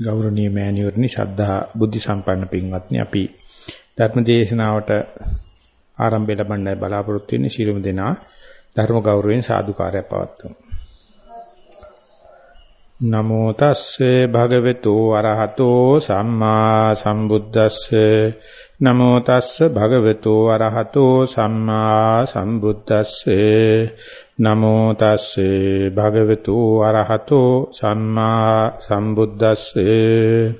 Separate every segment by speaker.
Speaker 1: ගෞරවනීය මෑණිවරණි ශ්‍රද්ධා බුද්ධ සම්පන්න පින්වත්නි අපි ධර්ම දේශනාවට ආරම්භය ලබන්නයි බලාපොරොත්තු වෙන්නේ. ශිරුම දෙනා ධර්ම ගෞරවයෙන් සාදුකාරය පවත්වමු. නමෝ තස්සේ භගවතු අරහතෝ සම්මා සම්බුද්දස්සේ. නමෝ තස්සේ භගවතු අරහතෝ සම්මා සම්බුද්දස්සේ. නමෝ තස්සේ භගවතු අරහතෝ සම්මා සම්බුද්දස්සේ.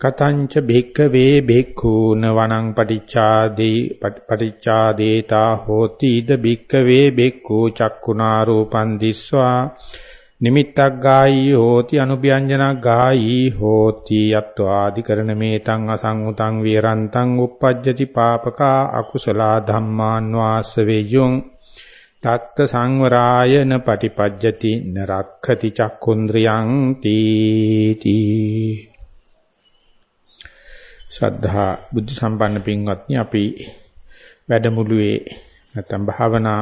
Speaker 1: කතංච භික්ඛවේ භික්ඛූන වනං පටිච්චාදී පටිච්චාදේතා හෝති ද භික්ඛවේ භික්ඛු චක්කුනා රූපං දිස්වා. නිමිත්තක් ගායි හෝති අනුභ්‍යංජනක් ගායි හෝති යත්වාදිකරණ මේතං අසංඋතං විරන්තං uppajjati papaka akusala dhamman වාසවේයුං තත්ත සංවරායන පටිපජ්ජති නරක්ඛති චක්කුන්ද්‍රියං තීති. ශ්‍රද්ධා බුද්ධ සම්පන්න පින්වත්නි අපි වැඩමුළුවේ නැත්නම් භාවනා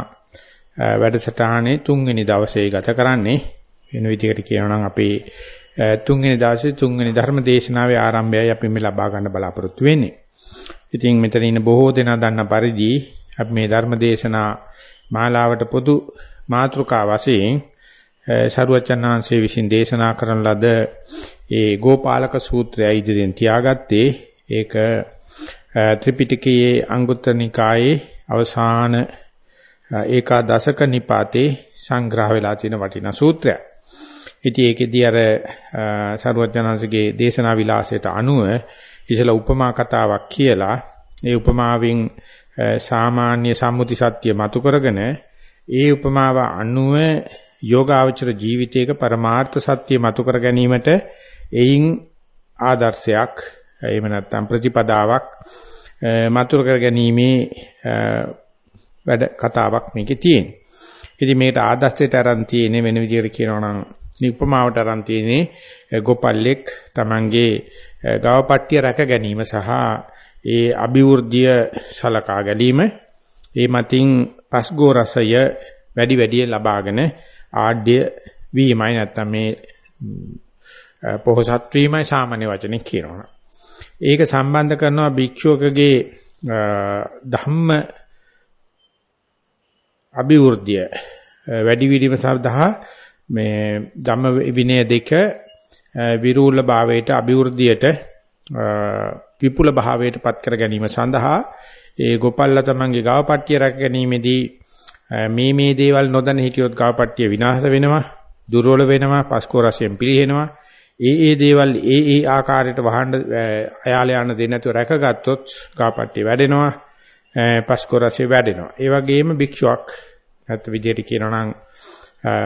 Speaker 1: වැඩසටහනේ තුන්වෙනි දවසේ ගත කරන්නේ වෙන විදිහකට කියනවා නම් අපි තුන්වෙනි දවසේ තුන්වෙනි ධර්ම දේශනාවේ ආරම්භයයි අපි මේ ලබා ගන්න බලාපොරොත්තු වෙන්නේ. ඉතින් මෙතන ඉන්න බොහෝ දෙනා දන්න පරිදි අපි මේ ධර්ම දේශනා මාලාවට පොදු මාතෘකා වශයෙන් සරුවචනාංශයේ විසින් දේශනා කරන ලද ඒ ගෝපාලක සූත්‍රය ඉදිරියෙන් තියාගත්තේ ඒක ත්‍රිපිටකයේ අංගුත්තර නිකායේ අවසාන ඒකාදශක නිපාතේ සංග්‍රහ වෙලා තියෙන වටිනා සූත්‍රයක්. ඉතින් ඒකෙදී අර සරුවචනාංශගේ දේශනා විලාසයට අනුව ඉසලා උපමා කතාවක් කියලා ඒ උපමාවෙන් සාමාන්‍ය සම්මුති සත්‍ය මතු කරගෙන ඒ උපමාව අනුව යෝගාවචර ජීවිතයක පරමාර්ථ සත්‍ය මතු කර ගැනීමට එයින් ආදර්ශයක් එහෙම නැත්නම් ප්‍රතිපදාවක් මතු කර ගැනීමේ වැඩ කතාවක් මේකේ තියෙනවා. ඉතින් මේකට ආදර්ශයට අරන් තියෙන්නේ වෙන විදිහට කියනවා නම් උපමාවට අරන් තියෙන්නේ ගෝපල්ලෙක් Tamange ගවපට්ටිය රැක ගැනීම සහ ඒ අභිවෘද්ධිය සලකා ගැනීම ඒ මතින් පස්ගෝ රසය වැඩි වැඩියෙන් ලබාගෙන ආඩ්‍ය වීමයි නැත්තම් මේ පොහසත් වීමයි සාමාන්‍ය වචනේ කියනවා. ඒක සම්බන්ධ කරනවා භික්ෂුවකගේ ධම්ම අභිවෘද්ධිය වැඩි වීම සඳහා මේ ධම්ම විනය දෙක විරූල භාවයට අභිවෘද්ධියට විපුල භාවයට පත් කර ගැනීම සඳහා ඒ ගෝපල්ලා තමන්ගේ ගාවපට්ටිය රැක ගැනීමේදී මේ මේ දේවල් නොදැන හිටියොත් ගාවපට්ටිය විනාශ වෙනවා දුර්වල වෙනවා පස්කෝ රසයෙන් පිළිහෙනවා ඒ ඒ දේවල් ඒ ඒ ආකාරයට වහන්න අයාල යන දෙ නැතුව රැකගත්තොත් ගාවපට්ටිය වැඩෙනවා පස්කෝ රසය වැඩෙනවා. ඒ වගේම භික්ෂුවක් නැත් විදිහට කියනවා නම්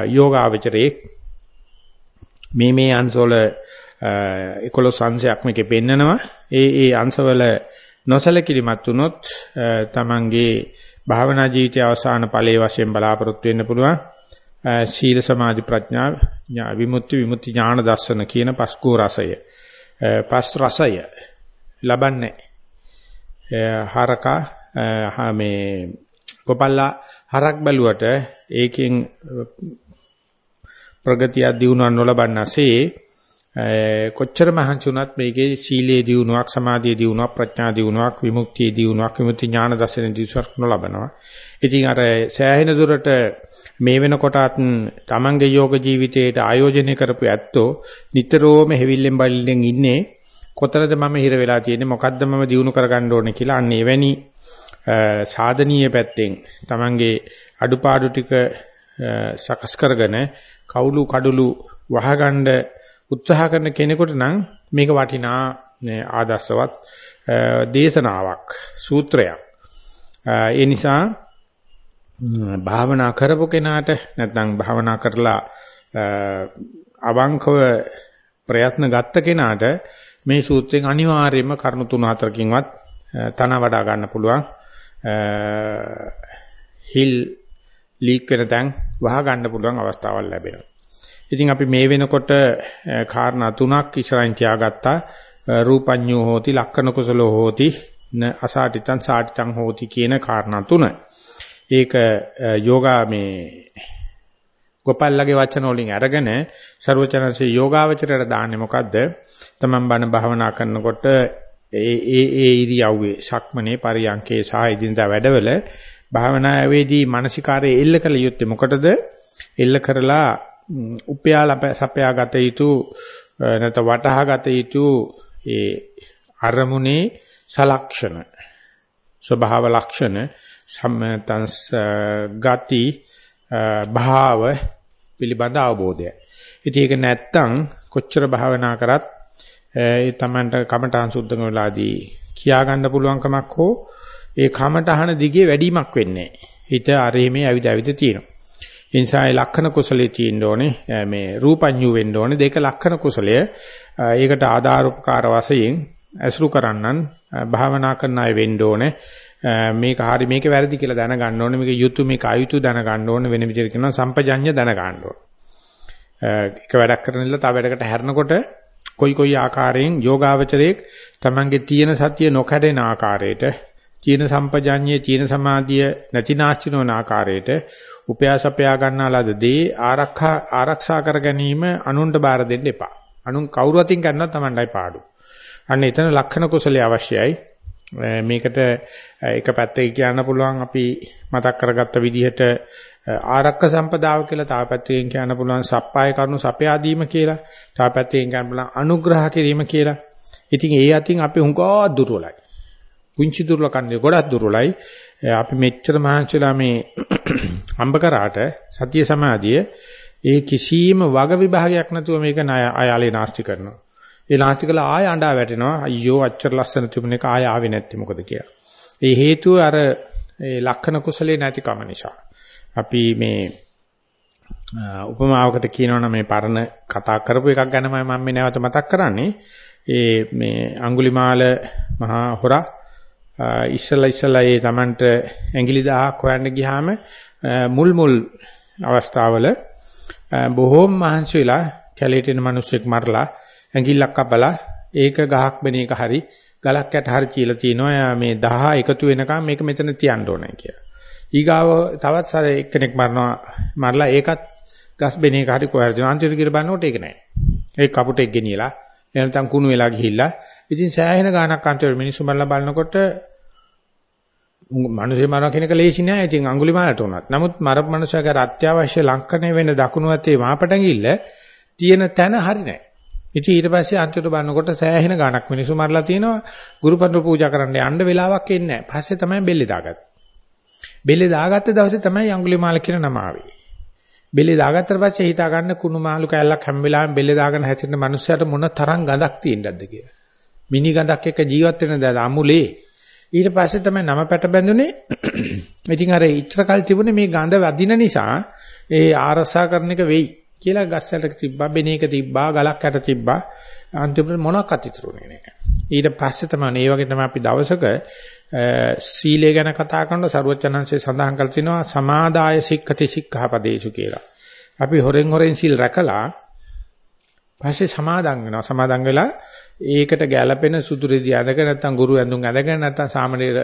Speaker 1: යෝගාවචරයේ මේ මේ අංශවල 11 අංශයක් මේකේ පෙන්නනවා. ඒ ඒ අංශවල නොසලකිලිමත් වුනොත් තමන්ගේ භාවනා ජීවිතයේ අවසාන ඵලයේ වශයෙන් බලාපොරොත්තු වෙන්න පුළුවන්. සීල සමාධි ප්‍රඥා විමුක්ති විමුක්ති ඥාන දර්ශන කියන පස්කෝ රසය. පස් රසය ලබන්නේ. හරකා මේ ගොපල්ලා හරක් බැලුවට ඒකෙන් ප්‍රගතිය දියුණුවක් නොලබන්නසේ කොච්චර මහන්සි වුණත් මේකේ සීලයේ දියුණුවක් සමාධියේ දියුණුවක් ප්‍රඥා දියුණුවක් විමුක්තියේ දියුණුවක් විමුක්ති ඥාන දර්ශන දියුණුවක් නොලබනවා. ඉතින් අර සෑහෙන දුරට මේ වෙනකොටත් තමන්ගේ යෝග ජීවිතයට ආයෝජනය කරපු ඇත්තෝ නිතරම හැවිල්ලෙන් බලින්ෙන් ඉන්නේ කොතනද මම හිර වෙලා තියෙන්නේ මොකද්ද මම දියුණු කරගන්න ඕනේ කියලා අන්න එවැනි සාධනීය පැත්තෙන් තමන්ගේ අඩුපාඩු ටික සකස් කරගෙන කවුළු කඩළු වහගන්න උත්සාහ කරන කෙනෙකුට නම් මේක වටිනා ආදර්ශවත් දේශනාවක් සූත්‍රයක්. ඒ නිසා භාවනා කරපු කෙනාට නැත්නම් භාවනා කරලා අවංකව ප්‍රයත්න ගත්ත කෙනාට මේ සූත්‍රයෙන් අනිවාර්යයෙන්ම කරුණු තුන හතරකින්වත් තන වඩා ගන්න පුළුවන්. හිල් ලීක් වෙන තැන් වහ ගන්න පුළුවන් අවස්ථාවක් ලැබෙනවා. ඉතින් අපි මේ වෙනකොට කාරණා තුනක් ඉස්සරහින් තියාගත්තා. රූපඤ්ඤෝ හෝති ලක්කන කුසලෝ හෝති න අසාටිතං සාටිතං හෝති කියන කාරණා තුන. ඒක යෝගා මේ ගෝපල්ලගේ වචන වලින් අරගෙන ਸਰවචනසේ යෝගාවචරයට දාන්නේ මොකද්ද? තමන් බණ භාවනා කරනකොට ඒ ඒ ඒ ඉරියව්වේ සක්මනේ පරියන්කේ සහ ඉදින්දා වැඩවල භාවනාවේදී මානසිකාරය එල්ල කළ යුත්තේ මොකටද? එල්ල කරලා උපයාල සපයා ගත යුතු නැත්නම් වටහා ගත යුතු ඒ අරමුණේ සලක්ෂණ ස්වභාව ලක්ෂණ සම්මතං ගති භාව පිළිබඳ අවබෝධය. ඉතින් ඒක නැත්තම් කොච්චර භාවනා කරත් ඒ තමන්ට කමඨාන් සුද්ධ වෙලාදී කියා ගන්න පුළුවන්කමක් හෝ ඒ කමඨහන දිගේ වැඩිමක් වෙන්නේ හිත අරෙහිමේ ඇවිද ඇවිද තියෙනවා. ඒ නිසා ඒ ලක්ෂණ කුසලයේ තියෙන්න ඕනේ මේ රූපඤ්ඤු වෙන්න ඕනේ. දෙක ලක්ෂණ කුසලය. ඒකට ආධාර උපකාර වශයෙන් ඇසුරු කරන්නන් භාවනා කරන අය වෙන්න ඕනේ. මේක හරි මේක වැරදි කියලා දැනගන්න ඕනේ. මේක යුතු මේක අයුතු දැනගන්න ඕනේ. වෙන විදිහට කියනවා සම්පජඤ්ඤ දැනගන්න ඕනේ. එක වැඩක් කරන ඉල්ල තව වැඩකට හැරෙනකොට කොයි කොයි ආකාරයෙන් යෝගාවචරයේ තමන්ගේ තියෙන සතිය නොකඩෙන ආකාරයට තියෙන සම්පජඤ්ඤයේ තියෙන සමාධිය නැතිනාස්ති නොවන ආකාරයට උපයාසපයා ගන්නාලාද දේ ආරක්ෂා ආරක්ෂා කර ගැනීම අනුන්ට බාර දෙන්න එපා. අනුන් කවුරු අතින් කරනවත් Tamandai පාඩු. අන්න එතන ලක්ෂණ කුසලයේ අවශ්‍යයි. මේකට එක පැත්තක කියන්න පුළුවන් අපි මතක් කරගත්ත විදිහට ආරක්ක සම්පදාව කියලා තව පැත්තකින් කියන්න පුළුවන් සප්පාය කරුණු සපයා දීම කියලා තව පැත්තකින් කියන්න පුළුවන් අනුග්‍රහ කිරීම කියලා. ඉතින් ඒ අතින් අපි හුඟා දුර්වලයි. පුංචි දුර්ලකන්නේ ගොඩක් දුර්වලයි. අපි මෙච්චර මහන්සිලා මේ අම්බ කරාට සතිය සමාධිය ඒ කිසියම් වග විභාගයක් නැතුව මේක අයාලේ නාස්ති කරනවා. ඒ නාස්ති කළා ආය අඬා වැටෙනවා. අයියෝ අච්චර ලස්සන තිබුණ එක ආය ආවේ නැත්තේ මොකද කියලා. ඒ හේතුව අර ඒ ලක්ෂණ කුසලේ නැතිකම නිසා. අපි මේ උපමාවකට කියනවනම් මේ පරණ කතා කරපු එකක් ගැන මම මේ නැවත මතක් කරන්නේ. ඒ මේ අඟුලිමාල මහා හොරා ඉස්සලා ඉස්සලා ඒ Tamanට ඇඟිලි 1000ක් හොයන්න ගියාම මුල් මුල් අවස්ථාවල බොහෝම මහන්සි වෙලා කැලේට එන මිනිස්සෙක් මරලා ඇඟිල්ලක් කපලා ඒක ගහක් වෙන එක හරි ගලක් යට හරි කියලා තිනවා මේ 10 එකතු වෙනකම් මේක මෙතන තියන්න ඕනේ කියලා. ඊගාව තවත් සර එක්කෙනෙක් මරනවා මරලා ඒකත් ගස් බෙන එක හරි කොහරද අන්තිමට කියලා බලනකොට ඒක නෑ. ඒ කපුටෙක් ගෙනියලා එනතම් කුණු වෙලා ගිහිල්ලා ඉතින් සෑහෙන ගාණක් අන්තිමට මිනිස්සු බලලා බලනකොට මිනිස්සේ මරන කෙනෙක් ලේසි නෑ. ඉතින් අඟුලිමාලට උනත්. නමුත් මරපු මනුස්සයාගේ අත්‍යවශ්‍ය ලංකණය වෙන දකුණු අතේ මාපටඟිල්ල තියෙන තැන හරි නෑ. ඉතින් ඊට පස්සේ අන්තිමට බලනකොට සෑහෙන ගාණක් මිනිස්සු මරලා තිනවා. ගුරුපන්තු පූජා කරන්න යන්න වෙලාවක් එන්නේ නෑ. පස්සේ තමයි බෙල්ලේ දාගත්තේ. බෙල්ලේ දාගත්ත දවසේ තමයි අඟුලිමාල කියන නම ආවේ. බෙල්ලේ දාගත්තට පස්සේ හිතා ගන්න කුණු මාළු කැල්ලක් හැම වෙලාවෙම බෙල්ලේ දාගෙන හැසිරෙන මනුස්සයාට මොන තරම් ගඳක් තියෙන්නද කියලා. මිනි ගඳක් එක්ක ජීවත් වෙන දාද අමුලේ. ඊට පස්සේ තමයි නම පැට බැඳුනේ. ඉතින් අර ඉතර කල් තිබුණේ මේ ගඳ වදින නිසා ඒ ආරසා කරන එක වෙයි කියලා ගස්වලට තිබ්බා, බෙනේක තිබ්බා, ගලක් යට තිබ්බා. අන්තිමට මොනක්වත් ඉතුරුනේ නැහැ. ඊට පස්සේ තමයි මේ වගේ තමයි අපි දවසක සීලය ගැන කතා කරනකොට සරුවචනංශය සඳහන් කර තිනවා සමාදාය සික්ඛති සික්ඛාපදේශු කියලා. අපි හොරෙන් හොරෙන් සීල් රැකලා පස්සේ සමාදන් වෙනවා. සමාදන් වෙලා ඒකට ගැළපෙන සුදු රෙදි ඇඳගෙන නැත්නම් ගුරු ඇඳුම් ඇඳගෙන නැත්නම් සාමණේර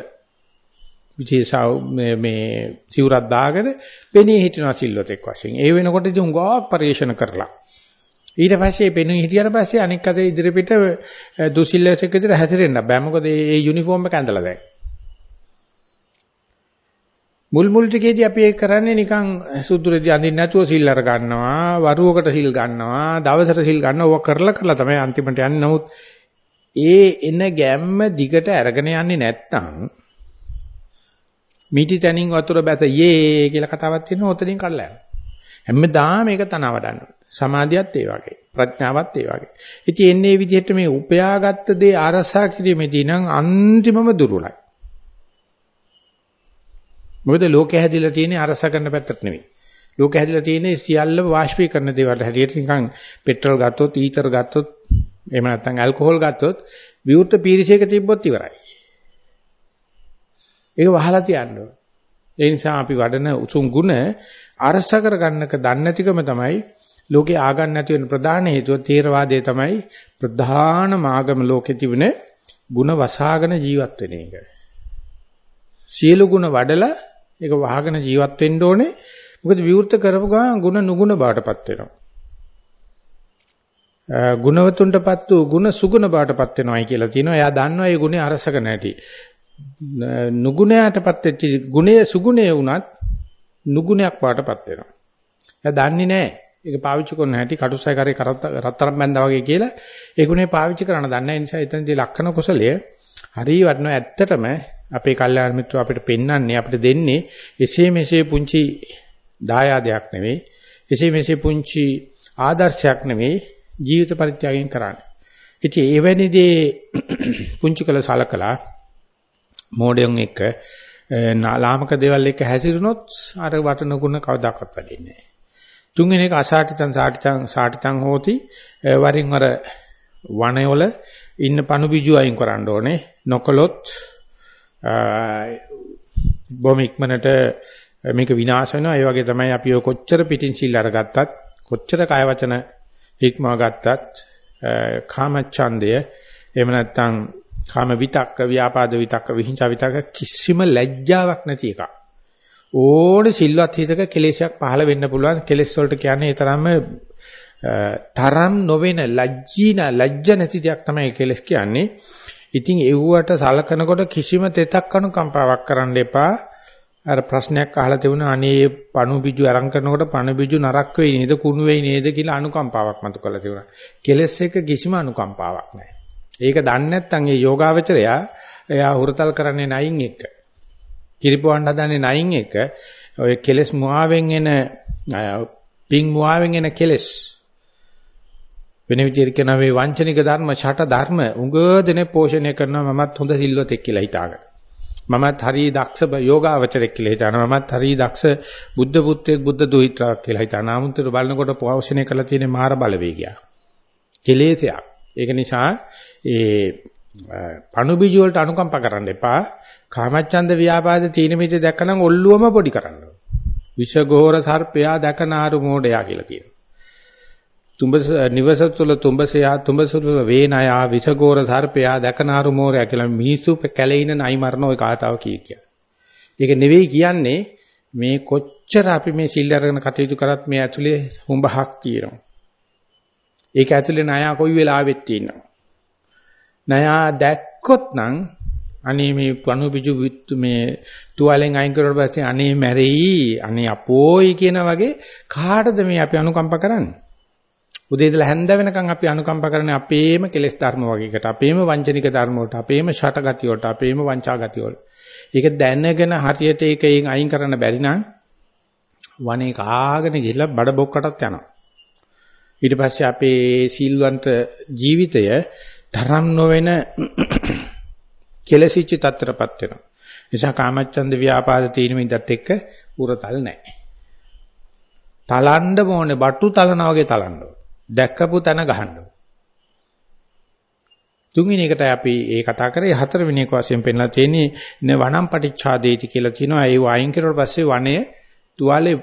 Speaker 1: විශේෂව මේ මේ සිවුරක් දාගෙන පෙනී හිටිනවා සිල්වතෙක් වශයෙන්. ඒ වෙනකොට ඉතින් උඟාවක් පරිශන කරලා. ඊට පස්සේ පෙනී හිටියට පස්සේ අනික් අතේ ඉදිරිපිට දුසිල්ලසෙක් විතර හැසිරෙන්න බෑ. මොකද මේ යුනිෆෝම් එක ඇඳලා දැන්. මුල් මුල් ටිකේදී අපි ඒක කරන්නේ නිකන් සුදුරේදී අඳින්න නැතුව සිල් අර ගන්නවා වරුවකට සිල් ගන්නවා දවසට සිල් ගන්නවා. ඕක කරලා කරලා තමයි අන්තිමට යන්නේ. නමුත් ඒ එන ගැම්ම දිගට අරගෙන යන්නේ නැත්තම් මිටි තනින් වතුර බැත යේ කියලා කතාවක් තියෙනවා. ඔතනින් කඩලා යනවා. හැමදාම මේක තන වඩන්න. සමාධියත් ඒ වගේ ප්‍රඥාවත් ඒ වගේ ඉතින් එන්නේ විදිහට මේ උපයාගත්ත දේ ආරසා කිරීමේදී නම් අන්තිමම දුර්වලයි මොකද ලෝකේ හැදිලා තියෙන්නේ අරස කරන පැත්තට නෙවෙයි. ලෝකේ හැදිලා තියෙන්නේ සියල්ල වාෂ්පීකරණ දේවල් හැටියට නිකන් පෙට්‍රල් ගත්තොත්, ඊතර ගත්තොත්, එහෙම නැත්නම් ඇල්කොහොල් ගත්තොත් විවෘත පීරිසයක තිබ්බොත් ඉවරයි. ඒක වහලා තියන්න ඕන. ඒ නිසා අපි වඩන උසුම් ගුණ අරස කරගන්නක දන්නේ නැතිකම තමයි ලෝකේ ආගන්න නැති වෙන ප්‍රධාන හේතුව තේරවාදයේ තමයි ප්‍රධානම ආගම ලෝකේ තිබෙන ಗುಣ වසාගෙන ජීවත් වෙන එක. සියලු ಗುಣ වඩලා ඒක වහගෙන ජීවත් වෙන්න ඕනේ. මොකද විවෘත කරපු ගමන් ಗುಣ නුගුණ බාටපත් වෙනවා. ගුණවතුන්ටපත් වූ ಗುಣ සුගුණ බාටපත් වෙනවායි කියලා තියෙනවා. එයා දන්නවා මේ ගුණේ අරසක නැටි. නුගුණයටපත් වෙච්ච ගුණය සුගුණය වුණත් නුගුණයක් බාටපත් වෙනවා. එයා දන්නේ නැහැ. ඒක පාවිච්චි කරන හැටි කටුස්සයි කරේ රත්තරන් බැඳා වගේ කියලා ඒ ගුණේ පාවිච්චි කරන්න දන්නේ නැහැ. ඒ නිසා එතනදී ලක්ෂණ කුසලය හරිය වටනවා ඇත්තටම අපේ කල්යාණ මිත්‍ර අපිට පෙන්වන්නේ අපිට දෙන්නේ එසේ මෙසේ පුංචි දායාදයක් නෙවෙයි. එසේ මෙසේ පුංචි ආදර්ශයක් නෙවෙයි ජීවිත පරිත්‍යාගයෙන් කරන්නේ. ඉතින් එවැනි දේ පුංචි කළ සලකලා මෝඩයන් එක්ක ලාමක දේවල් එක්ක හැසිරුණොත් අර වටන ගුණ කවදාකවත් වැඩින්නේ නැහැ. තුන්වෙනි එක අසාටිතං සාටිතං සාටිතං හෝති වරින් වර වනයවල ඉන්න පණු බිජු අයින් කරන්න ඕනේ. නොකලොත් බොහොම ඉක්මනට මේක විනාශ වෙනවා. ඒ වගේ තමයි අපි ඔය කොච්චර පිටින් සිල් අරගත්තත් කොච්චර කය වචන ඉක්මව ගත්තත් කාමච්ඡන්දය එහෙම නැත්නම් කාම විතක්ක ව්‍යාපාද විතක්ක විහිංසාව විතක්ක කිසිම ලැජ්ජාවක් නැති එකක්. ඕනේ සිල්වත් හිතක කෙලෙසයක් පහළ වෙන්න පුළුවන්. කෙලෙස් වලට කියන්නේ ඒ තරම්ම තරම් නොවන ලැජ්ජීන ලැජ්ජ නැති දෙයක් තමයි කෙලෙස් කියන්නේ. ඉතින් එව්වට සලකනකොට කිසිම තෙතක් අනුකම්පාවක් කරන්න එපා. අර ප්‍රශ්නයක් අහලා තිබුණා අනේ පණු බිජු අරන් කරනකොට පණු බිජු නරක් වෙයි නේද කුණු වෙයි නේද කියලා අනුකම්පාවක් මතු කරලා තිබුණා. කෙලස් එක කිසිම අනුකම්පාවක් නැහැ. ඒක දන්නේ නැත්නම් ඒ යෝගාවචරයා එයා හුරතල් කරන්නේ නයින් එක. කිරිපොවන්න හදන්නේ නයින් එක. ඔය කෙලස් මුවාවෙන් එන පිං මුවාවෙන් එන කෙලස් වෙන විදිහට කියනවා මේ වංචනික ධර්ම ෂට ධර්ම උඟ දෙනේ පෝෂණය කරනවා මමත් හොඳ සිල්වතෙක් කියලා හිතාගෙන. මමත් හරි දක්ෂ යෝගාවචරෙක් කියලා හිතනවා. මමත් හරි දක්ෂ බුද්ධ පුත්‍රයෙක් බුද්ධ දුහිත්‍රාවක් කියලා හිතනවා. ආමුතර බලනකොට පෝෂණය කරලා තියෙන මාර බලවේගයක්. කෙලෙසයක්. ඒක නිසා ඒ පණුබිජු වලට අනුකම්ප කරන්න එපා. කාමච්ඡන්ද ව්‍යාපාද තීන මිද දැකනම් ඔල්ලුවම පොඩි කරන්න. විෂගෝර සර්පයා දැකනාරු මෝඩයා කියලා කියනවා. තුඹ නිවස තුළ තුඹසයා තුඹසුල වේනයා විසගෝර සර්පයා දැකනාරු මෝරයා කියලා මිනිස්සු කැලේින නයි මරන ওই කාතාව කිය කිය. ඒක නෙවෙයි කියන්නේ මේ කොච්චර අපි මේ සිල් අරගෙන කටයුතු කරත් මේ ඇතුලේ හුඹහක් තියෙනවා. ඒක ඇතුලේ ණයා කොයි වෙලාවෙත් තියෙනවා. ණයා දැක්කොත් නම් අනේ මේ පණු බිජු මේ තුවාලෙන් අයින් කරලා පස්සේ අනේ මැරෙයි අනේ අපෝයි කියන වගේ කාටද මේ අපි අනුකම්ප කරන්නේ? උදේ ඉඳලා හැන්ද වෙනකන් අපි අනුකම්ප කරන්නේ අපේම කෙලෙස් ධර්ම වගේකට, අපේම වංචනික ධර්ම වලට, අපේම ෂටගති වලට, අපේම වංචාගති වලට. ඒක දැනගෙන හරියට ඒකෙන් අයින් කරන්න බැරි නම් වනේ කාගෙන ගිහිල්ලා බඩ බොක්කටත් යනවා. ඊට පස්සේ අපේ සීල්වන්ත ජීවිතය තරම් නොවන කෙලසිච්ච තත්තරපත් වෙනවා. නිසා කාමච්ඡන්ද ව්‍යාපාද තීන මිදත් එක්ක උරතල් නැහැ. තලන්න ඕනේ බටු තලනා වගේ තලන්න ඕනේ. දැක්කපු තැන ගහන්න. තුන්වෙනි එකට අපි ඒ කතා කරේ හතරවෙනි එක වශයෙන් පෙන්නලා තියෙන්නේ වනම් පටිච්චාදේති කියලා කියනවා ඒ වයින් කරුවට පස්සේ වනය තුවාලේ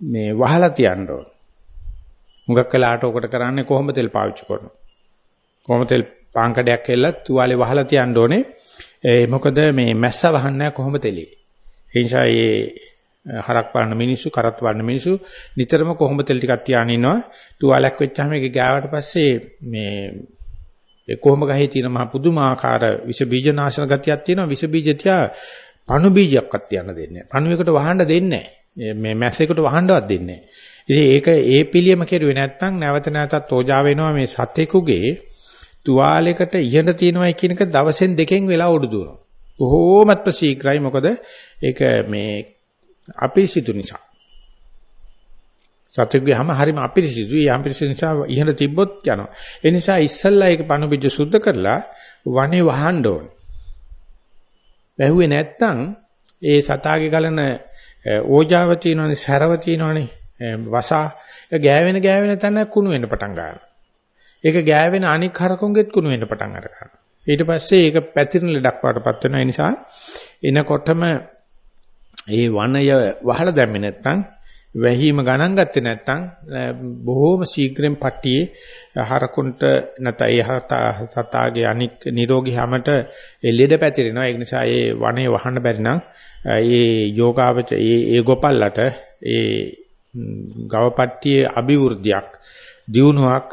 Speaker 1: මේ වහලා තියන්න ඕන. මුගක් කළාට ඔකට කරන්නේ කොහොමද තෙල් පාවිච්චි කරනවා. කොහොමද තෙල් පාංකඩයක් එල්ල තුවාලේ වහලා තියන්න ඕනේ. ඒ මොකද මේ මැස්ස වහන්නේ කොහොම තෙලේ. ඒ නිසා මේ හරක් බලන මිනිස්සු කරත් බලන මිනිස්සු නිතරම කොහොඹ තෙල් ටිකක් තියාගෙන ඉන්නවා. තුවාලයක් වෙච්චාම ඒක ගෑවට පස්සේ මේ ඒ කොහොඹ ගහේ තියෙන මහ පුදුමාකාර විස බීජ නාශන ගතියක් තියෙනවා. විස බීජ තියා පණු බීජයක්වත් තියන්න දෙන්නේ නැහැ. පණු එකට වහන්න දෙන්නේ නැහැ. මේ මැස්සෙකුට වහන්නවත් දෙන්නේ නැහැ. ඉතින් ඒක ඒ පිළියම කෙරුවේ නැත්නම් නැවත නැවතත් තෝජා වෙනවා මේ සතෙකුගේ තුවාලයකට ඉහළ තියෙනවා කියන එක දවසෙන් දෙකෙන් වෙලා උඩු දුවනවා බොහෝමත්ම ශීඝ්‍රයි මොකද ඒක මේ අපිරිසිදු නිසා. සත්‍යග්ගේ හැම හරිම අපිරිසිදුයි. යම් පිරිසිදු නිසා ඉහළ තිබ්බොත් යනවා. ඒ නිසා ඉස්සල්ලා ඒක පණුබිජ සුද්ධ කරලා වනේ වහන්න ඕන. වැහුවේ නැත්තම් ඒ සතාගේ ගලන ඕජාව තියෙනවනේ, සැරව තියෙනවනේ, වසා ගෑවෙන ගෑවෙන තැන කුණු වෙන්න පටන් ගන්නවා. ඒක ගෑවෙන අනික් හරකුන්ගෙත් කුණු වෙන්න පටන් අර ගන්නවා. ඊට පස්සේ ඒක පැතිරෙන ලඩක් වඩපත් වෙනවා. ඒ නිසා එනකොටම ඒ වනය වහලා දැම්මේ නැත්නම් වැහිම ගණන් ගත්තේ නැත්නම් බොහෝම ශීඝ්‍රයෙන් පට්ටියේ හරකුන්ට නැත්නම් ඒ සතාගේ අනික් නිරෝගී හැමට ලෙඩ පැතිරෙනවා ඒ නිසා ඒ වනේ වහන්න බැරි නම් ඒ යෝගාවච ඒ ඒ ගොපල්ලට ඒ ගවපට්ටියේ අභිවෘද්ධියක් දියුණුවක්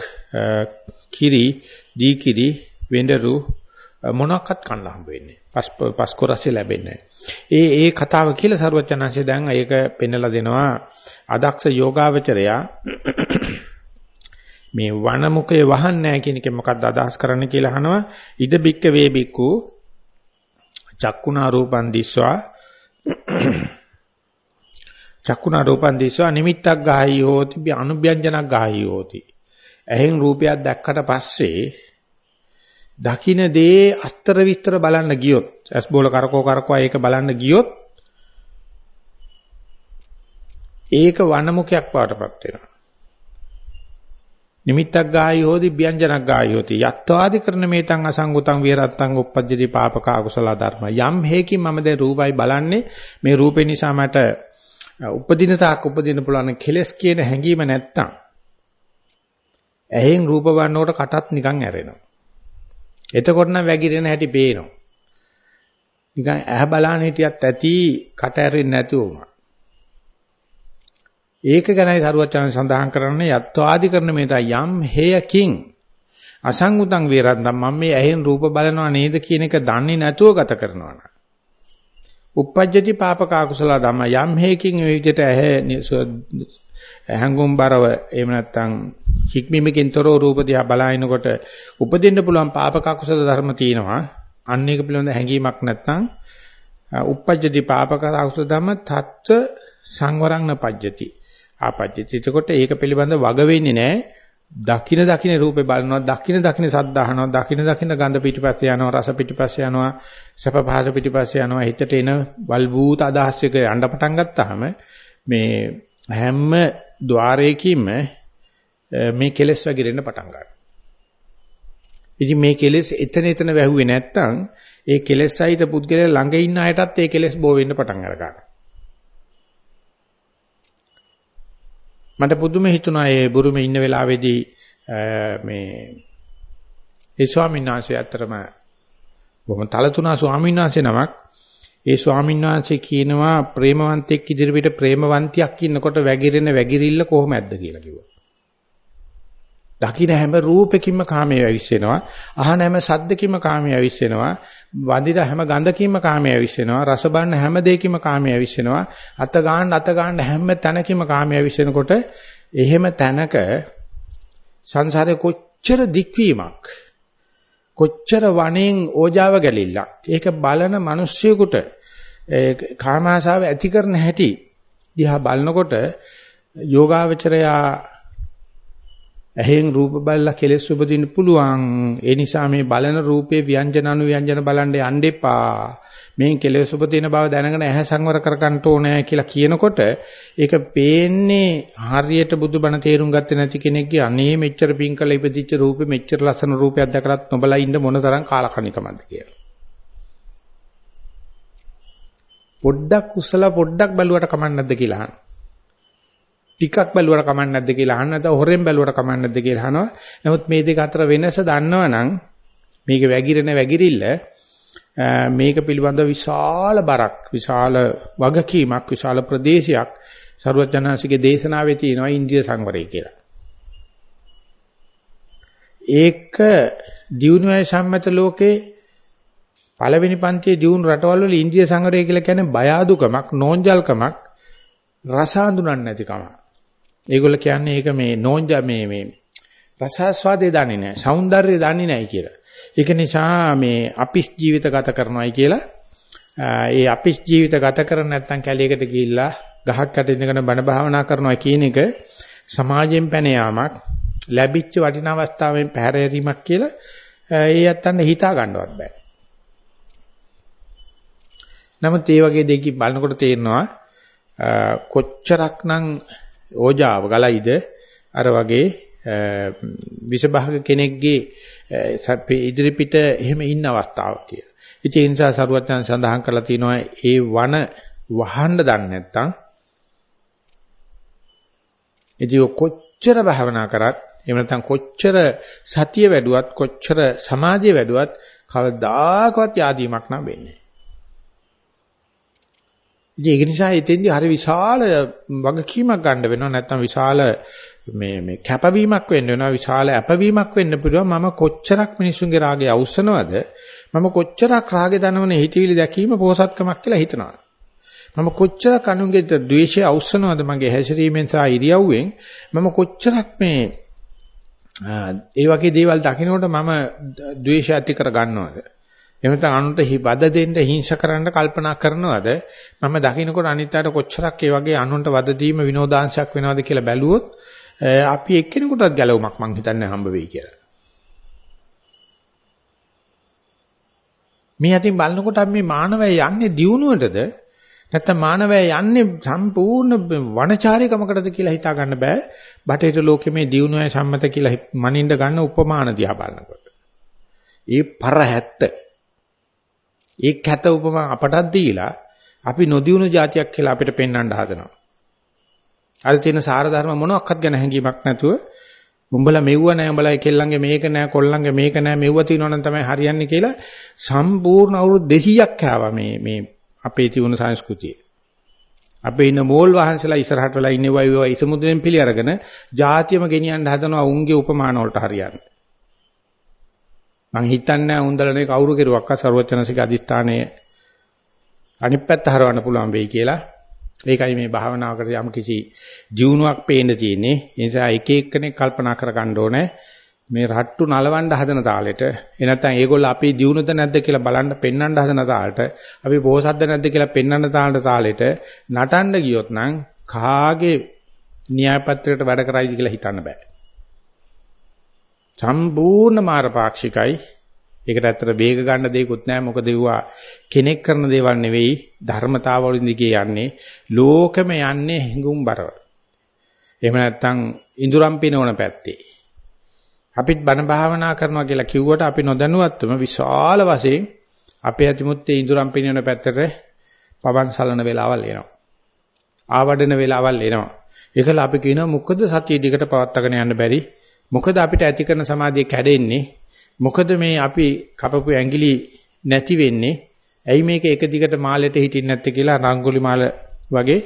Speaker 1: කිරි දී කිරි වෙඬරු මොනක්වත් කන්න හම්බ වෙන්නේ. පස් පස්කොරස්සේ ලැබෙන්නේ ඒ ඒ කතාව කියලා සරුවචනංශය දැන් ඒක පෙන්නලා දෙනවා. අදක්ෂ යෝගාවචරයා මේ වනමුකේ වහන්නේ නැහැ කියන එක මොකක්ද අදහස් කරන්න කියලා අහනවා. ඉද බික්ක වේ බික්කු චක්කුණා රූපන් දිස්වා. චක්කුණා රූපන් දිස්වා නිමිත්තක් ගාහී හෝති අනුභ්‍යංජනක් ගාහී හෝති. ඇහෙන් රූපයක් දැක්කට පස්සේ දකින්න දේ අස්තර විස්තර බලන්න ගියොත් ඇස් බෝල කරකෝ කරකෝ ඒක බලන්න ගියොත් ඒක වනමුඛයක් පාටපත් වෙනවා. නිමිත්තක් ගායි හෝදි ව්‍යංජනක් ගායි හෝති යත්වාදි කරන මේතං අසංගුතං විරත්තං uppajjati papaka akusala dharma යම් හේකින් මම දැන් රූපයි බලන්නේ මේ රූපේ නිසා මට උපදින තාක් උපදින පුළුවන් කෙලස් කියන හැඟීම නැත්තම් ඇහෙන් රූප බලනකොට කටත් නිකන් ඇරෙනවා. එතකොට නම් වැగిරෙන හැටි පේනවා. නිකන් ඇහ බලන හිටියත් ඇති කට ඇරෙන්නේ නැතුවම ඒක ගැනයි සරුවචන සඳහන් කරන්නේ යත්වාදි කරන මේත යම් හේයකින්. අසංගුතං වේරන්දම් මම මේ ඇහෙන් රූප බලනවා නේද කියන එක දන්නේ නැතුව ගත කරනවා නම්. uppajjati papaka akusala ධම්ම යම් හේකින් මේ විදිහට ඇහැ හැංගුම්බරව එහෙම නැත්නම් හික්මීමකින් තොරව රූප දිහා බලනකොට උපදින්න පුළුවන් පාපක අකුසල ධර්ම තියෙනවා අන්න ඒක පිළිබඳ හැඟීමක් නැත්නම් uppajjati papaka akusala ධම්ම තත්ත්ව සංවරං නපජ්ජති ආපජ්ජති. එතකොට ඒක පිළිබඳ වග වෙන්නේ නැහැ. දකින දකින රූපේ බලනවා, දකින දකින සද්ද අහනවා, දකින දකින ගඳ පිටිපස්සේ යනවා, රස පිටිපස්සේ යනවා, සැප පහස පිටිපස්සේ යනවා. හිතට එන වල්බූත අදහස් එක යන්න පටන් ගත්තාම මේ හැම ద్వාරයකින්ම මේ කෙලෙස් වගිරෙන්න පටන් ගන්නවා. ඉතින් මේ කෙලෙස් එතන එතන වැහුවේ නැත්තම් ඒ කෙලෙස් සහිත පුද්ගලයා ළඟ ඉන්න අයටත් ඒ කෙලෙස් බෝ වෙන්න පටන් අර ගන්නවා. මට පුදුම හිතුණා ඒ බුරුමේ ඉන්න වෙලාවේදී මේ ඒ ස්වාමීන් වහන්සේ අතරම බොහොම තලතුණා ස්වාමීන් වහන්සේ නමක් ඒ ස්වාමීන් වහන්සේ කියනවා ප්‍රේමවන්තෙක් ඉදිරියට ප්‍රේමවන්තියක් ඉන්නකොට වැగిරෙන වැగిරිල්ල කොහොමද කියලා කිව්වා. දකින්න හැම රූපෙකින්ම කාමයේ ඇවිස්සෙනවා. අහන හැම සද්දකින්ම කාමයේ ඇවිස්සෙනවා. වදින හැම ගඳකින්ම කාමයේ ඇවිස්සෙනවා. රස බලන හැම දෙයකින්ම කාමයේ ඇවිස්සෙනවා. අත ගන්න අත ගන්න හැම තැනකින්ම කාමයේ ඇවිස්සෙනකොට එහෙම තැනක සංසාරේ කොච්චර දික්වීමක් කොච්චර වණෙන් ඕජාව ගැලිල්ලක්. ඒක බලන මිනිස්සුයෙකුට කාමාශාව ඇති කරන හැටි දිහා බලනකොට යෝගාවචරයා ඇහෙන් රූප බලලා කෙලෙස් උපදින්න පුළුවන්. ඒ නිසා මේ බලන රූපේ ව්‍යංජන අනු ව්‍යංජන බලන්න යන්න එපා. මේ කෙලෙස් උපදින බව දැනගෙන ඇහැ සංවර කරගන්න ඕනේ කියලා කියනකොට ඒක පේන්නේ හරියට බුදුබණ තේරුම් ගත්තේ නැති කෙනෙක්ගේ අනේ මෙච්චර පිංකල ඉපදිච්ච රූපේ මෙච්චර ලස්සන රූපයක් දැකලත් නොබලා ඉන්න මොන තරම් කාලකණිකමක්ද කියලා. පොඩ්ඩක් උස්සලා පොඩ්ඩක් බලුවට කමක් නැද්ද කියලා අහනවා. ටිකක් බැලුවට කමක් නැද්ද කියලා අහන්න නැත්නම් හොරෙන් බැලුවට කමක් නැද්ද කියලා අහනවා. නමුත් මේ දෙක අතර වෙනස දන්නවනම් මේක වැగిරෙන වැగిරිල්ල මේක පිළිබඳ විශාල බරක් විශාල වගකීමක් විශාල ප්‍රදේශයක් සරුවචනාසිකේ දේශනාවේ තියෙනවා ඉන්ද්‍රිය සංවරය කියලා. ඒක දියුණුවේ සම්මත ලෝකේ පළවෙනි පන්තියේ දියුණු රටවල් වල ඉන්ද්‍රිය සංවරය කියලා කියන්නේ බය අඩුකමක් නෝන්ජල්කමක් රස හඳුනන්නේ නැතිකමක්. ඒගොල්ල කියන්නේ ඒක මේ නෝන්ජා මේ මේ රසාස්වාදේ දන්නේ නැහැ. సౌందර්යය දන්නේ නැහැ කියලා. ඒක නිසා මේ අපිස් ජීවිත ගත කරනවායි කියලා ඒ අපිස් ජීවිත ගත කරන්නේ නැත්නම් කැලේකට ගිහිල්ලා ගහක් යට ඉඳගෙන බණ භාවනා කරනවා කියන එක සමාජයෙන් පැන යාමක් ලැබිච්ච වටිනා අවස්ථාවෙන් පැහැරීමක් කියලා ඒ යත්තන්න හිතා ගන්නවත් බෑ. නමුත් මේ වගේ දෙකකින් බලනකොට තේරෙනවා කොච්චරක්නම් ඕජාව ගලයිද අර වගේ විෂභාග කෙනෙක්ගේ ඉදිරි පිට එහෙම ඉන්න අවස්ථාවක් කියලා. ඉතින් ඒ නිසා සරුවත්යන් සඳහන් කරලා තිනවා ඒ වන වහන්න දන්නේ නැත්නම් ඉතින් කොච්චර භාවනා කරත් එහෙම නැත්නම් කොච්චර සතිය වැඩුවත් කොච්චර සමාධිය වැඩුවත් කවදාකවත් yaadීමක් නම් වෙන්නේ ඉතින් ඒක නිසා එතෙන්දී හරි විශාල වගකීමක් ගන්න වෙනවා. නැත්නම් විශාල මේ මේ කැපවීමක් වෙන්න වෙනවා. විශාල අපවීමක් වෙන්න පුළුවන්. මම කොච්චරක් මිනිසුන්ගේ රාගය අවුස්සනවද? මම කොච්චරක් රාගේ දනවන හිතවිලි දැකීම පෝසත්කමක් කියලා හිතනවා. මම කොච්චරක් අනුන්ගේ ද්වේෂය අවුස්සනවද? මගේ හැසිරීමෙන් සහ ඉරියව්වෙන් මම කොච්චරක් මේ ඒ වගේ දේවල් දකිනකොට මම ද්වේෂය ඇති කර ගන්නවද එහෙම නැත්නම් අනුන්ට වද දෙන්න හිංස කරන්න කල්පනා කරනවද මම දකින්නකොට අනිත් අයට කොච්චරක් ඒ වගේ අනුන්ට වද දීම විනෝදාංශයක් වෙනවද කියලා බැලුවොත් අපි එක්කෙනෙකුටත් ගැලවුමක් මං හිතන්නේ හම්බ වෙයි කියලා. මේ අතින් බලනකොට අපි මේ මානවය යන්නේ දියුණුවටද නැත්නම් මානවය යන්නේ සම්පූර්ණ වනචාරිකමකටද කියලා හිතා ගන්න බෑ. බටේට ලෝකෙ මේ දියුණුවයි සම්මත කියලා මනින්න ගන්න උපමාන දිහා බලනකොට. ඒ පරහැත්ත ඒ කැත උපමා අපටත් දීලා අපි නොදියුණු જાතියක් කියලා අපිට පෙන්වන්න හදනවා. අර තියෙන සාර ධර්ම මොනක්වත් ගැන හැඟීමක් නැතුව උඹලා මෙව්ව නෑ උඹලා කෙල්ලන්ගේ මේක නෑ කොල්ලන්ගේ මේක නෑ මෙව්ව තියෙනවනම් තමයි හරියන්නේ කියලා සම්පූර්ණ අවුරුදු 200ක් ආවා මේ මේ අපේ තියුණු සංස්කෘතිය. අපේ ඉන්න මෝල් වහන්සලා ඉස්සරහට වෙලා ඉන්නේ වයි වයි ඉසමුද්‍රෙන් පිළි අරගෙන જાතියම ගෙනියන්න හදනවා උන්ගේ උපමාන වලට හරියන්නේ. මං හිතන්නේ උන්දලනේ කවුරු කෙරුවක්ක ਸਰවචනසික අදිස්ථානයේ අනිත් පැත්ත හරවන්න පුළුවන් වෙයි කියලා. ඒකයි මේ භාවනාවකට යම් කිසි ජීවුණාවක් පේන්න තියෙන්නේ. ඒ නිසා එක එක්කෙනෙක් කල්පනා කර ගන්න ඕනේ මේ රට්ටු නලවන්න හදන තාලෙට එනත්තම් ඒගොල්ලෝ අපි දියුණුද නැද්ද කියලා බලන්න පෙන්වන්න හදන තාලෙට අපි පොහසත්ද නැද්ද කියලා පෙන්වන්න තාලට තාලෙට නටන්න ගියොත් නම් කාගේ න්‍යාය පත්‍රයට වැඩ කරයිද කියලා හිතන්න බෑ. සම්පූර්ණ මාරපාක්ෂිකයි. ඒකට ඇත්තට වේග ගන්න දෙයක්වත් නැහැ. මොකද ඒවා කෙනෙක් කරන දේවල් නෙවෙයි ධර්මතාවවලින් දිගේ යන්නේ. ලෝකෙම යන්නේ හිඟුම් බරව. එහෙම නැත්නම් ඉඳුරම් පිනවන පැත්තේ. අපිත් බණ භාවනා කරනවා කියලා කිව්වට අපි නොදැනුවත්වම විශාල වශයෙන් අපේ අතිමුත්තේ ඉඳුරම් පිනවන පැත්තට පවන් සලන වෙලාවල් එනවා. ආවඩන වෙලාවල් එනවා. ඒකල අපි කියනවා මොකද සතිය දිගට පවත්වාගෙන යන්න බැරි මොකද අපිට ඇති කරන සමාධිය කැඩෙන්නේ? මොකද මේ අපි කපපු ඇඟිලි නැති වෙන්නේ? ඇයි මේක එක දිගට මාළෙට හිටින්නේ නැත්තේ කියලා රංගුලි මාල වගේ.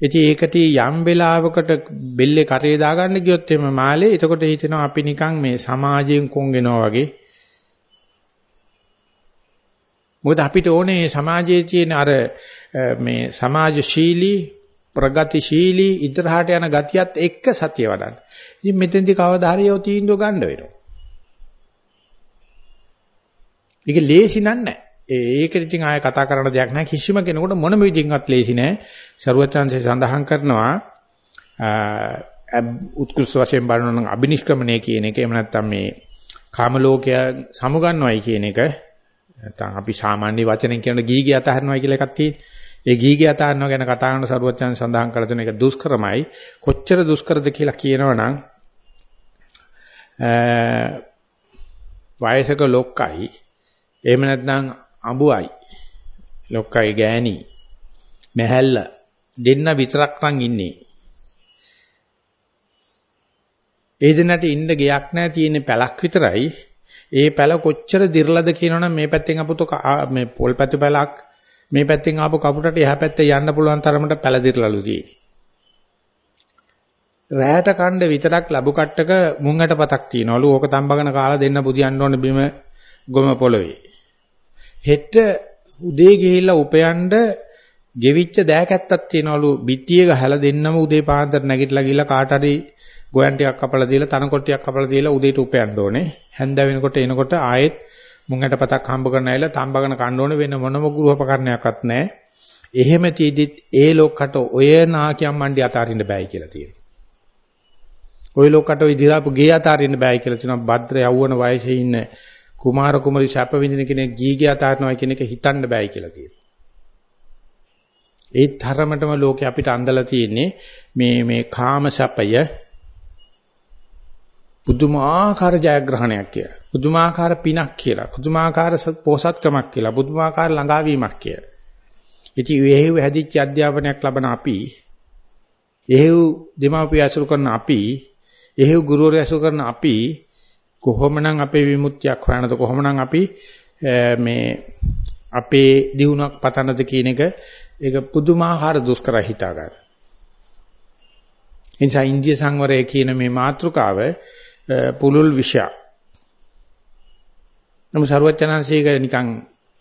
Speaker 1: ඉතින් ඒකට යම් වෙලාවකට බෙල්ලේ කරේ දාගන්න ගියොත් එimhe මාළේ එතකොට හිතෙනවා අපි නිකන් මේ සමාජයෙන් කොන්ගෙනවා වගේ. මොකද අපිට ඕනේ සමාජයේ තියෙන අර මේ සමාජශීලී ප්‍රගතිශීලී ඉදරහට යන ගතියත් එක්ක සතිය වඩන්න. ඉතින් මෙතෙන්දී කවදා හරි යෝ තීන්දුව ගන්න වෙනවා. ඒක ලේසි නෑ. ඒක ඉතින් ආයෙ කතා කරන්න දෙයක් නැහැ කිසිම කෙනෙකුට මොනම විදිහකින්වත් ලේසි නෑ. ਸਰුවචාන්සේ සඳහන් කරනවා උත්කෘෂ්ඨ වශයෙන් බලනවා නම් අබිනිෂ්ක්‍මණය කියන එක එහෙම නැත්නම් මේ කාම ලෝකය සමුගන්නවයි කියන එක නැත්නම් අපි සාමාන්‍ය වචනෙන් කියන ගීගිය අතහරිනවයි කියලා එකක් තියෙන්නේ. ඒ ගීගිය අතහරිනවා ගැන කතා කරන ਸਰුවචාන් සඳහන් කර දෙන එක දුෂ්කරමයි. කොච්චර දුෂ්කරද කියලා කියනවනම් වයසක ලොක්කයි. එහෙම නැත්නම් අඹුවයි. ලොක්කයි ගෑණි. මැහැල්ල. දෙන්න විතරක් නම් ඉන්නේ. ඒ දෙන්නට ඉන්න ගයක් නැහැ තියෙන්නේ පැලක් විතරයි. ඒ පැල කොච්චර දිර්ලද කියනවනම් මේ පැත්තෙන් අපුතු මේ පොල් පැතු පැලක් මේ පැත්තෙන් ආපු කපුටට එහා පැත්තේ යන්න පුළුවන් තරමට පැල දිර්ලලු තියෙන්නේ රැයට කණ්ඩ විතරක් ලැබු කට්ටක මුංගට පතක් තියනවලු. ඕක තම්බගෙන කාලා දෙන්න පුදියන්න ඕනේ බිම ගොම පොළවේ. හෙට උදේ ගිහිල්ලා උපයන්න ගෙවිච්ච දෑකැත්තක් තියනවලු. පිටියේ ගහලා දෙන්නම උදේ පාන්දර නැගිටලා ගිහිල්ලා කාට හරි ගෝයන් ටිකක් කපලා දීලා තනකොළ ටිකක් කපලා දීලා උදේට උපයන්න ඕනේ. හැන්ද වෙනකොට එනකොට ආයෙත් මුංගට පතක් හම්බ කරන ඇවිල්ලා තම්බගෙන කන්න ඕන වෙන මොනම ගෘහපකරණයක්වත් නැහැ. එහෙම තීදිත් ඒ ලෝකකට ඔය නාකියම් මණ්ඩි අතාරින්න බෑයි කියලා තියෙනවා. ඔය ලෝකකට ඔය දිරාපු ගේ අතාරින්න බෑයි කියලා තියෙනවා. භද්‍ර යවුවන වයසේ ඉන්න කුමාර කුමරි සැප විඳින කෙනෙක් ගීගේ අතාරිනවා කියන එක හිතන්න බෑයි කියලා තියෙනවා. ඒ තරමටම ලෝකේ අපිට අඳලා තියෙන්නේ මේ මේ කාම සැපය පුදුමාකාර ජයග්‍රහණයක් කියලා. පුදුමාකාර පිනක් කියලා. පුදුමාකාර පෝසත්කමක් කියලා. පුදුමාකාර ළඟාවීමක් කියලා. ඉතින් එහෙව් හැදිච්ච අධ්‍යාපනයක් ලබන අපි එහෙව් දෙමාපිය අසුර කරන අපි එහෙව් ගුරුවරු ඇසු කරන අපි කොහොමනම් අපේ විමුක්තියක් හොයනද කොහොමනම් අපි මේ අපේ දියුණුවක් පතනද කියන එක ඒක පුදුමාකාර දුෂ්කර හිතා ගන්න. එනිසා ඉන්දිය සංවරය කියන මේ මාතෘකාව පුලුල් විෂයක්. නමුත් ਸਰවඥාන්සේක නිකන්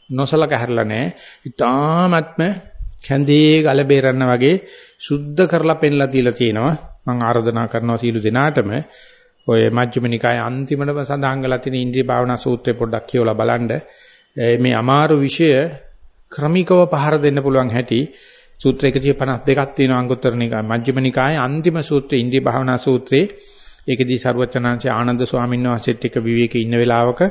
Speaker 1: නොසලක හැරලා නැහැ. ඊටාත්ම කැඳේ ගල බේරන්න වගේ සුද්ධ කරලා පෙන්ලා දීලා තියෙනවා. මම ආරාධනා කරනවා සීල දෙනාටම ඔය මජ්ක්‍ධිම නිකායේ අන්තිමටම සඳහන් කරලා තියෙන ඉන්ද්‍රිය භාවනා සූත්‍රය පොඩ්ඩක් කියවලා බලන්න. මේ අමාරු විෂය ක්‍රමිකව පහර දෙන්න පුළුවන් හැටි සූත්‍ර 152ක් තියෙනවා අංගුත්තර නිකාය මජ්ක්‍ධිම නිකායේ අන්තිම සූත්‍රය ඉන්ද්‍රිය භාවනා සූත්‍රයේ ඒකදී සරුවචනාංශ ආනන්ද ස්වාමීන් වහන්සේත් එක්ක විවේකී ඉන්න වෙලාවක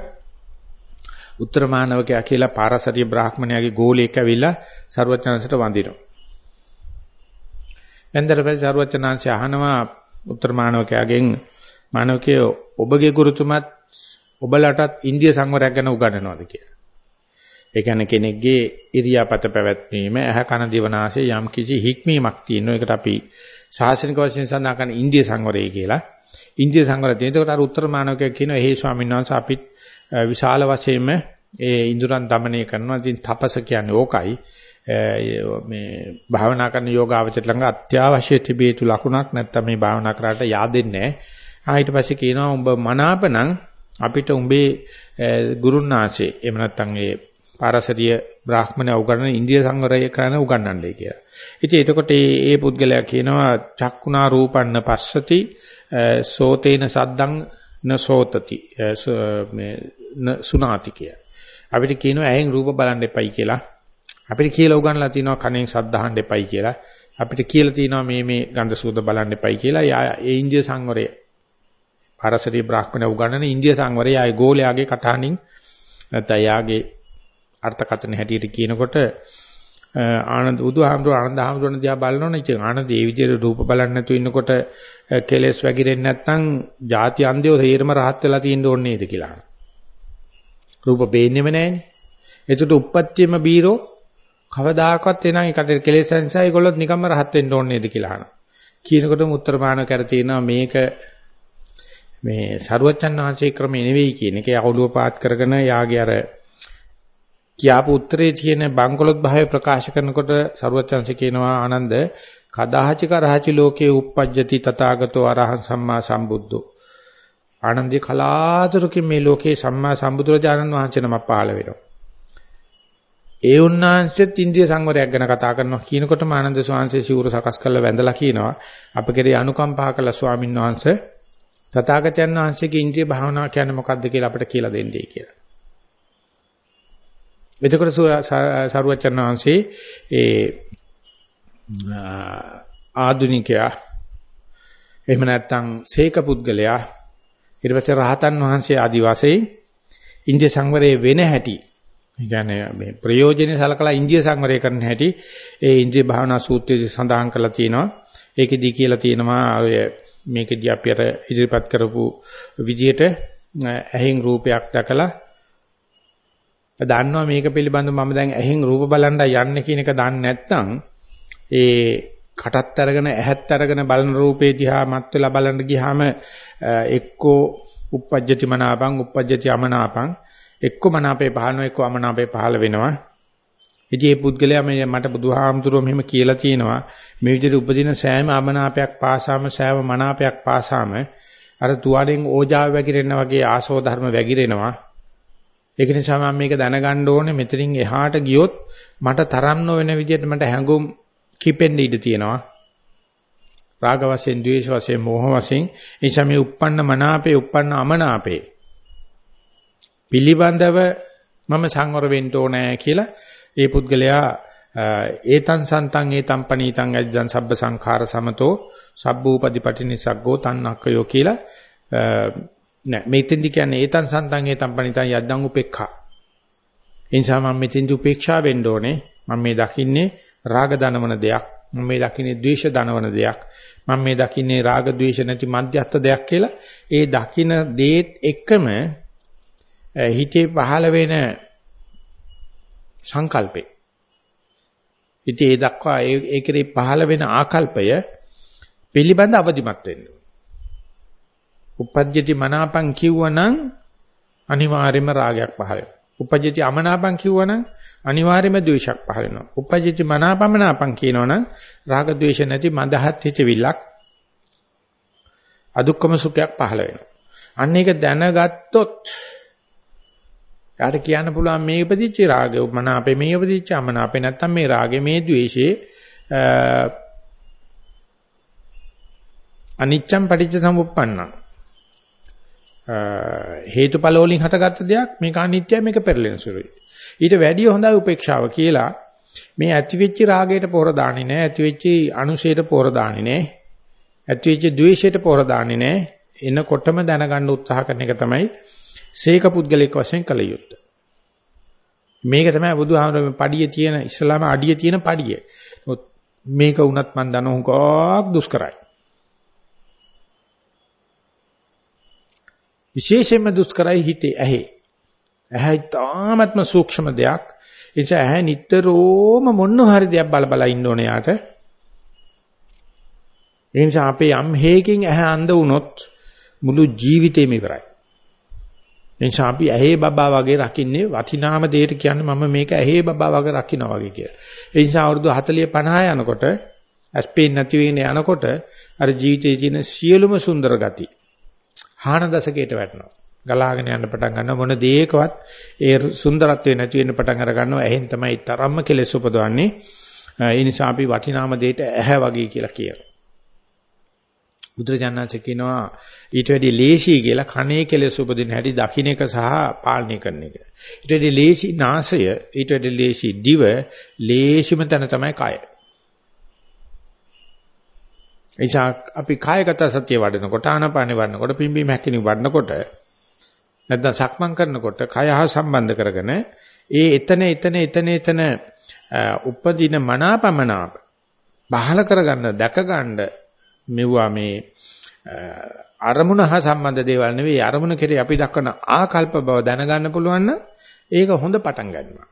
Speaker 1: උත්තර මානවකයා කියලා පාරසරිය බ්‍රාහ්මණයාගේ ගෝලයක් ඇවිල්ලා සරුවචනාංශට වඳිනවා. එන්දර පස්සේ සරුවචනාංශ අහනවා උත්තර මානවකයාගෙන් මානවකය ඔබගේ ගුරුතුමත් ඔබලටත් ඉන්දිය සංවරයක් ගැන උගන්වනවාද කියලා. ඒ කියන්නේ කෙනෙක්ගේ ඉරියාපත පැවැත්වීම ඇහ කන දිවනාසය යම් කිසි හික්මීමක් තියෙනවා. ඒකට අපි ශාසනික වශයෙන් සඳහන් කරන ඉන්දිය සංවරය කියලා. ඉන්දිය සංවරය තියෙන. ඒකට අර උත්තර මානවකයෙක් කියනවා "එහේ ස්වාමීන් වහන්සේ අපිත් විශාල වශයෙන්ම ඒ ඉඳුරන් দমনය කරනවා. ඉතින් තපස කියන්නේ ඕකයි. මේ භාවනා කරන යෝගාවචර ළඟ අත්‍යවශ්‍ය තිබිය යුතු ලකුණක් නැත්තම් මේ භාවනා කරාට yaadෙන්නේ නැහැ. ආ ඊට පස්සේ කියනවා උඹ මනාපනම් අපිට උඹේ ගුරුන්නාසේ එහෙම නැත්තම් ඒ පාරසරිය බ්‍රාහ්මණ උගන්වන ඉන්දිය සංවරය කරන උගන්වන්නේ කියලා. ඉතින් එතකොට මේ ඒ පුද්ගලයා කියනවා චක්කුණා රූපන්න පස්සති සෝතේන සද්දං නසෝතති මේ සුනාති කිය. අපිට කියනවා ඇහෙන් රූප බලන්න එපයි කියලා. අපිට කියලා උගන්ලා තිනවා කනෙන් සද්ද අහන්න එපයි කියලා. අපිට කියලා තිනවා මේ මේ ගන්ධ සූද බලන්න එපයි කියලා. ඒ ඉන්දිය සංවරය පාරසරිය බ්‍රාහ්මණ උගන්වන ඉන්දිය සංවරය ආයේ ගෝලයාගේ කටහඬින් නැත්නම් යාගේ අර්ථකථන හැටියට කියනකොට ආනන්ද බුදුහාමුදුර ආනන්ද හාමුදුරන දිහා බලනවනේ ඉතින් ආනන්ද ඒ විදිහට රූප බලන්නේ නැතුව ඉන්නකොට කෙලෙස් වැగిරෙන්නේ නැත්නම් ಜಾති අන්දයෝ තේරම රහත් වෙලා තියෙන්න ඕනේ නේද කියලා. රූප පේන්නේම නැහැනේ. එතකොට උප්පත්තියම බීරෝ කවදාකවත් එනං ඒකට කෙලෙස් නිසා ඒගොල්ලොත් නිකම්ම රහත් වෙන්න ඕනේ නේද කියලා අහනවා. කියනකොටම උත්තර මානව කර තියෙනවා මේක මේ සරුවච්චන් වහන්සේ ක්‍රමේ නෙවෙයි කියන එක යහළුව පාත් කරගෙන යාගේ අර කියාපු උත්තරේ තියෙන බංකොලොත් භාවය ප්‍රකාශ කරනකොට සරුවච්චන්සේ කියනවා ආනන්ද කදාහචි කරහචි ලෝකේ uppajjati තථාගතෝ අරහං සම්මා සම්බුද්ධෝ ආනන්දේ කලාතුරකින් මේ ලෝකේ සම්මා සම්බුදුරජාණන් වහන්සේ නමක් පහළ වෙනවා. ඒ උන්වහන්සේත් ඉන්දිය සංවරයක් ගැන කතා කරනවා. කියනකොටම ආනන්ද ස්වාමීන් සිවුර සකස් කරලා වැඳලා කියනවා අප කෙරේ අනුකම්පා කළ ස්වාමින් වහන්සේ තථාගතයන් වහන්සේගේ ඉන්ද්‍රිය භාවනාව කියන්නේ මොකක්ද කියලා අපිට කියලා දෙන්නයි කියලා. එතකොට සරුවචන් වහන්සේ ඒ ආදුනිකයා එහෙම නැත්නම් සීක පුද්ගලයා ඊට පස්සේ රහතන් වහන්සේ ආදි වශයෙන් ඉන්දිය සංවරයේ වෙන හැටි ඒ කියන්නේ මේ ප්‍රයෝජනෙ සලකලා ඉන්දිය සංවරය කරන හැටි ඒ ඉන්ද්‍රිය භාවනා සූත්‍රයේ සඳහන් කරලා තියෙනවා. ඒකෙදි කියලා තියෙනවා ඔය මේකෙදී අපි අර ඉදිරිපත් කරපු විදියට ඇහෙන් රූපයක් දැකලා දන්නවා මේක පිළිබඳව මම දැන් ඇහෙන් රූප බලන්න යන්නේ කියන එක දන්නේ නැත්නම් ඒ කටත් අරගෙන ඇහත් අරගෙන බලන රූපේ දිහා මත් වෙලා බලන්න ගියාම එක්කෝ uppajjati manapan uppajjati amanapan එක්කෝ මනාපේ පහළනවා එක්කෝ අමනාපේ පහළ වෙනවා. ඉතින් මේ පුද්ගලයා මේ මට බුදුහාමුදුරුවෝ මෙහෙම කියලා තියෙනවා. මේ විදිහට උපදින සෑම අමනාපයක් පාසාම සෑම මනාපයක් පාසාම අර තුවාලෙන් ඕජාව වැగిරෙනා වගේ ආසෝ ධර්ම වැగిරෙනවා. ඒක නිසා මම මේක දැනගන්න ඕනේ මෙතනින් එහාට ගියොත් මට තරම් නොවන විදිහට මට හැඟුම් කිපෙන්න ඉඩ තියෙනවා. රාග වශයෙන් ද්වේෂ වශයෙන් මෝහ වශයෙන්. එනිසා මේ uppන්න මනාපේ uppන්න අමනාපේ පිළිබඳව මම සංවර වෙන්න ඕනේ කියලා ඒ පුද්ගලයා ඒතං සන්තං ඒතං පනීතං අජ්ජං සබ්බ සංඛාර සමතෝ සබ්බූපදීපටි නිසග්ගෝ තන්නක්කයෝ කියලා නෑ. මෙතෙන්දි කියන්නේ ඒතං සන්තං ඒතං පනීතං යද්දං උපේක්ඛා. එනිසා මම මෙතෙන්දි උපේක්ෂා වෙන්න ඕනේ. මම මේ දකින්නේ රාග දනවන දෙයක්. මම මේ දකින්නේ ද්වේෂ දනවන දෙයක්. මම මේ දකින්නේ රාග ද්වේෂ නැති මධ්‍යස්ථ දෙයක් කියලා. ඒ දකින්න දේත් එකම හිතේ පහළ වෙන සංකල්පේ. ඉතින් ඒ දක්වා ඒ ඒ කෙරේ පහළ වෙන ආකල්පය පිළිබඳ අවදිමත් වෙන්න ඕනේ. උපද්‍යති මනාපං කිව්වනම් අනිවාර්යයෙන්ම රාගයක් පහළ වෙනවා. උපජ්ජති අමනාපං කිව්වනම් අනිවාර්යයෙන්ම ද්වේෂයක් පහළ වෙනවා. උපජ්ජති මනාපමනාපං කියනවනම් රාග ද්වේෂ නැති මදහත් හිතවිල්ලක් අදුක්කම සුඛයක් පහළ වෙනවා. අන්න ඒක දැනගත්තොත් යාට කියන්න පුළුවන් මේ උපදිච්ච රාගය මනාපේ මේ උපදිච්ච අමනාපේ නැත්තම් මේ රාගේ මේ ද්වේෂේ අනිච්චම් පටිච්ච සමුප්පන්නං හේතුඵල වලින් හටගත්ත දෙයක් මේක අනිත්‍යයි මේක පෙරලෙන සුළුයි. ඊට වැඩිය හොඳයි උපේක්ෂාව කියලා මේ ඇතිවෙච්ච රාගයට පොර දාන්නේ නැහැ ඇතිවෙච්ච අනුශේත පොර දාන්නේ නැහැ ඇතිවෙච්ච ද්වේෂයට පොර දාන්නේ නැහැ. එනකොටම දැනගන්න උත්සාහ කරන එක තමයි සීක පුද්ගලික වශයෙන් කළ යුත්තේ. මේක තමයි බුදුහාමරගේ පඩිය තියෙන ඉස්ලාම අඩිය තියෙන පඩිය. මේක වුණත් මන් දන්න හුඟක් දුෂ්කරයි. විශේෂයෙන්ම දුෂ්කරයි හිතේ ඇහි. ඇහැ තාමත්ම සූක්ෂම දෙයක්. ඒ නිසා ඇහැ නිට්ටරෝම මොන හරි දෙයක් බල බල ඉන්න ඕනේ යාට. ඒ නිසා අපේ යම් හේකින් ඇහැ අඳ වුණොත් මුළු ජීවිතේම ඉවරයි. ඒ නිසා අපි ඇහි බබා වගේ රකින්නේ වටිනාම දෙයට කියන්නේ මම මේක ඇහි බබා වගේ රකින්නවා වගේ කියලා. ඒ නිසා අවුරුදු 40 50 යනකොට ඇස්පේන් නැති වෙන යනකොට අර ජීවිතයේ තියෙන සියලුම සුන්දර ගති හාන දශකයට වැටෙනවා. ගලාගෙන යන්න පටන් ගන්නවා මොන දේකවත් ඒ සුන්දරත්වය නැති වෙන්න පටන් අර ගන්නවා. එහෙන් තමයි තරම්ම කෙලෙස් උපදවන්නේ. ඒ නිසා අපි වටිනාම දෙයට ඇහැ වගේ කියලා කියනවා. බුදුරජාණන්සේ කියනවා ඊට වැඩි ලේසි කියලා කනේ කෙලෙස් උපදින හැටි දකින්න එක සහ පාලනය කරන එක. ඊට වැඩි ලේසි නාසය, ඊට වැඩි ලේසි දිව, ලේසිම තැන තමයි කය. එනිසා අපි කායගත සතිය වඩනකොට ආනාපානෙ වඩනකොට පිම්බීම හැකිනි වඩනකොට නැත්නම් සක්මන් කරනකොට කය හා සම්බන්ධ කරගෙන ඒ එතන එතන එතන එතන උපදින මනාපමනාප බහල කරගන්න දැක ගන්න මෙවුවා මේ අරමුණ හා සම්බන්ධ දේවල් නෙවෙයි. අරමුණ කෙරේ අපි දක්වන ආකල්ප බව දැනගන්න පුළුවන් නම් ඒක හොඳ පටන් ගන්නවා.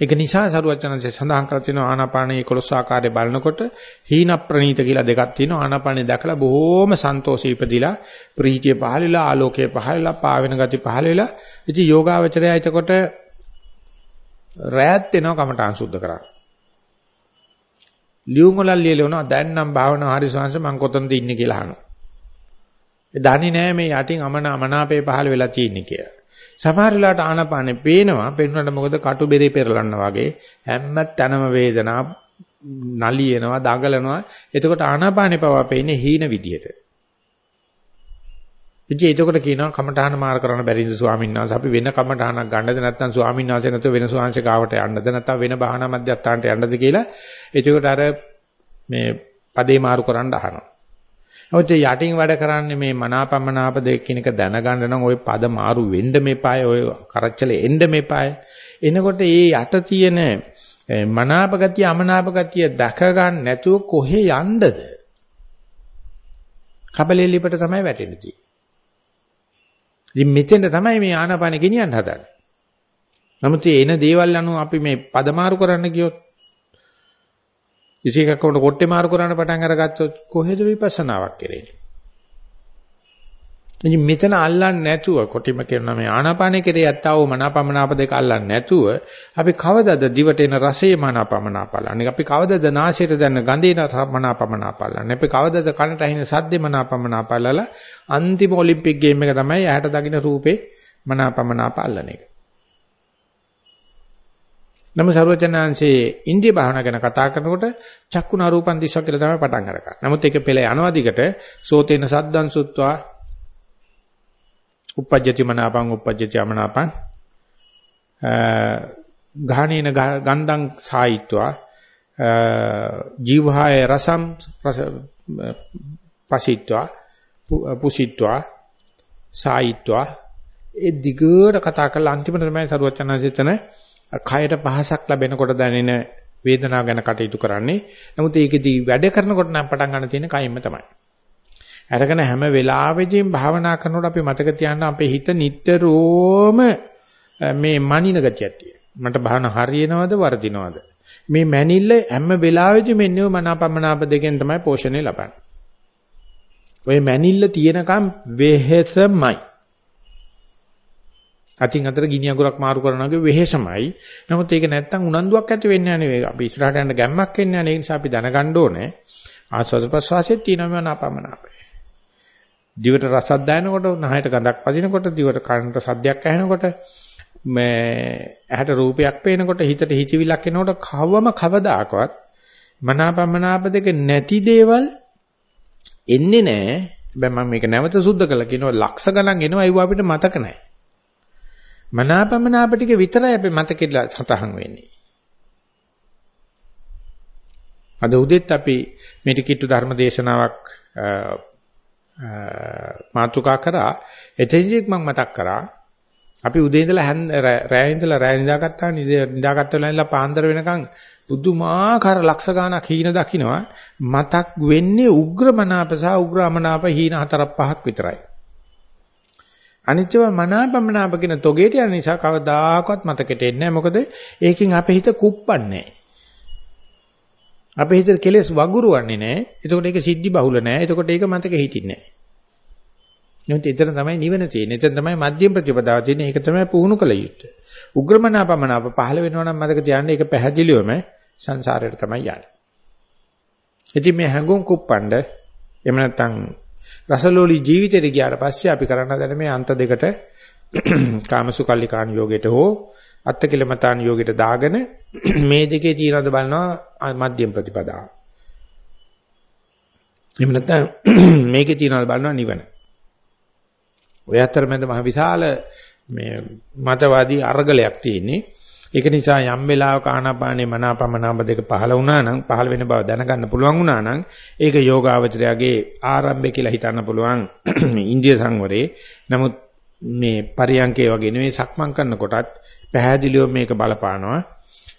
Speaker 1: ඒක නිසා සරුවචනන්සේ සඳහන් කර තියෙනවා ආනාපානයේ 11 ආකාරයේ බලනකොට හීන ප්‍රනීත කියලා දෙකක් තියෙනවා ආනාපානය දැකලා බොහෝම සන්තෝෂී ඉපදිලා ප්‍රීතිය පහළලා ආලෝකය පහළලා පාවෙන ගති පහළලා ඉතින් යෝගාවචරය එතකොට රැත් වෙනවා කමඨාන් සුද්ධ කරා. ලියුම් වල ලියලනවා දැන් නම් භාවනා හරි සංස මං කොතනද ඉන්නේ කියලා අහනවා. ඒ දන්නේ නැහැ මේ යටින් අමන අමනාපේ පහළ වෙලා තියෙන්නේ කියලා. සමහර වෙලාවට ආනපානෙ පේනවා පේනකොට මොකද කටු බෙරේ පෙරලන්න වගේ. හැම තැනම වේදනා නලියනවා දඟලනවා. එතකොට ආනාපානෙ පවා පේන්නේ හීන විදියට. ඉතින් එතකොට කියනවා කමඨාන මාර කරන්න බැරිද ස්වාමීන් වහන්සේ. අපි වෙන කමඨානක් ගන්නද නැත්නම් ස්වාමීන් වහන්සේ නැතුව වෙන ස්වාංශ කාවට යන්නද නැත්නම් වෙන බහනා මධ්‍යස්ථානට යන්නද කියලා. එතකොට අර මේ පදේ මාරු කරන්න අහනවා. ඔච්ච යටින් වැඩ කරන්නේ මේ මනාපමනාප දෙක කියන එක දැනගන්න නම් ওই පද මාරු වෙන්න මේපාය ඔය කරච්චල එන්න මේපාය. එනකොට ඒ යට තියෙන මනාප ගතිය අමනාප ගතිය දැක ගන්න නැතුව කොහෙ යන්නද? කබලෙලිපට තමයි වැටෙන්නේ තියෙන්නේ. ඉතින් මෙතෙන්ද තමයි මේ ආනාපාන ගෙනියන්න හදන්නේ. නමුත් එන දේවල් අනුව අපි මේ පදමාරු කරන්න ගියොත් විශේෂයක් කොට කොට්ටේ මාරු කරන්න පටන් අරගත්තොත් කොහෙද විපස්සනාවක් කෙරෙන්නේ? ඉතින් මෙතන අල්ලන්නේ නැතුව කොටිම කියන මේ ආනාපානේ කෙරේ යත්තව මනාපමනාප දෙක අල්ලන්නේ නැතුව අපි කවදද දිවට එන රසයේ මනාපමනාපලන්නේ අපි කවදද නාසයට දැනෙන ගඳේ මනාපමනාපලන්නේ අපි කවදද කනට ඇහෙන සද්දේ මනාපමනාපලලා අන්තිම ඔලිම්පික් ගේම් එක තමයි ඇහැට දකින්න රූපේ මනාපමනාප අල්ලන එක. නම සරුවචනාංශයේ ඉන්දිය භාවනා ගැන කතා කරනකොට චක්කුණ රූපන් දිස්ස කියලා තමයි පටන් අරගන්නේ. නමුත් ඒක පෙළ යනවා දිගට. සෝතේන සද්දං සුත්වා. uppajjati මනාපං uppajjati අමනාපං ගාහනේන ගන්ධං සායිත්වා. ජීවහාය රසම් රස පසිත්වා. පුසිත්වා. සායිත්වා. ඒ දිගට කතා කරලා අන්තිමට තමයි සරුවචනාංශය එතන කයට පහසක් ලැබෙනකොට දැනෙන වේදනාව ගැන කටයුතු කරන්නේ. නමුත් ඒකෙදි වැඩ කරනකොට නම් පටන් ගන්න තියෙන කයින්ම තමයි. අරගෙන හැම වෙලාවෙදීම භාවනා කරනකොට අපි මතක තියාගන්න අපේ හිත නිට්ටරෝම මේ මනින ගතියක් තියෙනවා. මට භාවනා හරියනවද වර්ධිනවද? මේ මැනිල්ල හැම වෙලාවෙදීම මෙන්නව මනාපමනාප දෙකෙන් තමයි පෝෂණය ලබන්නේ. ඔය මැනිල්ල තියෙනකම් වෙහෙසමයි. අතින් අතට ගිනි අඟුරක් මාරු කරනවා වෙහෙසමයි. නමුත් ඒක නැත්තම් උනන්දුවක් ඇති වෙන්නේ නැහැ නෙවෙයි. අපි ඉස්සරහට යන්න ගැම්මක් එන්නේ නැහැ. ඒ නිසා අපි දැනගන්න ඕනේ. ආස්වාද ප්‍රසවාසයේ තියෙනවා නාපමනාපය. දිවට රසක් දැනෙනකොට, නහයට ගඳක් වදිනකොට, දිවට කනට සද්දයක් ඇහෙනකොට, මේ ඇහැට රූපයක් පේනකොට, හිතට හිතවිලක් එනකොට කවම කවදාකවත් මනාපමනාප දෙක නැති දේවල් එන්නේ නැහැ. හැබැයි මම මේක නැවත සුද්ධ කළා කියනවා ලක්ෂ ගණන් එනවා ඒව අපිට මතක නැහැ. මනාපමනාප ටික විතරයි අපි මතකෙලා සතහන් වෙන්නේ. අද උදෙත් අපි මේ ටිකිට්ටු ධර්ම දේශනාවක් මාතුකා කරා. එතෙන්ජෙක් මම මතක් කරා අපි උදේ ඉඳලා රෑ ඉඳලා රෑ නිදාගත්තා නිදාගත්ත වෙලාව ඉඳලා පාන්දර වෙනකන් පුදුමාකාර ලක්ෂ ගාණක් හීන දකින්නවා මතක් වෙන්නේ උග්‍රමනාප සහ උග්‍රමනාප හීන හතරක් පහක් විතරයි. අනිත්‍යව මනාපමනාප කියන තොගේට යන නිසා කවදාකවත් මතකෙට එන්නේ නැහැ. මොකද ඒකෙන් අපේ හිත කුප්පන්නේ අපේ හිත කෙලෙස් වගුරුවන්නේ නැහැ. එතකොට ඒක සිද්ධි බහුල නැහැ. එතකොට ඒක මතකෙ හිටින්නේ නැහැ. නෙවෙයි එතන තමයි නිවන තියෙන්නේ. එතන තමයි මධ්‍යම ප්‍රතිපදාව තියෙන්නේ. ඒක තමයි පුහුණු කළ යුත්තේ. උග්‍රමනාපමනාප පහළ වෙනවා නම් මතක තියාගන්න ඒක පැහැදිලිවම සංසාරයට තමයි යන්නේ. ඉතින් මේ හැඟුම් කුප්පණ්ඩ එහෙම නැත්නම් රසලෝලි ජීවිතේට ගියාට පස්සේ අපි කරන්න හදන මේ අන්ත දෙකට කාමසුකල්ලිකාණ යෝගයට හෝ අත්තකිලමතාන යෝගයට දාගෙන මේ දෙකේ තියෙනවද බලනවා මධ්‍යම ප්‍රතිපදාව. එහෙම නැත්නම් මේකේ තියෙනවද බලනවා නිවන. ඔය අතරමැද මහ විශාල මේ මතවාදී අරගලයක් තියෙන්නේ. ඒක නිසා යම් වෙලාවක ආනාපානේ මනාපමනාප දෙක පහළ වුණා නම් පහළ වෙන බව දැනගන්න පුළුවන් වුණා නම් ඒක යෝගාවචරයාගේ ආරම්භය කියලා හිතන්න පුළුවන් ඉන්දිය සංවරේ. නමුත් මේ පරියංකේ වගේ නෙවෙයි සක්මන් කරනකොටත් පැහැදිලිව මේක බලපානවා.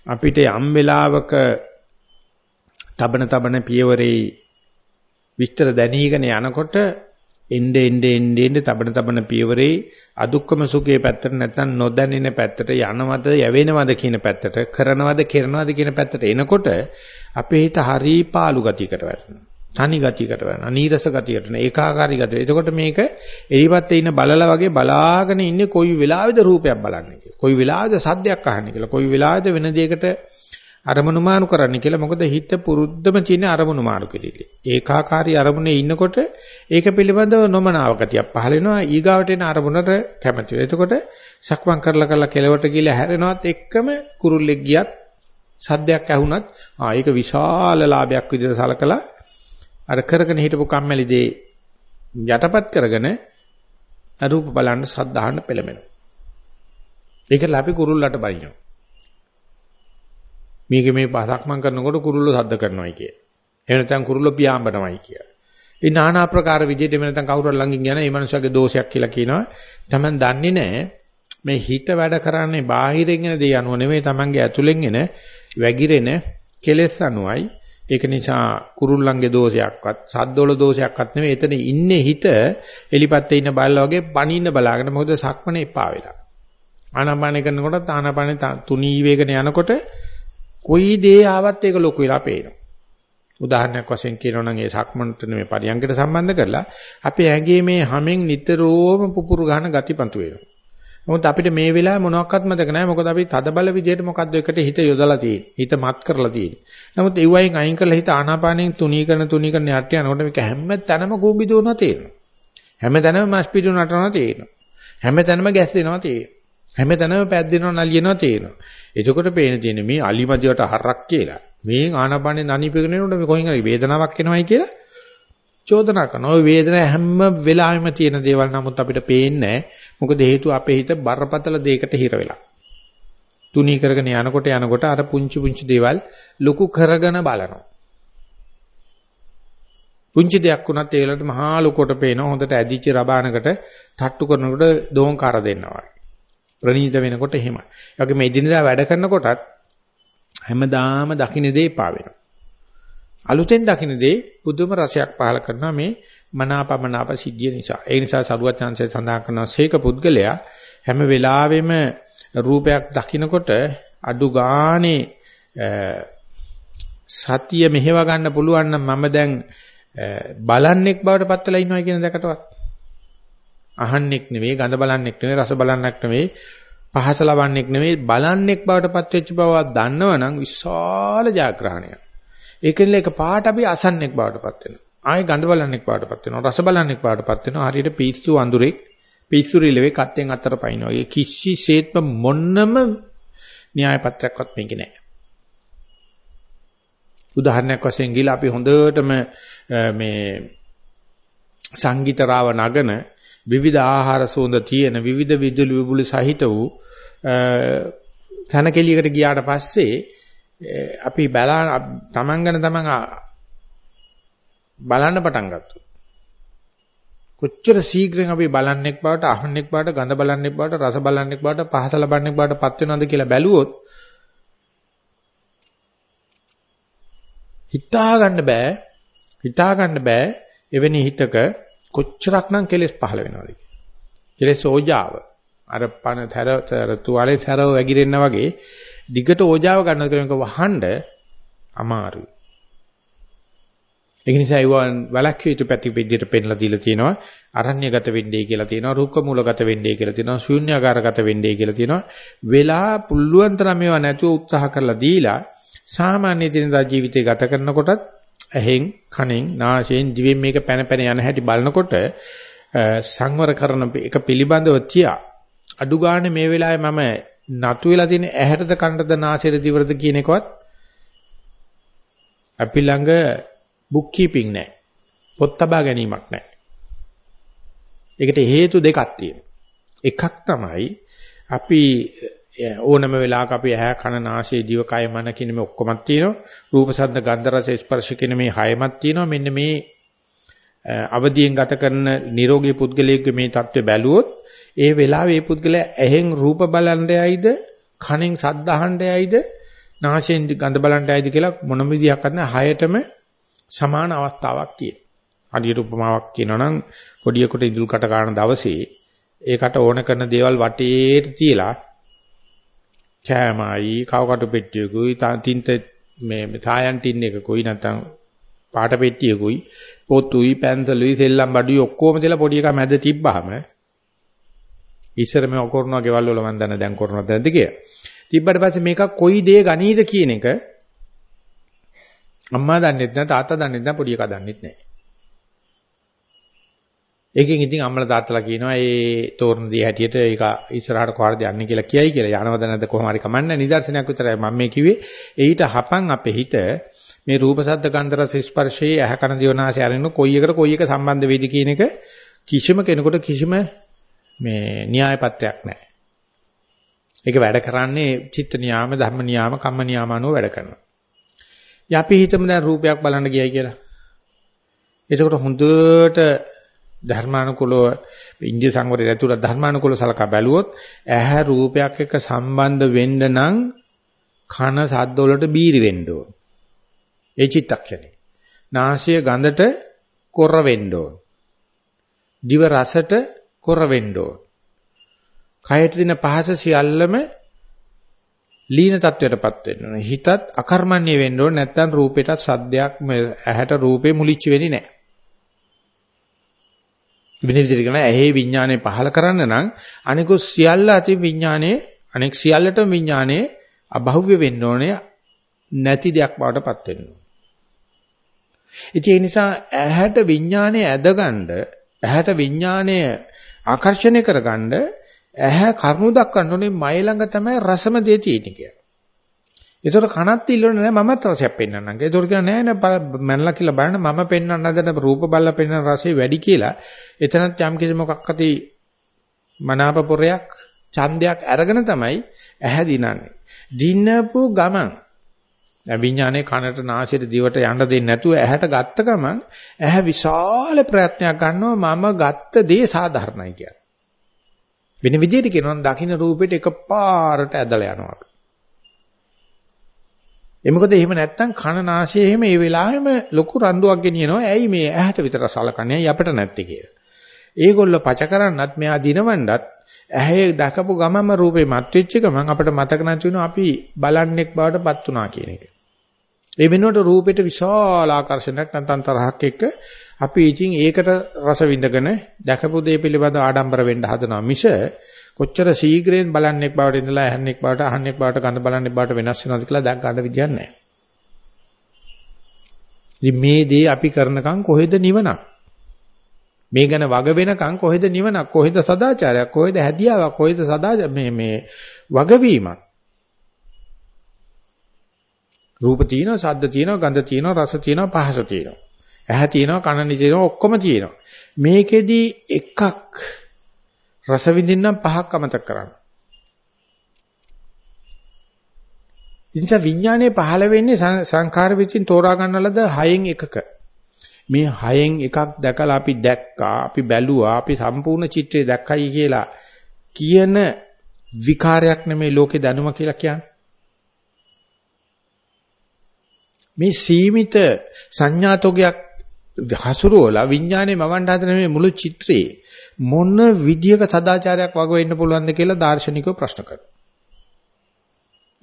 Speaker 1: අපිට යම් වෙලාවක තබන තබන පියවරේ විස්තර දැනීගෙන යනකොට එnde ende ende ende තබන තබන පියවරේ අදුක්කම සුඛයේ පැත්තට නැත්නම් නොදැනෙන පැත්තට යනවද යවෙනවද කියන පැත්තට කරනවද කරනවද කියන පැත්තට එනකොට අපේ හිත හරි පාළු ගතියකට වැටෙනවා. තනි ගතියකට වැටෙනවා. නීරස ගතියකට වෙනවා. ඒකාකාරී ගතියට. එතකොට මේක එලිපත්තේ ඉන්න බලලා වගේ බලාගෙන ඉන්නේ කොයි වෙලාවෙද රූපයක් බලන්නේ කියලා. කොයි වෙලාවෙද සද්දයක් අහන්නේ කියලා. කොයි වෙලාවෙද වෙන දෙයකට අරමුණු මාරු කරන්න කියලා මොකද හිත පුරුද්දම තියෙන අරමුණු මාරු කෙරෙලි. ඒකාකාරී අරමුණේ ඉන්නකොට ඒක පිළිබඳව නොමනාව ගතියක් පහල වෙනවා ඊගාවට එන අරමුණට කැමති වෙනවා. එතකොට සක්මන් කරලා කරලා කෙලවට ගිහලා හැරෙනවත් එක්කම කුරුල්ලෙක් ගියත් සද්දයක් ඇහුණත් ආ ඒක විශාල ලාභයක් විදිහට සලකලා අර කරගෙන හිටපු කම්මැලි දේ යටපත් කරගෙන අරූප බලන්න සද්ධාහන්න පෙළඹෙනවා. ඒකල අපි කුරුල්ලට බයිනවා. මේක මේ පසක්මන් කරනකොට කුරුල්ලෝ සද්ද කරනවායි කිය. එහෙම නැත්නම් කුරුල්ලෝ පියාඹනවායි කිය. ඒ নানা ආකාර විදිහට එහෙම නැත්නම් කවුරුර ළඟින් යන මේ මනුස්සයාගේ දෝෂයක් කියලා කියනවා. Taman දන්නේ නැහැ මේ හිත වැඩ කරන්නේ බාහිරින් එන දේ අනුව නෙමෙයි Tamanගේ ඇතුලෙන් එන වැగిරෙන කෙලෙස් අනුවයි. ඒක නිසා කුරුල්ලන්ගේ දෝෂයක්වත් සද්දවල දෝෂයක්වත් නෙමෙයි එතන ඉන්නේ හිත එලිපත්තේ ඉන්න බල්ලා වගේ පණින්න බලාගෙන මොකද සක්මනේ එපා වෙලා ආනාපාන කරනකොට ආනාපාන තුනී වේගන යනකොට කොයි දේ ආවත් ඒක ලොකු වෙලා පේනවා. උදාහරණයක් වශයෙන් කියනවා නම් ඒ සක්මන්ට මේ පරියංගයට සම්බන්ධ කරලා අපේ ඇඟේ මේ හැමෙන් නිතරම පුපුරු ගන්න ගතිපන්තු වෙනවා. මොකද අපිට මේ වෙලාවේ මොනවත් මතක නැහැ. මොකද අපි තද බල විදියට මොකද්ද එකට හිත යොදලා තියෙන්නේ. හිත මත් කරලා තියෙන්නේ. නමුත් ඒ වයින් අයින් කරලා හිත ආනාපානෙන් තුනී කරන තුනී කරන යට යනකොට මේක හැම තැනම කූඹි දුවනවා තේරෙනවා. හැම තැනම මස් පිටු නටනවා තේරෙනවා. හැම තැනම ගැස්සෙනවා තේරෙනවා. හැම තැනම පැද්දෙනවා නලියනවා තේරෙනවා. එතකොට පේන තියෙන්නේ මේ අලිමදියට හරක් කියලා. මේ ආනාපානේ නනිපෙගෙන යනකොට මේ කොහෙන් හරි වේදනාවක් එනවයි කියලා චෝදනා කරනවා. ওই වේදනාව හැම වෙලාවෙම තියෙන දේවල් නමුත් අපිට පේන්නේ මොකද හේතුව අපේ හිත බරපතල දෙයකට හිර වෙලා. තුනී කරගෙන යනකොට යනකොට අර පුංචි පුංචි දේවල් ලොකු කරගෙන බලනවා. පුංචි දෙයක් වුණත් ඒ වෙලාවට මහා ලොකුට පේනවා. හොඳට ඇදිච්ච රබානකට තට්ටු කරනකොට දෝංකාර දෙන්නවා. ප්‍රණීත වෙනකොට එහෙමයි. ඒ වගේම එදිනදා වැඩ කරනකොටත් හැමදාම දකින්න දේ පා වෙනවා. අලුතෙන් දකින්න දේ පුදුම රසයක් පහල කරනවා මේ මනාපමනාප සිද්ධිය නිසා. ඒ නිසා සරුවත් chance සඳහන් කරනවා සීක පුද්ගලයා හැම වෙලාවෙම රූපයක් දකින්නකොට අඩු ගානේ සතිය මෙහෙව ගන්න පුළුවන් නම් මම දැන් බලන්නෙක් බවට පත් වෙලා ඉන්නවා කියන දකටවත් අහන්නෙක් නෙවෙයි, ගඳ බලන්නෙක් නෙවෙයි, රස බලන්නෙක් නෙවෙයි, පහස ලවන්නෙක් නෙවෙයි, බලන්නෙක් බවට පත් වෙච්ච බව දන්නවනම් විශාල ජයග්‍රහණයක්. ඒකෙන් එක පාට අපි අසන්නෙක් බවට පත් වෙනවා. ආයේ ගඳ බලන්නෙක් බවට පත් වෙනවා. රස බලන්නෙක් බවට පත් වෙනවා. හරියට පීත්තු අඳුරෙක් පිස්සු රිලෙවේ කත්තෙන් අතර පයින්නවා. ඒ කිසිසේත්ම මොන්නම න්‍යාය පත්‍රයක්වත් මේකේ නැහැ. උදාහරණයක් වශයෙන් ගිහලා අපි හොඳටම මේ සංගීත රාව නගන විවිධ ආහාර සුවඳ තියෙන විවිධ විදුලි විදුලි සහිත වූ තනකෙලියකට ගියාට පස්සේ අපි බලා තමන් ගැන තමන් බලන්න පටන් ගත්තා. කොච්චර ශීඝ්‍රයෙන් අපි බලන්නෙක් බවට අහන්නෙක් බවට ගඳ බලන්නෙක් බවට රස බලන්නෙක් බවට පහස ලබන්නෙක් බවට පත් වෙනවද කියලා බැලුවොත් හිතා ගන්න බෑ හිතා ගන්න බෑ එවැනි හිතක කොච්චරක්නම් කෙලෙස් පහළ වෙනවද කෙලෙස් ඕජාව. අර පන තර තුවාලේ තරව වැగిරෙන්න වගේ දිගට ඕජාව ගන්නද කියලා එක වහන්න අමාරුයි. ඒක නිසා ඒවන් වැලක්විය යුතු පැති විදිහට පෙන්ලා දීලා තියෙනවා. අරණ්‍යගත වෙන්නේ කියලා තියෙනවා. රුක්ක මූලගත වෙන්නේ කියලා තියෙනවා. ශූන්‍යාකාරගත වෙන්නේ කියලා තියෙනවා. වෙලා පුළුවන් තරම් මේවා නැතුව උත්සාහ කරලා දීලා සාමාන්‍ය දිනදා ජීවිතය ගත කරනකොටත් ඇහෙන් කනෙන් නාසයෙන් දිවෙන් මේක පැන පැන යන හැටි බලනකොට සංවර කරන එක පිළිබඳව තියා අඩු ගන්න මේ වෙලාවේ මම නතු වෙලා තියෙන ඇහැටද කනටද නාසයටද දිවටද කියන එකවත් අපි ළඟ බුක් කීපින් නැහැ. පොත් තබා ගැනීමක් නැහැ. ඒකට හේතු දෙකක් තියෙනවා. එකක් තමයි අපි ඕනම වෙලාවක අපි ඇහැ කන නාසය දිව කය මන කියන මේ ඔක්කොමත් තියෙනවා. රූප ශබ්ද ගන්ධ රස ස්පර්ශ කියන මේ හයමත් තියෙනවා. මෙන්න මේ අවදියෙන් ගත කරන නිරෝගී පුද්ගලයෙකුගේ මේ தත්ත්වය බැලුවොත් ඒ වෙලාවේ මේ පුද්ගලයා ඇහෙන් රූප බලන්න යයිද කනෙන් ශබ්ද අහන්න යයිද නාසයෙන් ගඳ බලන්න යයිද කියලා මොනම විදියක් නැහැ හයටම සමාන අවස්ථාවක් තියෙනවා. හරියට උපමාවක් කියනවා නම් පොඩියෙකුට ඉදුල් කට ගන්න දවසේ ඒකට ඕන කරන දේවල් වටේට තියලා කෑමයි කවකටු පෙට්ටියකුයි තින්ත මේ තායන් ටින් එකකුයි නැත්නම් පාට පෙට්ටියකුයි පොතුයි පැන්සලුයි සෙල්ලම් බඩුයි ඔක්කොම තියලා පොඩි එකා මැද තිබ්බහම ඉස්සර මේ ඔකරනවා ගෙවල් වල මන් දන්න දැන් කරනවද නැද්ද කියලා. තිබ්බට පස්සේ මේක කොයි දේ ගනීද කියන එක අම්මා දන්නෙත් නැහැ තාත්තා දන්නෙත් නැහැ පොඩි එකා දන්නෙත් නැහැ. ඒකෙන් ඉතින් අම්මලා තාත්තලා කියනවා ඒ තෝරන දේ හැටියට ඒක ඉස්සරහට කොහරද යන්නේ කියලා කියයි කියලා. යනවද නැද්ද කොහොම හරි කමන්නේ නිදර්ශනයක් විතරයි මම මේ කිව්වේ. ඊට හපන් අපේ හිත මේ රූප ශබ්ද ගන්ධ රස ස්පර්ශයේ ඇහ කන දිවනාසය අරින්න කොයි එකට කොයි එක සම්බන්ධ වෙයිද කියන එක කිසිම කෙනෙකුට කිසිම මේ න්‍යාය පත්‍රයක් නැහැ. ඒක වැඩ කරන්නේ චිත්ත නියාම, ධම්ම නියාම, කම්ම නියාම අනුව වැඩ කරනවා. අපි හිතමු දැන් රූපයක් බලන්න ගියයි කියලා. එතකොට හොඳට ධර්මානුකූලව ඉන්දිය සංවරය ඇතුළත ධර්මානුකූලව සලකා බැලුවොත් ඇහැ රූපයක් එක්ක සම්බන්ධ වෙන්න නම් කන සද්ද වලට බීරි වෙන්න ඕන. ඒ චිත්තක්ෂණේ. නාසය ගඳට කොර වෙන්න ඕන. දිව රසට කොර වෙන්න ඕන. කයට දින පහස සියල්ලම ලීන තත්වයටපත් වෙන්න ඕනේ. හිතත් අකර්මණ්‍ය වෙන්න ඕනේ නැත්නම් රූපෙටත් සද්දයක් ඇහැට රූපේ මුලිච්ච වෙන්නේ නැහැ. විනිවිදිර කරන ඇහි විඥානය පහල කරන්න නම් අනිකුත් සියල්ල අති විඥානයේ අනෙක් සියල්ලටම විඥානයේ අභෞව්‍ය වෙන්න ඕනේ නැති දෙයක් බවටපත් වෙන්න ඕනේ. ඒ නිසා ඇහැට විඥානය ඇදගන්න ඇහැට විඥානය ආකර්ෂණය කරගන්න ඇහැ කරුණු දක්වන්න ඕනේ මයි ළඟ තමයි රසම දේ තියෙන්නේ කියලා. ඒතර කනත් ඉල්ලන්නේ නැහැ මමත් රසයක් පෙන්වන්නම්. ඒතර කියන නෑ නෑ මනලා කියලා බලන්න මම පෙන්වන්න හදන රූප බලලා පෙන්වන රසය වැඩි කියලා. එතනත් යම් කිසි මොකක් අති මනාපපොරයක් ඡන්දයක් අරගෙන තමයි ඇහැ දිනන්නේ. දිනපු ගමන් විඥානේ කනට නාසයට දිවට යන්න දෙන්නේ නැතුව ඇහැට ගත්ත ගමන් ඇහැ විශාල ප්‍රයත්නයක් ගන්නවා මම ගත්ත දේ සාධාරණයි කියලා. වෙන විදිහට කියනවා නම් දකින්න රූපෙට එකපාරට ඇදලා යනවා. ඒ මොකද එහෙම නැත්තම් කන නාසය එහෙම ඒ වෙලාවෙම ලොකු රණ්ඩුවක් ගෙනියනවා. ඇයි මේ ඇහැට විතර සලකන්නේ? ඇයි අපිට නැත්තේ කියලා. ඒගොල්ලෝ පච කරන්නත් මෙහා දිනවන්නත් ඇහැ දැකපු ගමම රූපේ මත් වෙච්ච ගමන් අපිට මතක නැති වෙනවා අපි බලන්නෙක් බවට පත් වුණා කියන එක. ඒ වෙනුවට රූපෙට විශාල ආකර්ෂණයක් නැත්නම් තරහක් එක්ක අපි ඉතින් ඒකට රස විඳගෙන දැකපු දේ පිළිබඳ ආඩම්බර වෙන්න හදනවා මිස කොච්චර ශීඝ්‍රයෙන් බලන්නෙක් බවට ඉඳලා ඇහන්නෙක් බවට අහන්නෙක් බවට ගඳ බලන්නෙක් බවට වෙනස් වෙනවද කියලා දැක් ගන්න විදියක් නැහැ. ඉතින් මේ දේ අපි කරනකම් කොහෙද නිවනක්? මේ ගැන වග වෙනකම් කොහෙද නිවනක්? කොහෙද සදාචාරයක්? කොහෙද හැදියාවක්? කොහෙද සදා මේ මේ වගවීමක්? රූප තියෙනවා, ශබ්ද තියෙනවා, ගන්ධ තියෙනවා, රස තියෙනවා, පහස තියෙනවා. ඇහැ තියෙනවා, කන තියෙනවා, ඔක්කොම තියෙනවා. මේකෙදි එකක් රස විඳින්නම් පහක් අමතක කරන්න. ඉතින් විඥානයේ පහළ වෙන්නේ සංඛාර විචින් තෝරා ගන්නලද හයෙන් එකක. මේ හයෙන් එකක් දැකලා අපි දැක්කා, අපි බැලුවා, අපි සම්පූර්ණ චිත්‍රය දැක්කයි කියලා කියන විකාරයක් නෙමෙයි ලෝකේ දැනුම කියලා කියන්නේ. මේ සීමිත සංඥාතෝගයක් හසුරුවලා විඥානේ මවන්න හදන මේ මුළු චිත්‍රේ මොන විදියක සදාචාරයක් වග වෙන්න පුළුවන්ද කියලා දාර්ශනිකව ප්‍රශ්න කරනවා.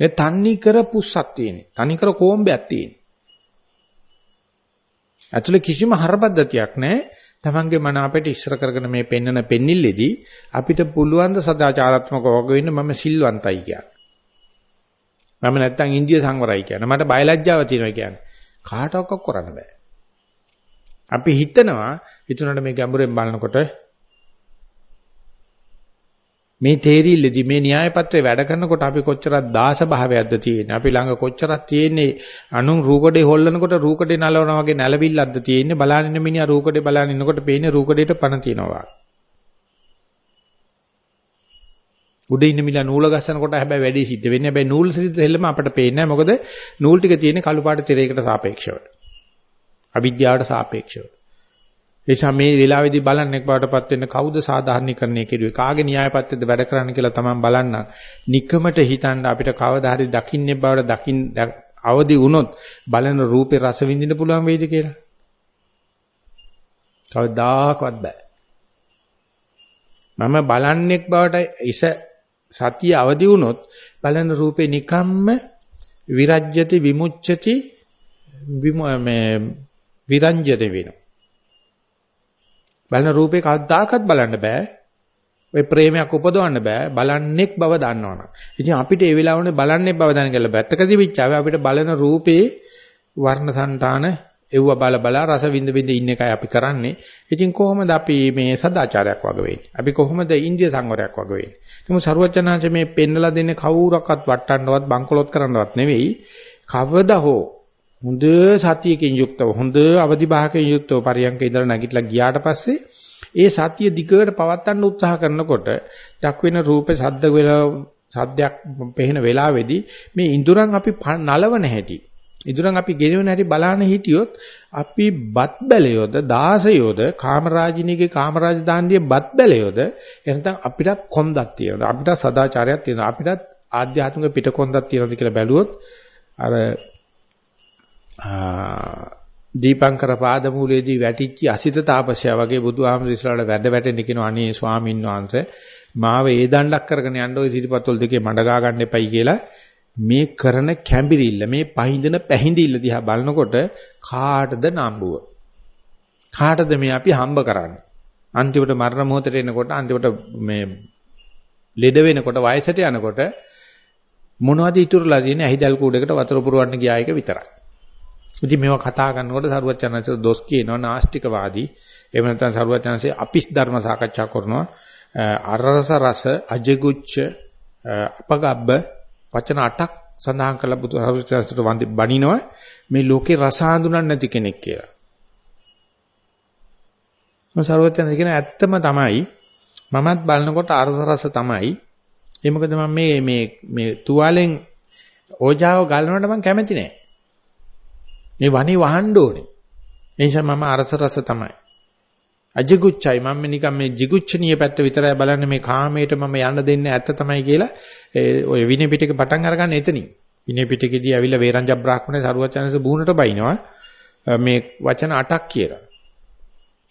Speaker 1: ඒ තන්නි කර පුස්සක් තියෙන්නේ. තනි කර කොම්බයක් තියෙන්නේ. ඇතුලේ කිසිම හරපද්ධතියක් නැහැ. තමන්ගේ මන අපිට ඉස්සර කරගෙන මේ පෙන්නන පෙන්නිල්ලේදී අපිට පුළුවන් ද සදාචාරාත්මක වග වෙන්න මම සිල්වන්තයි කියන්නේ. මම නැත්තම් ඉන්දිය සංවරයි කියන්නේ. මට බයලජ්ජාව තියෙනවා කියන්නේ. කාටවත් කරන්න බෑ. අපි හිතනවා හිතනකොට මේ ගැඹුරෙන් බලනකොට මේ තේරිල්ලදී මේ න්‍යාය පත්‍රය වැඩ කරනකොට අපි කොච්චරක් දාස භාවයක්ද තියෙන්නේ? අපි ළඟ කොච්චරක් තියෙන්නේ? අනුන් රූකඩේ හොල්ලනකොට රූකඩේ නලවනා වගේ නැලවිල්ලක්ද තියෙන්නේ? බලන්න මිනිහා රූකඩේ බලන ඉන්නකොට පේන්නේ රූකඩේට පණ තියනවා. උඩ ඉන්න මිලා නූල ගස්සනකොට හැබැයි වැඩි සිද්ධ වෙන්නේ හැබැයි නූල් සිද්ධ දෙල්ලම අපිට පේන්නේ නැහැ. මොකද නූල් ටික තියෙන්නේ කළු පාට තිරයකට සාපේක්ෂව. අවිද්‍යාවට සාපේක්ෂව නිසා මේ වෙලාවේදී බලන්නේ බවටපත් වෙන්න කවුද සාධාරණීකරණය කෙරුවේ කාගේ න්‍යායපත්‍යද වැඩ කරන්න කියලා තමයි බලන්න. নিকමට හිතන්න අපිට කවදා හරි දකින්නේ බවට දකින් අවදි වුණොත් බලන රූපේ රස විඳින්න පුළුවන් වෙයිද කියලා. කවදාකවත් බෑ. මම බලන්නෙක් බවට ඉස සතිය අවදි වුණොත් බලන රූපේ නිකම්ම විරජ්‍යති විමුච්ඡති මේ විරංජන වෙනවා. බලන රූපේ කවදාකවත් බලන්න බෑ. ඔය ප්‍රේමයක් උපදවන්න බෑ. බලන්නෙක් බව දන්නවනම්. ඉතින් අපිට ඒ වෙලාවනේ බලන්නෙක් බව දැන කියලා බැත්තකදී විච්චාව අපිට බලන රූපේ වර්ණ సంతාන එව්ව බල බල රස විඳ විඳ ඉන්න එකයි අපි කරන්නේ. ඉතින් කොහොමද අපි මේ සදාචාරයක් වග වෙන්නේ? අපි කොහොමද ඉන්දිය සංවරයක් වග වෙන්නේ? නමුත් සරුවචනාංශ මේ පෙන්නලා දෙන්නේ කවුරක්වත් වටන්නවත් බංකොලොත් කරන්නවත් නෙවෙයි. කවදා හෝ හොඳ සතියකින් යුක්තව හොඳ අවදිභාගයෙන් යුක්තව පරියන්ක ඉඳලා නැගිටලා ගියාට පස්සේ ඒ සතිය දිගට පවත්වන්න උත්සාහ කරනකොට ඩක් වෙන රූපේ සද්ද වෙලා සද්දයක් පෙහෙන වෙලාවේදී මේ ඉඳුරන් අපි නලවන හැටි ඉඳුරන් අපි ගෙනවන හැටි බලන්න හිටියොත් අපි බත් බැලයොද දාසයොද කාමරාජිනීගේ කාමරාජ දාණ්ඩියේ බත් බැලයොද එහෙනම් අපිටත් කොන්දක් තියෙනවා අපිට සදාචාරයක් තියෙනවා අපිටත් ආධ්‍යාත්මික පිටකොන්දක් තියෙනවද කියලා බැලුවොත් අර දීපංකර පාදමූලයේදී වැටිච්ච අසිත තාපසයා වගේ බුදුහාමුදුර ඉස්සරහට වැඩ වැටෙන්න කියන අනේ ස්වාමින් වහන්සේ මාව ඒ දණ්ඩක් කරගෙන යන්න ওই සිරිපත්වල දෙකේ මඩ ගා ගන්න එපයි කියලා මේ කරන කැඹිරිල්ල මේ පහින්දන පැහිඳිල්ල දිහා බලනකොට කාටද නම්බුව? කාටද මේ අපි හම්බ කරන්නේ? අන්තිමට මරණ මොහොතට එනකොට අන්තිමට මේ ලෙඩ වෙනකොට වයසට යනකොට මොනවද ඉතුරුලා තියෙන්නේ? ඇහිදල් කූඩේකට වතුර පුරවන්න ගියා එක විතරයි. ඉතින් මේවා කතා කරනකොට සරුවත් යනසේ දොස් කියනවා නාස්තිකවාදී. එහෙම නැත්නම් සරුවත් යනසේ අපිස් ධර්ම සාකච්ඡා කරනවා. අරස රස අජගුච්ච අපගබ්බ වචන 8ක් සඳහන් කරලා බුදු සරුවත් යනසට බණිනවා මේ ලෝකේ රස හඳුනන්නේ නැති කෙනෙක් කියලා. මම සරුවත් යනසේ කියන ඇත්තම තමයි මමත් බලනකොට අරස රස තමයි. ඒ මොකද මම මේ මේ මේ තුවාලෙන් ඕජාව ගලනකොට මම කැමති නෑ. මේ වනේ වහන්න ඕනේ. ඒ නිසා මම අරස රස තමයි. අජිගුච්චයි මම නිකන් මේ jigucchaniya පැත්ත විතරයි බලන්නේ මේ කාමයට මම යන්න දෙන්නේ ඇත්ත තමයි කියලා ඔය විනය පිටක පටන් අරගන්න එතනින්. විනය පිටකෙදී ඇවිල්ලා වේරංජ බ්‍රාහ්මණය සරුවචනස බුණට බයිනවා මේ වචන 8ක් කියලා.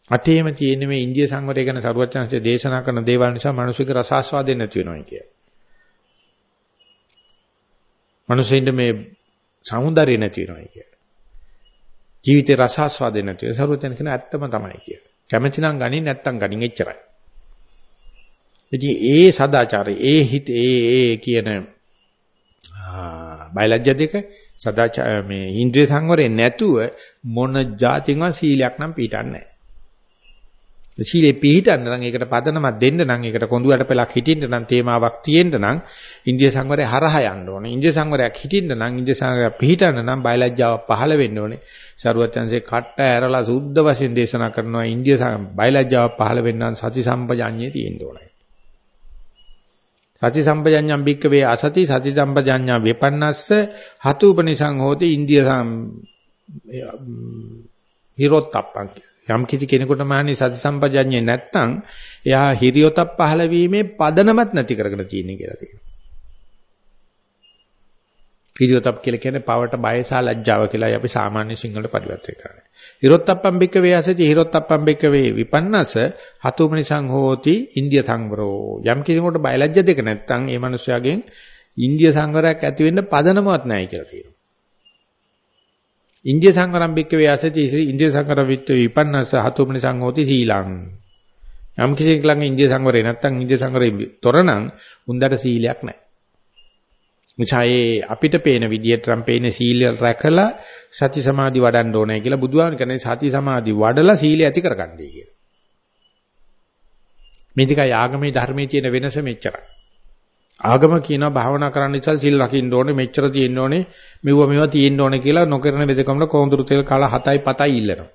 Speaker 1: අටේම තියෙන මේ ඉන්දිය සංවරය ගැන සරුවචනසේ දේශනා කරන දේවල් නිසා මිනිසුක රසාස්වාදෙ නැති වෙනවා කිය. මිනිසෙින්ද මේ సౌందර්යය නැති වෙනවා කිය. ජීවිතේ රසාස්වාදේ නැතිව සරුවචන කියන ඇත්තම තමයි කිය. කැමැති නම් ගනින් නැත්තම් ගනින් එච්චරයි. ඉතින් ඒ සදාචාරය ඒ හිත ඒ ඒ කියන බයලජ්‍ය දෙක සදාචාර මේ ඉන්ද්‍රිය සංවරේ නැතුව මොන જાතින්වත් සීලයක් නම් පිටින්නේ නැහැ. සීලේ පිළිහිටන්න නම් ඒකට පදනමක් දෙන්න නම් ඒකට කොඳුයට පෙලක් හිටින්න නම් තේමාවක් තියෙන්න නම් ඉන්දිය සංවරය හරහා යන්න ඕනේ. ඉන්දිය සංවරයක් හිටින්න නම් ඉන්දිය සංවරයක් පිළිහිටන්න නම් බයලජ්ජාව පහළ වෙන්න ඕනේ. සරුවත්යන්සේ කට්ට ඇරලා සුද්ධ වශයෙන් දේශනා කරනවා ඉන්දිය බයලජ්ජාව පහළ වෙන්න නම් සති සම්පජාඤ්ඤේ තියෙන්න ඕනේ. සති සම්පජඤ්ඤම් බික්කවේ අසති සති සම්පජඤ්ඤා විපන්නස්ස හතුපනිසං හෝති ඉන්දිය හිරොත්ප්පං යම් කිසි කෙනෙකුට මාන්නේ සති සම්පජඤ්ඤේ නැත්නම් එයා හිරියොතක් පහළ වීමේ පදනමක් නැති කරගෙන තියෙන්නේ කියලා තියෙනවා. හිරියොතක් කියලා කියන්නේ පවට බයසා ලැජ්ජාව කියලායි අපි සාමාන්‍ය සිංහලට පරිවර්තනය කරන්නේ. හිරොත්තප්පම් බික්ක වේ ඇසති හිරොත්තප්පම් බික්ක වේ විපන්නස හතුමනිසං හෝති ඉන්දිය සංවරෝ යම් කෙනෙකුට බයලජ්‍ය දෙක නැත්නම් ඒ මනුස්සයාගෙන් ඉන්දිය සංවරයක් ඇති වෙන්න පදනමවත් නැහැ කියලා තියෙනවා. ඉන්දිය සංවරම් බික්ක වේ ඇසති ඉන්දිය සංවර විත්ත විපන්නස හතුමනිසං හෝති සීලං යම් කෙනෙක් ළඟ ඉන්දිය සංවරේ නැත්නම් ඉන්දිය සංවරේ තොරනම් උන්දට සීලයක් නැහැ. මුචායේ අපිට පේන විදියට නම් පේන සීල රැකලා සති සමාධි වඩන්න ඕනේ කියලා බුදුහාම කියන්නේ සති සමාධි වඩලා සීලය ඇති කරගන්නයි කියලා. මේ tikai ආගමේ ධර්මයේ තියෙන වෙනස මෙච්චරයි. ආගම කියනවා භාවනා කරන්න ඉස්සල් සීල් රකින්න ඕනේ මෙච්චර තියෙන්න ඕනේ මෙව මෙව තියෙන්න ඕනේ කියලා නොකරන වෙදකමල කොඳුරු තෙල් කාලා 7යි 7යි ඉල්ලනවා.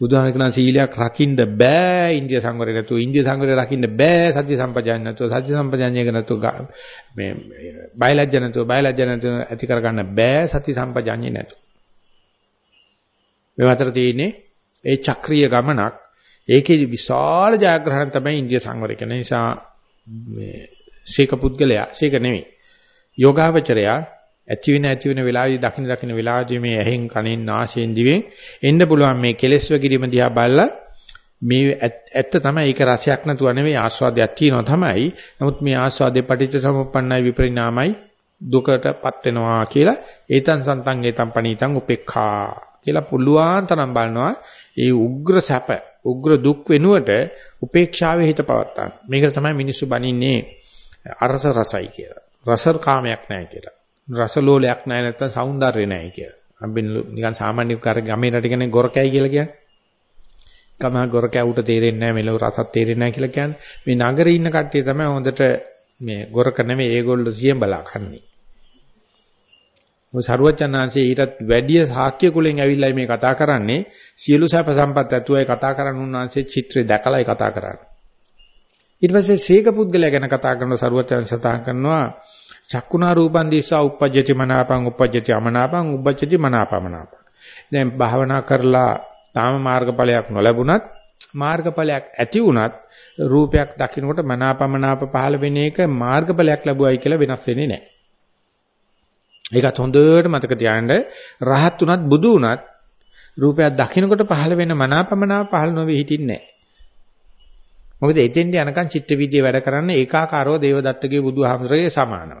Speaker 1: බුදුහාම කියන සීලයක් රකින්න බෑ ඉන්දිය සංවරය නැතුව ඉන්දිය සංවරය රකින්න බෑ සත්‍ය සම්පජාඤ්ඤ නැතුව සත්‍ය සම්පජාඤ්ඤයක නැතුව මේ බයලජ්ජ නැතුව බයලජ්ජ නැතුව ඇති කරගන්න බෑ සත්‍ය සම්පජාඤ්ඤය නැතුව මේ අතර තියෙන්නේ ඒ චක්‍රීය ගමනක් ඒකේ විශාල ජයග්‍රහණ තමයි ඉන්දිය සංවරය කියන නිසා මේ ශේක පුද්ගලයා ශේක නෙමෙයි යෝගාවචරයා ඇති වෙන ඇති වෙන වෙලාවදී දකින්න දකින්න වෙලාවදී මේ ඇහෙන් කනෙන් නාසයෙන් දිවෙන් එන්න පුළුවන් මේ කෙලෙස් වගිරීම දිහා බලලා මේ ඇත්ත තමයි ඒක රසයක් නැතුව නෙවෙයි ආස්වාදයක් තියෙනවා තමයි. නමුත් මේ ආස්වාදේ පටිච්ච සමුප්පන්නයි විපරිණාමයි දුකටපත් වෙනවා කියලා ඒතන් සන්තං ඒතන් පණීතං උපේක්ඛා කියලා පුළුවන් තරම් බලනවා. ඒ උග්‍ර සැප උග්‍ර දුක් වෙනුවට උපේක්ෂාවේ හිත පවත්තා. මේක තමයි මිනිස්සු බනින්නේ අරස රසයි කියලා. රස කාමයක් නැහැ කියලා. රසලෝලයක් නැහැ නැත්නම් సౌందර්ය නැහැ කියලා. අපි නිකන් සාමාන්‍ය කර ගමේ රට කියන්නේ ගොරකැයි කියලා කියන්නේ. ගම ගොරකැවුට තේරෙන්නේ නැහැ මෙලොව රසත් තේරෙන්නේ නැහැ කියලා කියන්නේ. මේ නගරේ ඉන්න කට්ටිය තමයි හොඳට මේ ගොරක නෙමෙයි ඒගොල්ලෝ සියම් බලා කන්නේ. මොකද සරුවචනාංශයේ ඊටත් වැඩිය ශාක්‍ය කුලෙන් ඇවිල්ලා මේ කතා කරන්නේ සියලු සැප සම්පත් ඇතුවයි කතා කරන්න උන්වහන්සේ චිත්‍රය දැකලායි කතා කරන්නේ. ඊට පස්සේ සීක පුද්ගලයා ගැන කතා කරන සරුවචන සතහන් කරනවා චක්කුණා රූපං දිස්සා uppajjati මනාපං uppajjati අමනාපං uppajjati මනාපමනාපං. දැන් භාවනා කරලා තාම මාර්ගඵලයක් නොලැබුණත් මාර්ගඵලයක් ඇති වුණත් රූපයක් දකින්නකොට මනාපමනාප පහළ වෙන එක මාර්ගඵලයක් ලැබුවයි කියලා වෙනස් වෙන්නේ නැහැ. ඒකත් හොඳට මතක තියාගන්න රහත් උනත් බුදු උනත් රූපයක් දකින්නකොට පහළ වෙන මනාපමනාප පහළ නොවේ හිටින්නේ නැහැ. මොකද එතෙන්ට යනකම් චිත්ත විද්‍ය වැඩ කරන්නේ ඒකාකාරව දේවදත්තගේ බුදුහාමරගේ සමානව.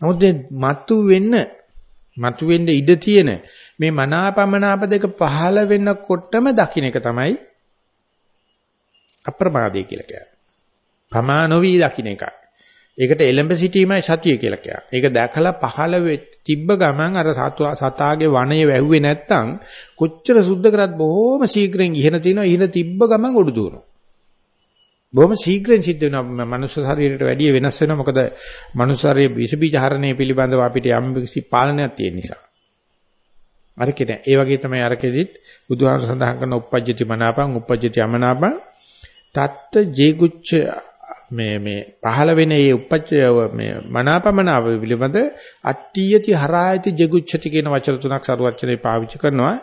Speaker 1: නමුත් මතු වෙන්න මතු වෙන්න ඉඩ තියෙන මේ මනාපමනාප දෙක පහළ වෙනකොටම දකින්න එක තමයි අප්‍රමාදය කියලා කියන්නේ. ප්‍රමා නොවි දකින්න එකයි. ඒකට එලඹ සිටීමයි සතිය කියලා කියන්නේ. ඒක දැකලා පහළ තිබ්බ ගමන් අර සතාගේ වනයේ වැහුවේ නැත්තම් කොච්චර සුද්ධ කරත් බොහොම ශීඝ්‍රයෙන් ඉහෙන තිනවා ඉහෙන තිබ්බ ගමන් ඔඩු දුවනවා. බොහොම ශීඝ්‍රයෙන් සිද්ධ වෙනවා මනුස්ස ශරීරයට වැඩිය වෙනස් වෙනවා මොකද මනුස්ස ශරීරයේ විස බීජ හරණය පිළිබඳව අපිට යම් කිසි පාලනයක් තියෙන නිසා. අරකේ නෑ. ඒ වගේ තමයි අරකෙදිත් බුදුහාමර සඳහන් කරන uppajjati manapam uppajjati amanapam තත්ත ජේගුච්ච මේ මේ පහළ වෙන මේ උපච්චය මේ මනාපමනාව පිළිබඳ අට්ඨියති හරායති ජෙගුච්ඡති කියන වචන තුනක් සරුවචනේ පාවිච්චි කරනවා.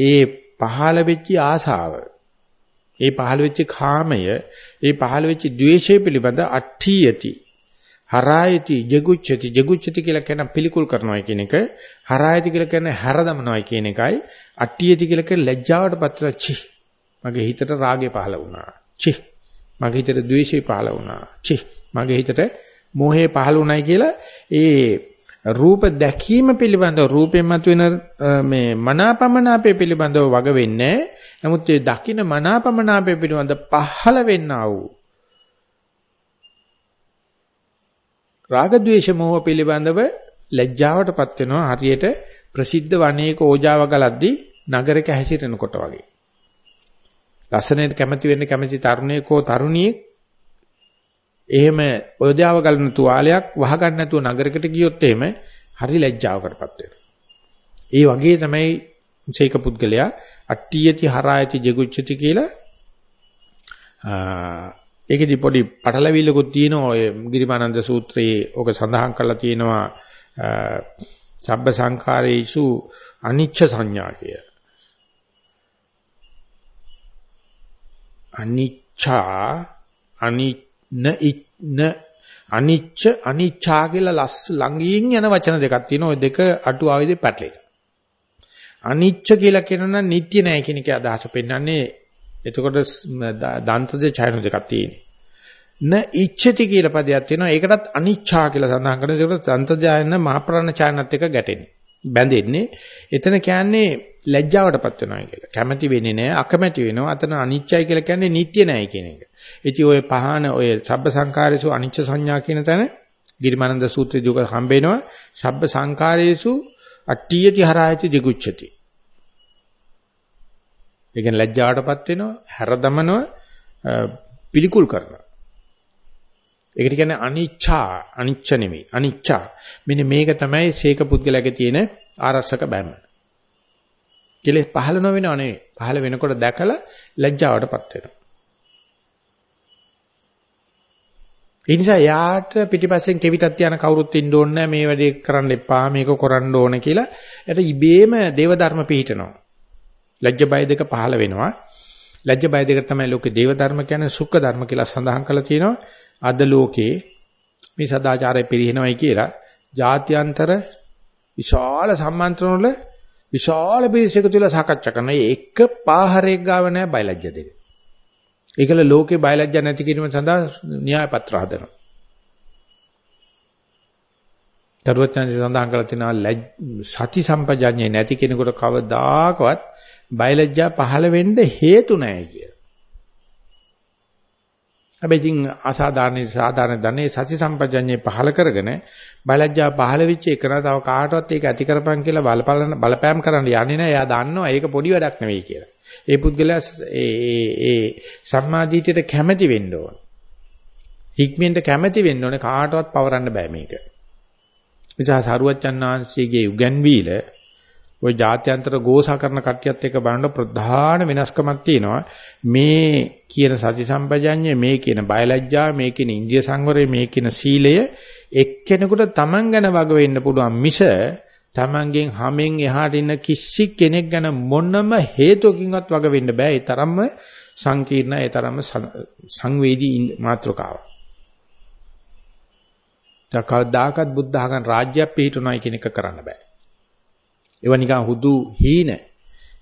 Speaker 1: ඒ පහළ වෙච්ච ආසාව ඒ පහළ වෙච්ච කාමය ඒ පහළ වෙච්ච द्वේෂය පිළිබඳ අට්ඨියති හරායති ජෙගුච්ඡති ජෙගුච්ඡති කියලා කියන පිළිකුල් කරනවා කියන එක හරායති කියලා කියන්නේ හැරදමනවා කියන එකයි අට්ඨියති කියලා කියන්නේ ලැජ්ජාවට පත්‍ර චි මගේ හිතට රාගය පහළ වුණා. චි මගේ හිතට ද්වේෂය පහළ වුණා. චි මගේ හිතට මෝහය පහළ වුණයි කියලා ඒ රූප දැකීම පිළිබඳව රූපයෙන් මතුවෙන මේ මනාපමනාපය පිළිබඳව වග වෙන්නේ නමුත් ඒ දකින්න මනාපමනාපය පිළිබඳ පහළ වෙන්නා වූ රාග ద్వේෂ මෝහ පිළිබඳව ලැජ්ජාවටපත් වෙනවා හරියට ප්‍රසිද්ධ වනයේක ඕජාව ගලද්දී නගරයක හැසිරෙනකොට වගේ. ලස්සනට කැමති වෙන්න කැමති තරුණයෙකෝ තරුණියෙක් එහෙම ඕජාව ගලන තුවාලයක් වහගන්න නැතුව නගරයකට ගියොත් එහෙම හරි ලැජ්ජාවකටපත් වෙනවා. ඒ වගේ තමයි ශේක පුද්ගලයා අට්ටියති හරායති ජෙගුච්චති කියලා ඒකෙදි පොඩි පටලවිල්ලකුත් තියෙනවා ඔය ගිරිමානන්ද සූත්‍රයේ ඕක සඳහන් කරලා තියෙනවා සබ්බ සංඛාරේසු අනිච්ච සංඥා කිය. අනිච්චා අනින ඉන අනිච්ච අනිච්චා කියලා ලස් ළඟින් යන වචන දෙකක් තියෙනවා. ওই දෙක අටුවාවේදී පැටලෙන. අනිච්ච කියලා කියනනම් නිට්ටය නෑ කියන එක අදහස පෙන්වන්නේ එතකොට දන්තද ඡයන දෙකක් තියෙන්නේ. න ඉච්ඡති කියලා පදයක් තියෙනවා. ඒකටත් අනිච්ඡා කියලා සඳහන් කරනවා. ඒකට දන්තජායන මහ ප්‍රාණ ඡායනත් එක ගැටෙන්නේ. බැඳෙන්නේ. එතන කියන්නේ ලැජ්ජාවටපත් වෙනවා කියලා. කැමැති වෙන්නේ නැහැ, අකමැති වෙනවා. අතන අනිච්චයි කියලා කියන්නේ නිට්ටය නැහැ කියන එක. ඉතින් ඔය පහන ඔය සබ්බ සංකාරේසු අනිච්ච සංඥා කියන තැන ගිරිමානන්ද සූත්‍රයේ දුක හම්බෙනවා. සබ්බ සංකාරේසු අට්ඨියති හරායති දිගුච්ඡති. ඒ කියන්නේ ලැජ්ජාවටපත් වෙනවා, හැරදමනවා, පිළිකුල් කරනවා. ඒකට කියන්නේ අනිච්චා අනිච්ච නෙමෙයි අනිච්චා මෙන්න මේක තමයි සීක පුද්ගලයාගේ තියෙන ආරස්සක බැම. කෙලෙස් පහළ නොවෙනව නෙවෙයි. පහළ වෙනකොට දැකලා ලැජ්ජාවටපත් වෙනවා. ඒ නිසා යාට පිටිපස්සෙන් කෙවිතක් තියන කවුරුත් ඉන්න ඕනේ නැහැ. මේ වැඩේ කරන්න එපා මේක කරන්න ඕන කියලා. එයාට ඉබේම දේව ධර්ම පිහිටනවා. ලැජ්ජ බය දෙක පහළ වෙනවා. ලැජ්ජ බය දෙක තමයි ලෝකේ දේව ධර්ම කියන්නේ සුඛ ධර්ම කියලා සඳහන් කරලා තියෙනවා. අද ලෝකේ මේ සදාචාරය පිරිනවයි කියලා ජාත්‍යන්තර විශාල සම්මන්ත්‍රණ වල විශාල පිරිසක තුල සාකච්ඡා කරන එක පාහරයක් ගාව නැහැ බයලජ්‍ය දෙක. ඒකල ලෝකේ බයලජ්‍ය නැති කිරීම සඳහා න්‍යාය පත්‍ර හදනවා. තරුවචනසි සඳහන් කරලා තිනවා සති සම්පජඤ්ඤේ නැති කෙනෙකුට කවදාකවත් බයලජ්‍යා පහළ වෙන්න හේතු නැහැ කිය. හැබැයි ඉතින් අසාධාරණ සාධාරණ ධනේ සති සම්පජඤ්ඤේ පහල කරගෙන බයලජ්ජා පහල වෙච්ච එක නා තව කාටවත් ඒක ඇති කරපන් කියලා බලපලන බලපෑම් කරන්න යන්නේ නැහැ. එයා දන්නවා ඒක පොඩි වැඩක් නෙවෙයි කියලා. ඒ පුද්ගලයා ඒ ඒ ඒ සම්මාදීතියට කැමැති වෙන්න ඕන. හික්මෙන්ට කැමැති වෙන්න ඕනේ කාටවත් පවරන්න බෑ මේක. නිසා සරුවච්චන් ආංශයේ උගන්වීල ওই ජාත්‍යන්තර ගෝසා කරන කට්ටියත් එක්ක බලන ප්‍රධාන වෙනස්කමක් තියෙනවා මේ කියන සති සම්පජඤ්ඤය මේ කියන බයලජ්ජා මේ කියන ඉන්ද්‍රිය සංවරය මේ කියන සීලය එක්කෙනෙකුට Taman ගැන වග වෙන්න පුළුවන් මිස Tamanගෙන් හැමෙන් එහාට ඉන්න කිසි කෙනෙක් ගැන මොනම හේතුවකින්වත් වග වෙන්න බෑ ඒ තරම්ම සංකීර්ණ ඒ තරම්ම සංවේදී මාත්‍රකාව. දකවදාකත් බුද්ධ ආගම් රාජ්‍යයක් පිහිටුනයි කියන එක කරන්න බෑ. ඒව නිකන් හුදු හීන.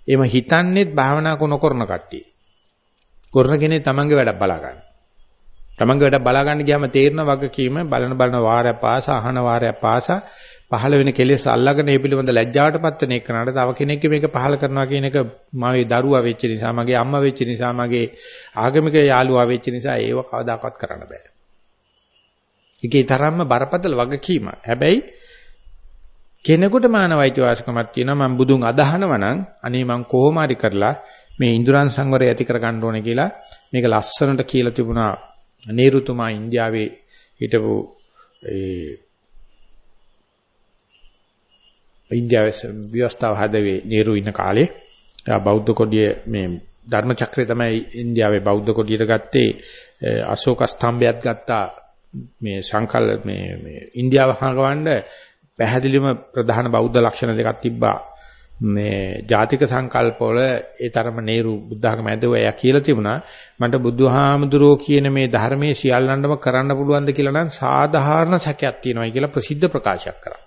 Speaker 1: එම හිතන්නේත් භාවනා නොකරන කට්ටිය. කරන කෙනේ තමන්ගේ වැඩක් බලා ගන්න. තමන්ගේ වැඩක් බලා ගන්න ගියාම තේරෙන වගකීම බලන බලන වාරය පාස අහන වාරය පාස පහළ වෙන කෙලෙස් අල්ලගෙන ඒ පිළිබඳ ලැජ්ජාවටපත් වෙන එකනට තව කෙනෙක් මේක පහළ කරනවා කියන එක මාගේ දරුවා වෙච්ච නිසා මගේ අම්මා වෙච්ච නිසා මගේ ආගමික යාළුවා වෙච්ච නිසා ඒව කවදාකවත් කරන්න බෑ. ඒකේ තරම්ම බරපතල වගකීමක්. හැබැයි කෙනෙකුට මානව අයිතිවාසිකමක් තියෙනවා. මම බුදුන් අදහනවා නම් අනේ මං කොහොම හරි කරලා මේ ඉන්ද්‍රයන් සංවරය ඇති කර ගන්න ඕනේ කියලා මේක ලස්සනට කියලා තිබුණා නේරුතුමා ඉන්දියාවේ හිටපු ඒ ඉන්දියාවේ ව්‍යවස්ථාව හදවේ නේරු ඉන්න කාලේ. බෞද්ධ කොඩිය මේ ධර්ම චක්‍රය තමයි ඉන්දියාවේ බෞද්ධ කොඩියට ගත්තේ. අශෝක ස්තම්භයත් ගත්තා. මේ සංකල්ප මේ මේ ඉන්දියාව හංගවන්න පැහැදිලිවම ප්‍රධාන බෞද්ධ ලක්ෂණ දෙකක් තිබ්බා. මේ ජාතික සංකල්පවල ඒ තරම නේරු බුද්ධ ආගම ඇදව එයා කියලා තිබුණා මට බුදුහාමුදුරෝ කියන මේ ධර්මයේ සියල්ලන්ටම කරන්න පුළුවන්ද කියලා නම් සාධාරණ සැකයක් තියෙනවායි කියලා ප්‍රසිද්ධ ප්‍රකාශයක් කරා.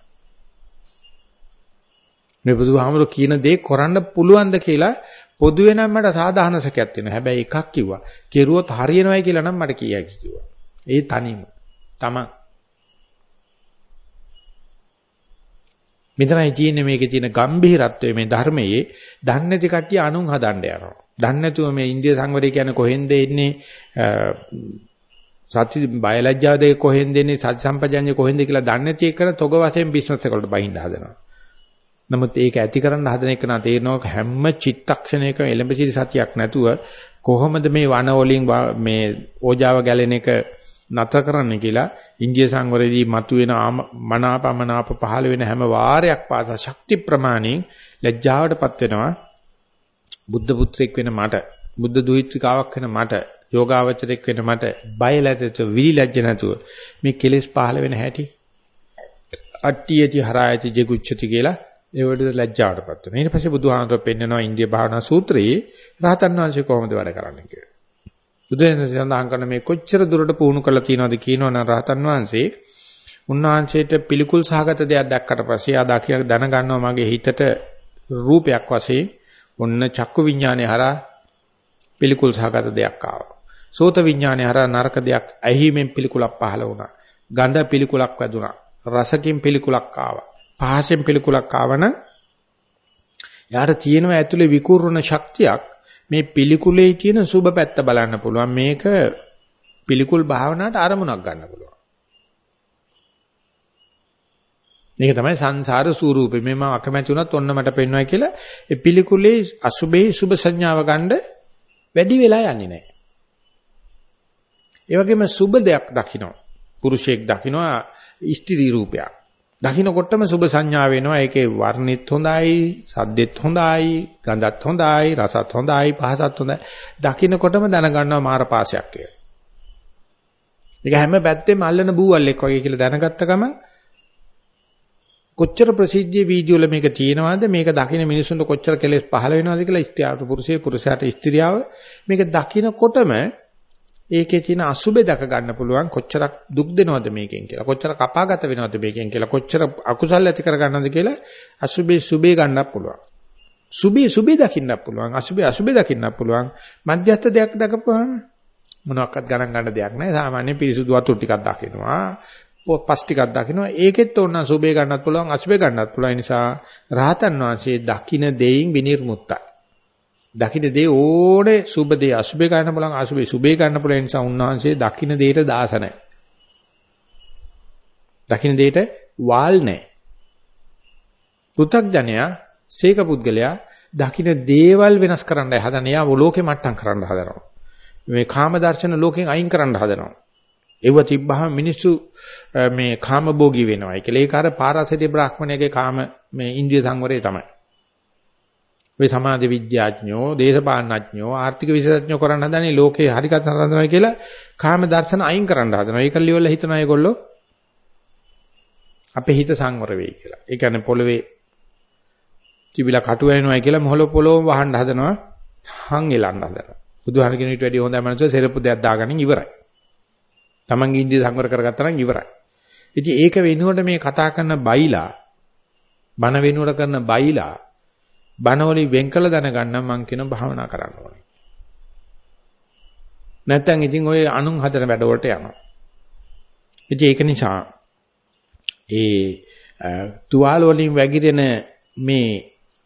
Speaker 1: මේ බුදුහාමුදුරෝ කියන දේ කරන්න පුළුවන්ද කියලා පොදුවේ නම් මට සාධාරණ සැකයක් තියෙනවා. හැබැයි එකක් කිව්වා. කෙරුවොත් හරියනවයි කියලා නම් මට කියයි කිව්වා. ඒ තනියම. තමන් මෙතනයි තියෙන්නේ මේකේ තියෙන ගම්භීරත්වය මේ ධර්මයේ දන්නේ නැති කට්ටිය අනුන් හදන්න යනවා. දන්නේ නැතුව මේ ඉන්දිය සංවරය කියන්නේ කොහෙන්ද එන්නේ සත්‍ය බයලජ්ජාව දෙක කොහෙන්ද එන්නේ සත්‍ය සම්පජඤ්ඤය කොහෙන්ද කියලා දන්නේ නැති එක තොග වශයෙන් බිස්නස් එකකට බහින්න හදනවා. නමුත් ඒක ඇති කරන්න හදන එක නා තේරෙනවා හැම චිත්තක්ෂණයකම එලඹ සිටි සතියක් නැතුව කොහොමද මේ වන වලින් මේ ඕජාව ගැලෙන එක නතර කරන්න කියලා ඉන්දිය සංවරයේදී මතුවෙන මනාපමනාප පහළ වෙන හැම වාරයක් පාසා ශක්ති ප්‍රමාණයෙන් ලැජ්ජාවටපත් වෙනවා. බුද්ධ පුත්‍රයෙක් වෙන මට බුද්ධ දුහිත්‍රිකාවක් වෙන මට යෝගාවචරයෙක් වෙන මට බය ලැජ්ජත විලිලැජ්ජ නැතුව මේ කෙලෙස් පහළ වෙන හැටි. අට්ටියති හරායති ජෙගුච්ඡති කියලා ඒවට ලැජ්ජාවටපත් වෙනවා. ඊට පස්සේ බුදුහාමර පෙන්නනවා ඉන්දිය භාවනා සූත්‍රයේ රහතන් වහන්සේ කොහොමද වැඩ කරන්නේ කියලා. බුදුරජාණන් සඳහන් කරන මේ කොච්චර දුරට පුහුණු කරලා තියෙනවද කියනවනම් රහතන් වහන්සේ උන්වහන්සේට පිළිකුල් සහගත දෙයක් දැක්කට පස්සේ ආ දකිය දැනගන්නවා මගේ හිතට රූපයක් වශයෙන් ඔන්න චක්කු විඥානේ හරහා පිළිකුල් සහගත දෙයක් ආවා. සෝත විඥානේ හරහා නරක දෙයක් ඇහිීමෙන් පිළිකුලක් පහළ වුණා. ගඳ පිළිකුලක් වැදුනා. රසකින් පිළිකුලක් ආවා. පහසෙන් පිළිකුලක් ආවන යාට තියෙනවා ඇතුලේ විකූර්ණ ශක්තියක් මේ පිළිකුලේ තියෙන සුබ පැත්ත බලන්න පුළුවන්. මේක පිළිකුල් භාවනාවට අරමුණක් ගන්න පුළුවන්. මේක තමයි සංසාර ස්වරූපේ. මෙම අකමැති වුණත් ඔන්න මට පෙන්වයි කියලා ඒ පිළිකුලේ අසුබේ සුබ සංඥාව ගන්න වැඩි වෙලා යන්නේ නැහැ. ඒ වගේම සුබ දෙයක් දකින්න පුරුෂයෙක් දකින්න ස්ත්‍රී රූපයක්. දකින්නකොටම සුබ සංඥා වෙනවා. ඒකේ වර්ණෙත් හොඳයි, සද්දෙත් හොඳයි, ගඳත් හොඳයි, රසත් හොඳයි, පහසත් හොඳයි. දකින්නකොටම දැනගන්නවා මාරපාසයක් කියලා. ඒක හැම පැත්තෙම අල්ලන බූවල්ෙක් වගේ කියලා දැනගත්ත ගමන් කොච්චර ප්‍රසිද්ධිය වීඩියෝ වල මේක තියෙනවද මේක දකින්න මිනිස්සුන්ට කොච්චර කෙලෙස් පහළ වෙනවද කියලා ස්ත්‍රියට පුරුෂය පුරුෂයාට ස්ත්‍රියව මේක දකින්නකොටම ඒකේ තියෙන අසුබේ දක ගන්න පුළුවන් කොච්චරක් දුක් දෙනවද මේකෙන් කියලා. කොච්චර කපාගත වෙනවද මේකෙන් කියලා. කොච්චර අකුසල් ඇති කර ගන්නවද කියලා අසුබේ සුබේ ගන්නත් පුළුවන්. සුබේ සුබේ දකින්නත් පුළුවන්. අසුබේ අසුබේ දකින්නත් පුළුවන්. මධ්‍යස්ථ දෙයක් දකපුවාම මොනවාක්වත් ගණන් ගන්න දෙයක් නැහැ. සාමාන්‍ය පිරිසුදු වතුර ටිකක් දකිනවා. පස් ටිකක් දකිනවා. ඒකෙත් ඕන සුබේ ගන්නත් පුළුවන් අසුබේ ගන්නත් පුළුවන්. නිසා රහතන් වහන්සේ දකින්න දෙයින් විනිර්මුත්තයි දකින්න දේ ඕනේ සුබ දේ අසුබේ ගන්න බලන් අසුබේ සුබේ ගන්න පුළුවන් නිසා උන්වහන්සේ දකින්න දේට දාස නැහැ. දකින්න දේට වාල් නැහැ. පෘථග්ජනයා සීක පුද්ගලයා දකින්න දේවල් වෙනස් කරන්නයි හදන යා ලෝකේ මට්ටම් කරන්න හදනවා. මේ කාම දර්ශන ලෝකෙන් අයින් කරන්න හදනවා. ඒව තිබ්බහම මිනිස්සු මේ කාම භෝගී වෙනවා. ඒකල ඒක අර පාරාසිටි බ්‍රාහ්මණයගේ කාම මේ ඉන්ද්‍රිය සංවරය තමයි. ඔය සමාජ විද්‍යාඥයෝ, දේශපාලනඥයෝ, ආර්ථික විශේෂඥයෝ කරන්න හදනේ ලෝකේ හරියට හදනවා කියලා කාම දර්ශන අයින් කරන්න හදනවා. ඒක ලියවල හිතනවා ඒගොල්ලෝ අපේ හිත සංවර වෙයි කියලා. ඒ කියන්නේ පොළවේ තිබිලා කටු වෙනවයි කියලා මොහොල පොළොව වහන්න හදනවා. හං එලන්න හදනවා. බුදුහාම කියන ඊට වැඩිය හොඳයි මනස සෙරප්පු දෙයක් දාගන්න ඉවරයි. Tamange ඉන්දිය සංවර කරගත්තා නම් ඉවරයි. ඉතින් ඒක වෙනුවට මේ කතා කරන බයිලා බන වෙනුවට කරන බයිලා බණවලින් වෙන් කළ දැනගන්න මං කියන භාවනා කරන්න ඕනේ. නැත්තම් ඉතින් ඔය අනුන් හදන වැඩ වලට යනවා. ඉතින් ඒක නිසා ඒ තුවාල වලින් වැగిරෙන මේ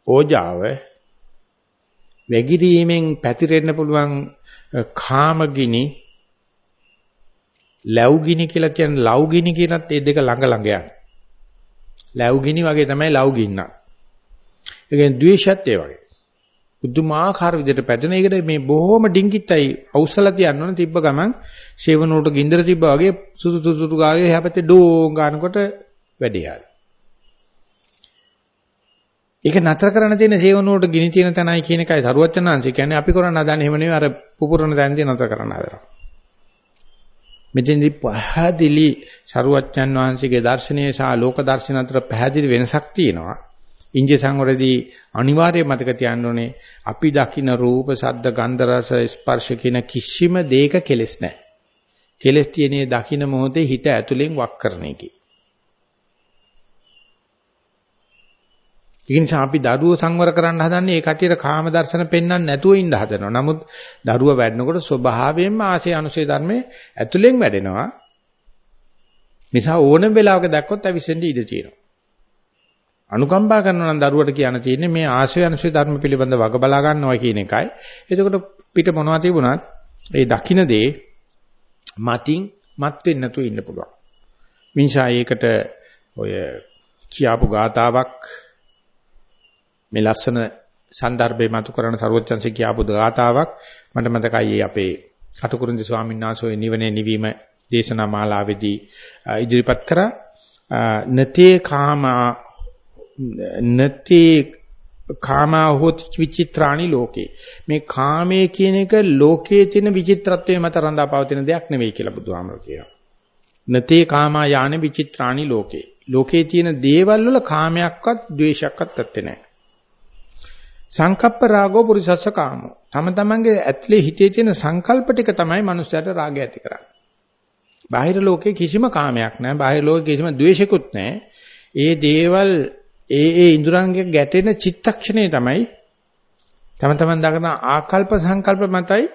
Speaker 1: ඕජාව වැగిරීමෙන් පැතිරෙන්න පුළුවන් කාමගිනි ලැබුගිනි කියලා කියන ලව්ගිනි කියනත් ඒ දෙක ළඟ ළඟ යන. ලැබුගිනි වගේ තමයි ලව්ගින්නක්. ඒ කියන්නේ ද්වේෂයත් ඒ වගේ. බුදුමාකාර විදිහට පැදෙන එකට මේ බොහොම ඩිංගිත්තයි අවුස්සලා තියන්න ඕන තිබ්බ ගමන් ෂේවනෝට ගින්දර තිබ්බා වගේ සුසු සුසු සුසු ගාගේ හැපැත්තේ ඩෝං ගන්නකොට වැඩි යාවි. ඒක නතර කරන්න තියෙන ෂේවනෝට ගිනි තියෙන තැනයි කියන එකයි සරුවචනාංශ කියන්නේ අපි කරන්න හදන්නේ එහෙම නෙවෙයි අර පුපුරන තැනදී නතර කරන්න හදනවා. මෙතෙන්දී පහදිලි සරුවචන් වහන්සේගේ දර්ශනීය සහ ලෝක දර්ශන අතර පැහැදිලි වෙනසක් තියෙනවා. ඉන්දිය සංවරදී අනිවාර්යයෙන් මතක තියාගන්න ඕනේ අපි දකින්න රූප, ශබ්ද, ගන්ධ, රස, ස්පර්ශ කියන කිසිම දෙයක කෙලෙස් නැහැ. කෙලෙස් තියෙනේ දකින්න මොහොතේ හිත ඇතුලෙන් වක් කරන එකයි. ඒ නිසා අපි දරුවෝ සංවර කරන්න හදන්නේ ඒ කටියට කාම දර්ශන පෙන්වන්න නැතුව ඉන්න හදනවා. නමුත් දරුවා වැඩනකොට ස්වභාවයෙන්ම ආසේ අනුසේ ධර්මයේ ඇතුලෙන් වැඩෙනවා. නිසා ඕනම වෙලාවක දැක්කොත් අවිසෙන්ද ඉඩ තියෙනවා. අනුකම්පා කරනවා නම් දරුවට කියන්න තියෙන්නේ මේ ආශ්‍රය අනුශ්‍රය ධර්ම පිළිබඳ වග බලා ගන්නවා කියන එකයි. එතකොට පිට මොනවද තිබුණත් ඒ දකින්න දේ මතින් මත් වෙන්න නැතුව ඉන්න පුළුවන්. මිනිසා ඒකට ඔය කියාපු ගාතාවක් මේ ලස්සන සන්දර්භේ මතු කරන ਸਰවඥන්සේ කියාපු ගාතාවක් මට මතකයි අපේ කටුකුරුන්දි ස්වාමීන් වහන්සේ නිවනේ නිවීම දේශනා මාලාවේදී ඉදිරිපත් කරා නතේ කාමා නතේ කාමා හොත් විචිත්‍රාණි ලෝකේ මේ කාමයේ කියන එක ලෝකයේ තියෙන විචිත්‍රත්වයේ මත රඳා පවතින දෙයක් නෙවෙයි කියලා බුදුහාමර කියනවා. නතේ කාමා යාන විචිත්‍රාණි ලෝකේ. ලෝකයේ තියෙන දේවල් වල කාමයක්වත් ද්වේෂයක්වත් ඇත්තේ නැහැ. සංකප්ප රාගෝ පුරිසස්ස කාමෝ. තම තමන්ගේ ඇතුලේ හිතේ තියෙන සංකල්ප ටික තමයි මනුස්සයාට රාගය ඇති කරන්නේ. බාහිර ලෝකේ කිසිම කාමයක් නැහැ. බාහිර ලෝකේ කිසිම ද්වේෂිකුත් නැහැ. ඒ දේවල් ඒ ඒ ඉඳුරන්ගේ ගැටෙන චිත්තක්ෂණය තමයි තම තමන් දකින ආකල්ප සංකල්ප මතයි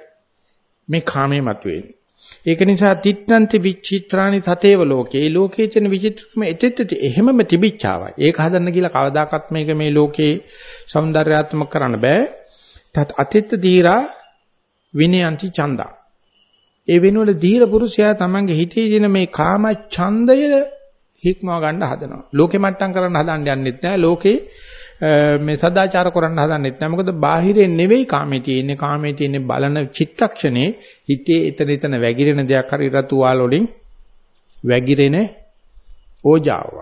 Speaker 1: මේ කාමයේ මතුවේන්නේ. ඒක නිසා තිත්තන්ති විචිත්‍රානි තතේව ලෝකේ ලෝකේ තියෙන විචිත්‍රකම එතෙත් එහෙමම තිබිච්චාවයි. ඒක හදන්න කියලා කවදාකවත් මේක මේ ලෝකේ సౌందర్యාත්මක කරන්න බෑ. තත් අතිත්ත දීරා විනයන්ති ඡන්දා. ඒ වෙනුවල දීර පුරුෂයා තමන්ගේ හිතේ දෙන මේ කාම ඡන්දය හික්මව ගන්න හදනවා. ලෝකෙ මට්ටම් කරන්න හදන්න යන්නෙත් නෑ. ලෝකේ මේ සදාචාර කරන්න හදන්නෙත් නෑ. මොකද බාහිරේ නෙවෙයි කාමේ තියෙන්නේ. කාමේ තියෙන්නේ බලන චිත්තක්ෂණේ හිතේ එතන එතන වැగిරෙන දෙයක් හරි රතු වාල වලින් වැగిරෙන ඕජාව.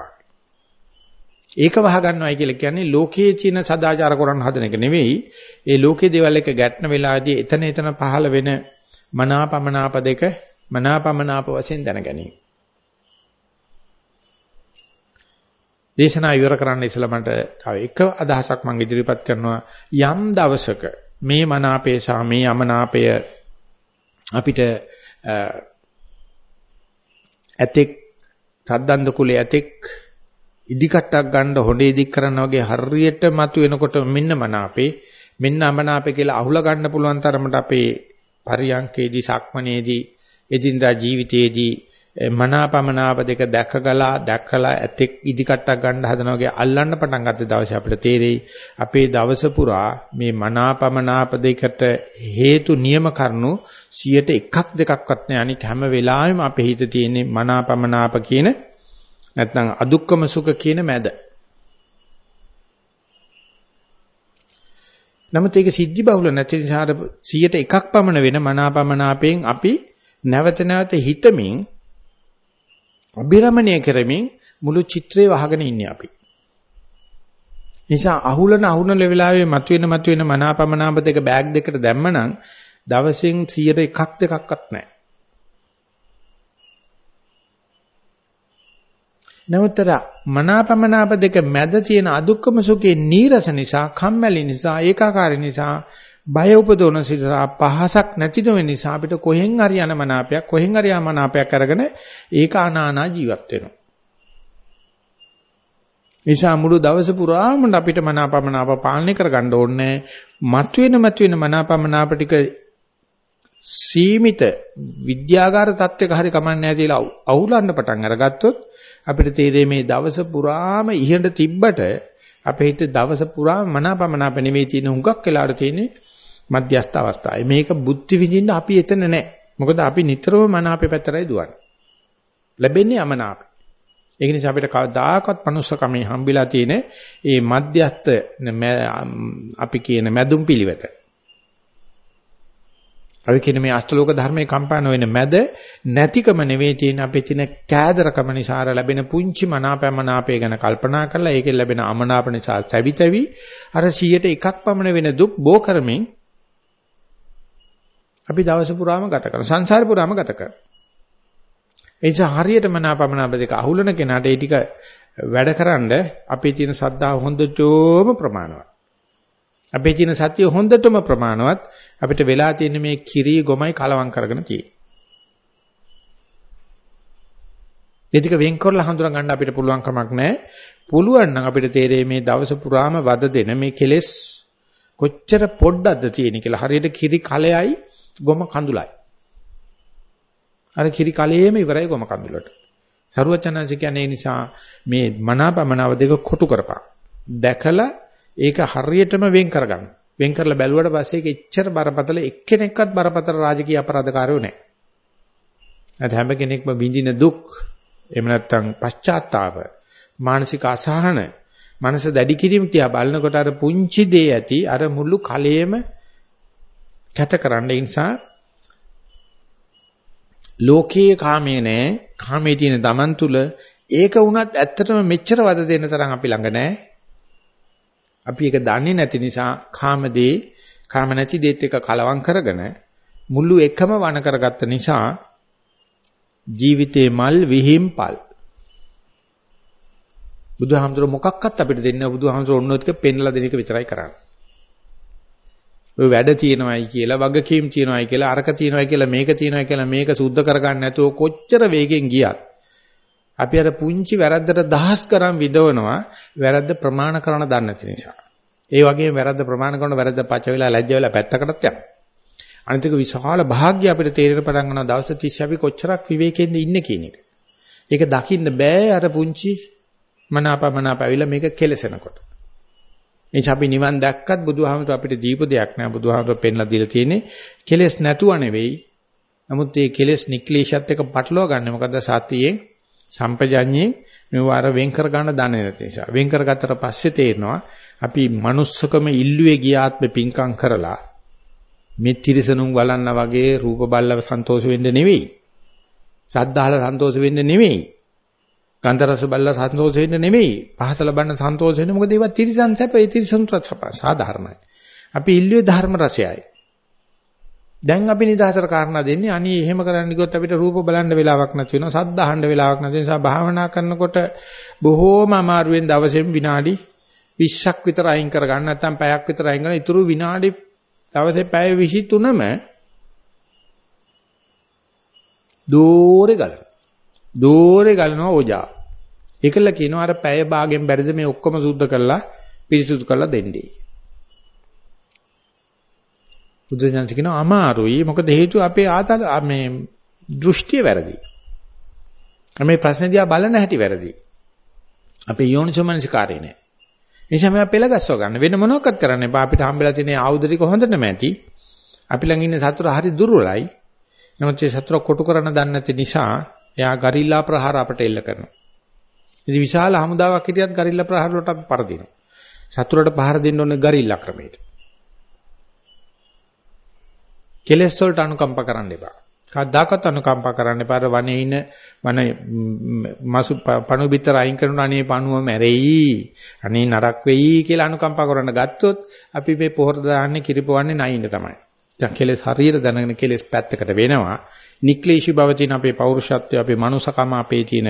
Speaker 1: ඒක වහ ගන්නවයි කියලා කියන්නේ ලෝකයේ තියෙන සදාචාර කරන්න හදන එක නෙවෙයි. ඒ ලෝකයේ දේවල් එක ගැටන වෙලාවදී එතන එතන පහළ වෙන මනාපමනාප දෙක මනාපමනාප වශයෙන් දැන ගැනීම. දේශනා ඉවර කරන්න ඉස්සලා මට තව එක අදහසක් මම ඉදිරිපත් කරනවා. යම් දවසක මේ මනාපය සහ මේ අමනාපය අපිට ඇතෙක් සද්දන්ද කුලේ ඇතෙක් ඉදිකට්ටක් ගන්න හොඬේ දික් කරනා වගේ හරියට මතු වෙනකොට මෙන්න මනාපේ මෙන්න අමනාපේ කියලා අහුල ගන්න පුළුවන් තරමට අපේ පරියංකේදී සක්මනේදී එදිනදා ජීවිතයේදී මනාපමනාප දෙක දැකගලා දැක්කලා ඇතෙක් ඉදිකට්ටක් ගන්න හදනවා වගේ අල්ලන්න පටන් ගත්ත දවසේ අපිට තේරෙයි අපේ දවස පුරා මේ මනාපමනාප දෙකට හේතු නියම කරුණු 101ක් දෙකක්වත් නෑ. අනික හැම වෙලාවෙම අපේ හිත තියෙන්නේ මනාපමනාප කියන නැත්නම් අදුක්කම සුඛ කියන මැද. නමුත් ඒක සිද්ධි බහුල නැති නිසා 101ක් පමණ වෙන මනාපමනාපයෙන් අපි නැවත නැවත හිතමින් අභිරමණය කරමින් මුළු චිත්‍රය වහගෙන ඉන්නේ අපි. නිසා අහුලන අහුලන වෙලාවේ මතුවෙන මතුවෙන මනාපමනාප දෙක බෑග් දෙකට දැම්මනම් දවසින් 100ට එකක් දෙකක්වත් නැහැ. නමුත්තර මනාපමනාප දෙක මැද තියෙන අදුක්කම සුඛේ නීරස නිසා, කම්මැලි නිසා, ඒකාකාරී නිසා බය උපදවන නිසා පහසක් නැති නොවෙන නිසා අපිට කොහෙන් හරි යන මනාපයක් කොහෙන් හරි යමනාපයක් අරගෙන ඒක අනානා ජීවත් වෙනවා. නිසා මුළු දවස පුරාම අපිට මනාපමනාප පාලනය කරගන්න ඕනේ. මතුවෙන මතුවෙන මනාපමනාප ටික සීමිත විද්‍යාගාර තත්වයක හරි කමන්නේ නැහැ කියලා අවුලන්න පටන් අරගත්තොත් අපිට තේරෙන්නේ මේ දවස පුරාම ඉහළ තිබ්බට අපේ හිත දවස පුරාම මනාපමනාප නෙවෙයි තියෙන හුඟක් වෙලාවට තියෙන්නේ මධ්‍යස්ථ අවස්ථාවේ. මේක බුද්ධි විඳින්න අපි එතන නැහැ. මොකද අපි නිතරම මන අපේ පැත්තරයි දුවන්නේ. ලැබෙන්නේ අමනාප. ඒක නිසා අපිට කවදාකවත් මනුස්සකමේ හම්බෙලා තියෙන මේ මධ්‍යස්ථ අපි කියන මැදුම් පිළිවෙත. අපි කියන මේ අෂ්ටලෝක ධර්මයේ කම්පාන වෙන මැද නැතිකම නෙවෙයි තියෙන අපේ තියෙන කෑදරකම නිසා ලැබෙන පුංචි මනාපමනාපය ගැන කල්පනා කරලා ඒකෙන් ලැබෙන අමනාප නිසා සැවිතවි අර 100ට එකක් පමණ වෙන දුක් බෝ කරමින් අපි දවස පුරාම ගත කරන සංසාර පුරාම ගත කරන. ඒ නිසා හරියට මනාපමනාප දෙක අහුලන කෙනාට ඒ ටික වැඩකරනද අපේ තියෙන සද්ධාව හොඳටම ප්‍රමාණවත්. අපේ තියෙන සතිය හොඳටම ප්‍රමාණවත් අපිට වෙලා තියෙන මේ කිරි ගොමයි කලවම් කරගෙන තියෙන්නේ. මේ ටික වෙන් කරලා හඳුනා ගන්න අපිට පුළුවන් කමක් නැහැ. පුළුවන් නම් අපිට තේරෙන්නේ මේ දවස පුරාම වද දෙන මේ කෙලෙස් කොච්චර පොඩ්ඩක්ද තියෙන කියලා. හරියට කිරි කලෙයි ගොම කඳුලයි. අර කිරි කලයේම ඉවරයි ගොම කඳුලට. සරුවචනංශ කියන්නේ නිසා මේ මනාපමනාව දෙක කොටු කරපන්. දැකලා ඒක හරියටම වෙන් කරගන්න. වෙන් කරලා බැලුවට පස්සේ ඒක එච්චර බරපතල එක්කෙනෙක්වත් බරපතල රාජකීය අපරාධකාරයෝ නැහැ. නැත්නම් හැම කෙනෙක්ම විඳින දුක් එහෙම නැත්නම් පශ්චාත්තාප මානසික අසහන මනස දැඩි කිරීම තියා බලනකොට අර පුංචි දේ ඇති අර මුළු කලයේම කැතකරන්න ඒ නිසා ලෝකයේ කාමයේ නැහැ කාමයේ තියෙන දමන් තුල ඒක වුණත් ඇත්තටම මෙච්චර වද දෙන්න තරම් අපි ළඟ නැහැ අපි ඒක දන්නේ නැති නිසා කාමදී කාම නැති දෙත් එක කලවම් කරගෙන මුළු එකම වණ කරගත්ත නිසා ජීවිතේ මල් විහිම්පල් බුදුහාමුදුර මොකක්වත් අපිට දෙන්න බුදුහාමුදුර ඔන්නෝතික පෙන්ලා දෙන එක විතරයි කරන්නේ. ඔය වැඩ තියෙනවයි කියලා වගකීම් තියෙනවයි කියලා අරක තියෙනවයි කියලා මේක තියෙනවයි කියලා මේක සුද්ධ කරගන්න නැතුව කොච්චර වේගෙන් ගියත් අපි අර පුංචි වැරද්දට දහස් කරන් විදවනවා වැරද්ද ප්‍රමාණ කරන දන්නේ නැති නිසා. ඒ වගේම වැරද්ද ප්‍රමාණ කරන වැරද්ද පච වෙලා ලැජ්ජ වෙලා පැත්තකටත් යනවා. අනිතික විශාල භාග්‍ය අපිට තේරෙන පටන් ගන්නවා දවස් 30 අපි කොච්චරක් විවේකයෙන්ද ඉන්නේ කියන එක. ඒක දකින්න බෑ අර පුංචි මනාපමනාප ඇවිල්ලා මේක කෙලසෙනකොට. එනිසා අපි නිවන් දැක්කත් බුදුහාමුදුර අපිට දීපු දෙයක් නෑ බුදුහාමුදුර පෙන්ලා දීලා තියෙන්නේ කෙලස් නැතුව නෙවෙයි. නමුත් මේ කෙලස් නික්ලේශයත් එක්ක පටලවා ගන්න මොකද සතියේ සම්පජඤ්ඤේ මේව අර වෙන් කර ගන්න දන්නේ නැති නිසා. වෙන් කරගත්තට පස්සේ තේරෙනවා අපි manussකම ඉල්ලුවේ ගියාත්ම පිංකම් කරලා මේ තිරසනුන් වලන්න වගේ රූප බල්ලව සන්තෝෂ වෙන්න නෙවෙයි. සද්දාහල සන්තෝෂ වෙන්න නෙවෙයි. ගන්ධ රස බල්ල සන්තෝෂ වෙන්න නෙවෙයි. පහස ලබන්න සන්තෝෂ වෙන්න මොකද ඒවා තිරසන් සැප ඒ තිරසනුත් සැප සාධාරණයි. අපි ඉල්ලුවේ ධර්ම රසයයි. දැන් අපි නිදහසට කාරණා දෙන්නේ අනී එහෙම කරන්න ගියොත් අපිට රූප බලන්න වෙලාවක් නැති වෙනවා සද්ද අහන්න වෙලාවක් නැති නිසා භාවනා කරනකොට බොහෝම අමාරුවෙන් දවසෙන් විනාඩි 20ක් විතර අයින් කර ගන්න නැත්නම් පැයක් විතර අයින් කරන ඉතුරු විනාඩි දවසේ පැය 23ම දෝරේ ගලන දෝරේ ගලනවා ඕජා ඒකල කියනවා අර පැය භාගෙන් බැරිද මේ ඔක්කොම සුද්ධ කරලා පිරිසුදු කරලා දෙන්නේ බුදුසසුන කියනවා අමාරුයි මොකද හේතුව අපේ ආතල මේ දෘෂ්ටිය වැරදි. මේ ප්‍රශ්න දිහා බලන හැටි වැරදි. අපේ යෝනිසෝමනසිකාරය නෑ. එනිසා මේවා පෙළගස්ව ගන්න වෙන මොනවක්වත් කරන්න එපා. අපිට හම්බෙලා තියෙන ආයුධ ටික හොඳටම ඇති. අපි ළඟ ඉන්න සතුර හරි දුර්වලයි. නමුත් ඒ සතුර කොටු කරන්න දන්නේ නැති නිසා එයා ගරිල්ලා ප්‍රහාර අපට එල්ල කරනවා. ඉතින් විශාල හමුදාවක් හිටියත් ගරිල්ලා ප්‍රහාර වලට අපි පරදිනවා. සතුරට පහර දෙන්න ඕනේ ගරිල්ලා ක්‍රමයට. කෙලෙස් වලට අනුකම්ප කරන්න එපා. කවදාකවත් අනුකම්ප කරන්න එපා. වනේ ඉන වන මාසු පණු බිතර අයින් කරන අනේ පණුව මැරෙයි. අනේ නරක වෙයි කියලා අනුකම්ප කරන්න ගත්තොත් අපි මේ පොහොර දාන්නේ කිරිපවන්නේ නැයින්ද තමයි. දැන් කෙලෙස් හරියට දැනගෙන කෙලෙස් පැත්තකට වෙනවා. නික්ලේශී බව තියෙන අපේ පෞරුෂත්වය අපේ මනුසකම අපේ තියෙන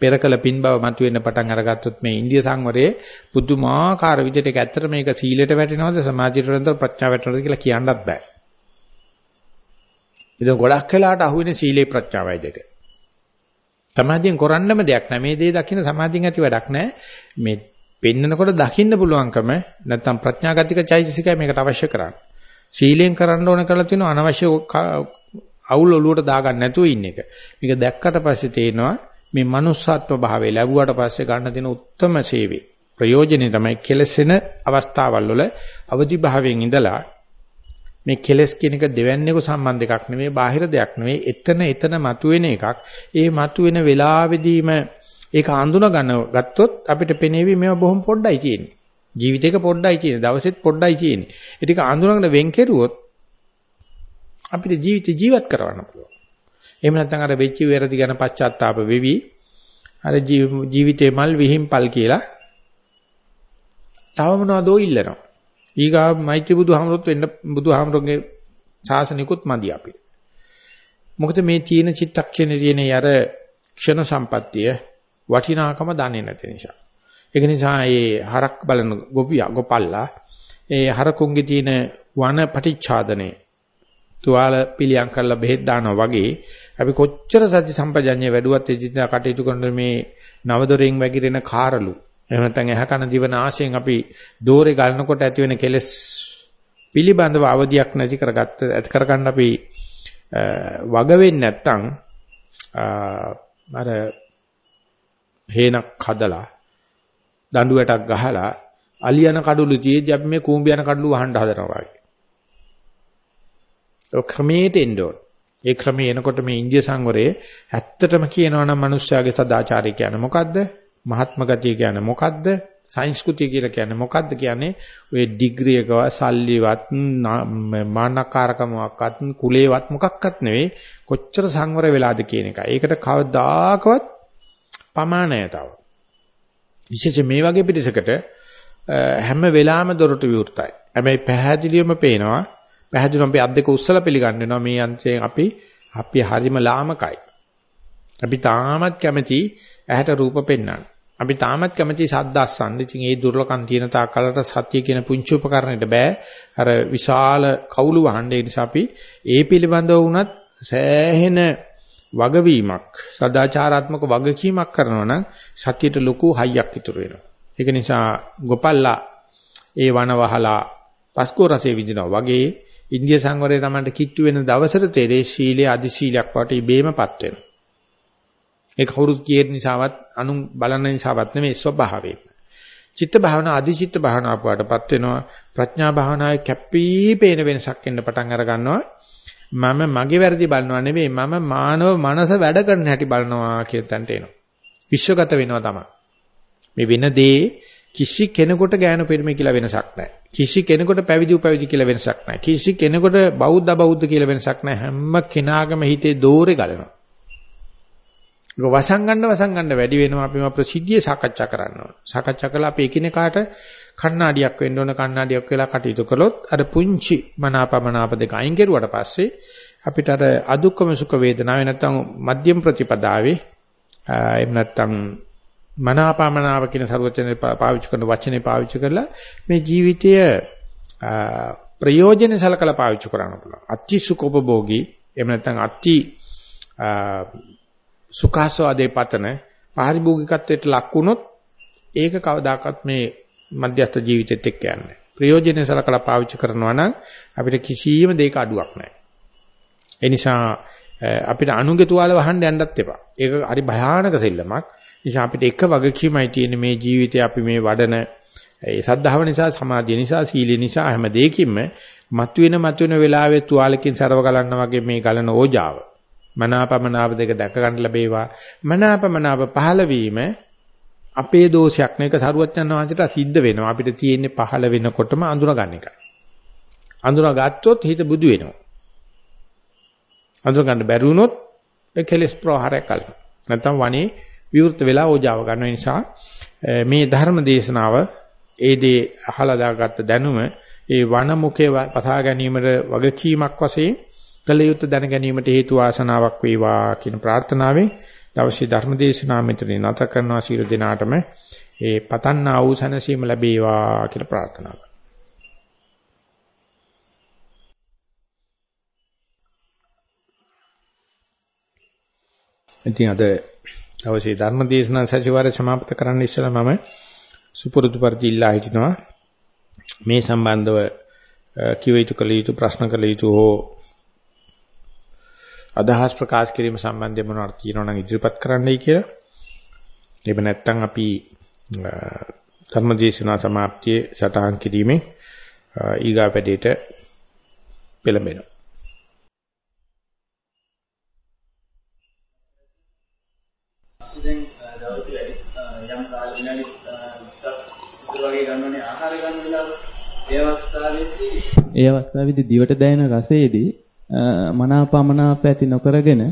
Speaker 1: පෙරකල පින් බව මතුවෙන්න පටන් අරගත්තොත් මේ ඉන්දිය සංවරයේ පුදුමාකාර විදිහට ඒක ඇත්තට මේක සීලයට වැටෙනවද සමාජයට වැටෙනවද ප්‍රඥාවට වැටෙනවද කියලා කියන්නත් බෑ. ඉතින් ගොඩක් වෙලාට අහුවෙන්නේ සීලේ ප්‍රඥාවයි දෙක. සමාධියෙන් කරන්නම දෙයක් නැහැ. මේ දේ දකින්න සමාධියෙන් ඇති වැඩක් නැහැ. මේ පෙන්නකොට දකින්න පුළුවන්කම නැත්තම් ප්‍රඥාගතික චෛතසිකය මේකට අවශ්‍ය කරන්නේ. සීලෙන් කරන්න ඕන කරලා තියෙන අනවශ්‍ය අවුල් ඔලුවට දාගන්න නැතුව ඉන්න එක. මේක දැක්කට පස්සේ තේනවා මේ manussත්ව භාවය ලැබුවට පස්සේ ගන්න තියෙන උත්තරම සේවේ. ප්‍රයෝජනේ තමයි කෙලසෙන අවස්ථාවල් වල අවදි භාවයෙන් ඉඳලා මේ කෙලස් කියන එක දෙවන්නේක සම්බන්ධ එකක් නෙමෙයි බාහිර දෙයක් නෙමෙයි. එතන එතන මතුවෙන එකක්. ඒ මතුවෙන වෙලාවෙදීම ඒක හඳුනා ගන්න ගත්තොත් අපිට පෙනේවි මේවා බොහොම පොඩ්ඩයි තියෙන්නේ. ජීවිතේක පොඩ්ඩයි තියෙන්නේ. දවසෙත් පොඩ්ඩයි තියෙන්නේ. ඒ ටික හඳුනාගෙන වෙන් කෙරුවොත් අපිට ජීවිත ජීවත් කරවන්න පුළුවන් එහෙම නැත්නම් අර වෙච්ච වැරදි ගැන පශ්චාත්තාප වෙවි අර ජීවිතේ මල් විහිම්පල් කියලා තව මොනවදෝ ඉල්ලනවා ඊගා මෛත්‍රී බුදුහාමරොත් වෙන්න බුදුහාමරගේ ශාසනිකුත් මදි අපිට. මොකද මේ තීන චිත්තක්ෂණේ තියෙන යර ක්ෂණ සම්පත්තිය වටිනාකම දන්නේ නැති නිසා. ඒක නිසා මේ හරක් බලන ගොපියා ගොපල්ලා ඒ හරකුන්ගේ තියෙන වන පටිච්චාදනේ තුවාල පිළියම් කරලා බෙහෙත් දානවා වගේ අපි කොච්චර සති සම්පජඤ්ඤය වැඩුවත් එදින කටයුතු කරන මේ නවදොරෙන් වැగిරෙන කාරලු එහෙම නැත්නම් ඇහ කන දිව නාසයෙන් අපි දෝරේ ගලනකොට ඇති වෙන කෙලෙස් පිළිබඳව අවධියක් නැති කරගත්ත ඇති කරගන්න අපි වග වෙන්නේ නැත්නම් අර හේනක් හදලා දඬුවටක් ගහලා අලියන කඩළු තියේදී අපි මේ කූඹියන කඩළු වහන්න හදනවා වගේ. ඔය ක්‍රමයට එන්න ඕන. ඒ ක්‍රමයේ එනකොට මේ ඉන්දිය සංවරයේ ඇත්තටම කියනවා නම් මිනිස්යාගේ සදාචාරය කියන්නේ මොකද්ද? මහත්ම ගතිය කියන්නේ මොකද්ද? සංස්කෘතිය කියලා කියන්නේ මොකද්ද කියන්නේ? ඔය ඩිග්‍රී එකවත් සල්ලිවත් මානකාරකමක්වත් කුලේවත් මොකක්වත් නෙවෙයි. කොච්චර සංවර වෙලාද කියන එක. ඒකට කවදාකවත් ප්‍රමාණය තව. විශේෂයෙන් මේ වගේ පිටසකට හැම වෙලාවෙම දොරටු විවෘතයි. හැබැයි පැහැදිලිවම පේනවා පැහැදිලිවම අපි අත් දෙක උස්සලා පිළිගන්නවා මේ අන්තයෙන් අපි අපි හරිම ලාමකයි. අපි තාමත් කැමති ඇහැට රූප පෙන්වන්න. අපි තාමත් කැමති ශබ්ද අස්සන්න. ඉතින් ඒ දුර්ලකම් තියෙන තාක්කලට සත්‍ය කියන පුංචි උපකරණයට බෑ. අර විශාල කවුළු වහන්න ඒ නිසා අපි ඒ පිළිබඳව වුණත් සෑහෙන වගවීමක් සදාචාරාත්මක වගකීමක් කරනවා නම් සත්‍යයට ලොකු හයියක් ඉතුරු වෙනවා. ඒක නිසා ගොපල්ලා ඒ වනවහලා පස්කෝ රසයේ විඳිනවා වගේ ඉන්දිය සංවරය තමයි කිට්ටු වෙන දවසට තේරේ ශීලයේ අදි ශීලයක් වට ඉබේමපත් වෙනවා. ඒ කවුරුත් කියන නිසාවත් අනු බලන නිසාවත් නෙමෙයි ස්වභාවයෙන්. චිත්ත භාවනා අදි චිත්ත භාවනාවක් වඩපත් වෙනවා. ප්‍රඥා භාවනාවේ කැපී පේන වෙනසක් එන්න පටන් අර ගන්නවා. මම මගේ වැරදි බලනවා නෙවෙයි මම මානව මනස වැඩ කරන හැටි බලනවා කියන තැනට එනවා. විශ්වගත වෙනවා තමයි. මේ වෙන දේ කිසි කෙනෙකුට ගෑනු පිරිමි කියලා වෙනසක් නැහැ. කිසි කෙනෙකුට පැවිදි උපැවිදි කියලා වෙනසක් නැහැ. කිසි කෙනෙකුට බෞද්ධ බෞද්ධ කියලා වෙනසක් නැහැ. හැම කෙනාගම හිතේ දෝරේ ගලනවා. ඒක වසංගන්න වසංගන්න වැඩි වෙනවා අපිම ප්‍රසිද්ධිය සාකච්ඡා කරන්න ඕන. සාකච්ඡා කළා අපි එකිනෙකාට කණ්ණාඩියක් වෙන්න ඕන කණ්ණාඩියක් වෙලා කටයුතු කළොත් අර පුංචි මනාපමනාප දෙක අයින් කරුවට පස්සේ අපිට අර අදුක්කම සුඛ වේදනාවේ නැත්තම් මධ්‍යම ප්‍රතිපදාවේ එහෙම නැත්තම් මනාපමනාව කියන සර්වචනේ පාවිච්චි කරන වචනේ පාවිච්චි කරලා මේ ජීවිතය ප්‍රයෝජන සලකලා පාවිච්චි කරන්න පුළුවන්. අති සුඛෝපභෝගී එහෙම නැත්නම් අති සුඛාස්වාදේ පතන පාරිභෝගිකත්වයට ලක් වුණොත් ඒක කවදාකවත් මේ මධ්‍යස්ථ ජීවිතෙත් එක්ක යන්නේ. ප්‍රයෝජන සලකලා පාවිච්චි කරනවා නම් අපිට කිසියම් දෙයක අඩුවක් නැහැ. ඒ නිසා අපිට අනුගේ තුවාල වහන්න යන්නත් එපා. ඒක හරි භයානක සෙල්ලමක්. නිසා අපිට එක වගකීමයි තියෙන්නේ මේ ජීවිතේ අපි මේ වඩන. ඒ සද්ධාව නිසා සමාධිය නිසා සීලිය නිසා හැම දෙයකින්ම මතුවෙන මතුවෙන වෙලාවේ තුවාලකින් සරව ගලන්න වගේ මේ ගලන ඕජාව. මනාපමනාප දෙක දැක ගන්න ලැබේවා. මනාපමනාප පහළ වීම අපේ දෝෂයක් නෙක සරුවච්චන් වහන්සේට සිද්ධ වෙනවා. අපිට තියෙන්නේ පහළ වෙනකොටම අඳුර ගන්න එකයි. අඳුර ගත්තොත් හිත බුදු වෙනවා. අඳුර ගන්න බැරි වුණොත් ඒ කෙලස් ප්‍රහාරයක් කල්ප නැත්තම් වනේ විවෘත වෙලා ඕජාව ගන්න නිසා මේ ධර්ම දේශනාව ඒ දේ අහලා දාගත්ත දැනුම ඒ වනමුඛේ පතා ගැනීමට වගකීමක් වශයෙන් කළ යුත්තේ දැන ගැනීමට හේතු වාසනාවක් වේවා කියන ප්‍රාර්ථනාවෙන් දවසේ ධර්ම දේශනාව මෙතනින් නැත කරනවා සියලු දෙනාටම ඒ පතන්නා වූ සැනසීම ලැබේවා කියලා ප්‍රාර්ථනා කරනවා. ඉතින් අද අවශ්‍ය ධර්ම දේශනා සතිವಾರය සමාප්ත කරන්න ඉස්සෙල්ලා මම සුපුරුදු පරිදි ඉල්ලා හිටිනවා මේ සම්බන්ධව කිව යුතු කළ යුතු ප්‍රශ්න කළ යුතු හෝ අදහස් ප්‍රකාශ කිරීම සම්බන්ධයෙන් මොනවද කියනවා නම් ඉදිරිපත් කරන්නයි කියලා. එහෙම නැත්නම් අපි ධර්ම දේශනා සමාප්තියේ සටහන් කිරීමෙන් ඊගා පැඩේට පෙළඹෙනවා.
Speaker 2: ඒ අවස්ථාවේදී දිවට දැනෙන රසයේදී මනාපමනාප ඇති නොකරගෙන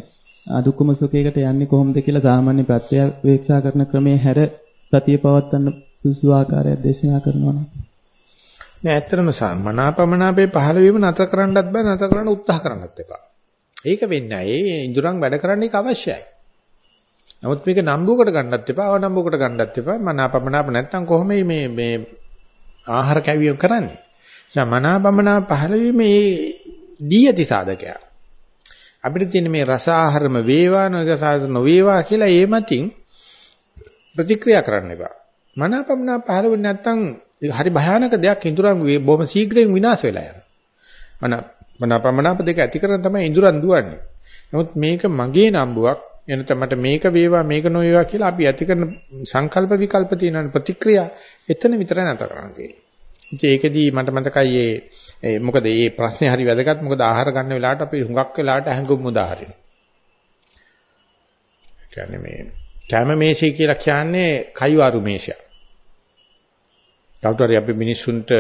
Speaker 2: අදුක්කම සුඛයකට යන්නේ කොහොමද කියලා සාමාන්‍ය ප්‍රත්‍යවේක්ෂා කරන ක්‍රමයේ හැර සතිය පවත්වන්න සුසු ආකාරයක් දේශනා කරනවා නම්
Speaker 1: නෑ ඇත්තටම මනාපමනාපේ පහළ වීම නැතර කරන්නත් බෑ නැතර කරන්න උත්සාහ කරන්නත් එපා. ඒක වෙන්නේ නැහැ. ඒ ඉඳුරන් වැඩ කරන්න ඒක අවශ්‍යයි. නමුත් මේක නම්බුවකට ගන්නත් එපා, අවනම්බුවකට ගන්නත් එපා. මනාපමනාප නැත්තම් කොහොමද මේ මේ ආහාර කැවිය කරන්නේ? සමනාපමනා පහළ වීමේ දී ඇති සාධකයක්. අපිට තියෙන මේ රස ආහාරම වේවා නොරසාද නොවේවා කියලා ඒ මතින් ප්‍රතික්‍රියා කරන්න එපා. මනාපමනා පහළ වෙන්නේ නැත්නම් හරි භයානක දෙයක් ඉඳුරන් බොහොම ශීඝ්‍රයෙන් විනාශ වෙලා යනවා. මන මනාපමනාප දෙක ඇති කරන තමයි ඉඳුරන් දුවන්නේ. නමුත් මේක මගේ නම්බුවක් එනත මට මේක වේවා මේක නොවේවා කියලා අපි ඇති කරන සංකල්ප විකල්ප තියෙන ප්‍රතික්‍රියා එතන විතරයි නැතර කරන්න තියෙන්නේ. ඉතින් ඒකෙදී මට මතකයි ඒ මොකද මේ ප්‍රශ්නේ හරි වැදගත් මොකද ආහාර ගන්න වෙලාවට අපි හුඟක් වෙලාවට හැංගුම් උදාහරින. කියන්නේ මේ කැම මේෂය කියලා කියන්නේ කයිවාරු මේෂය. කවුරු හරි අපි මිනිස්සුන්ට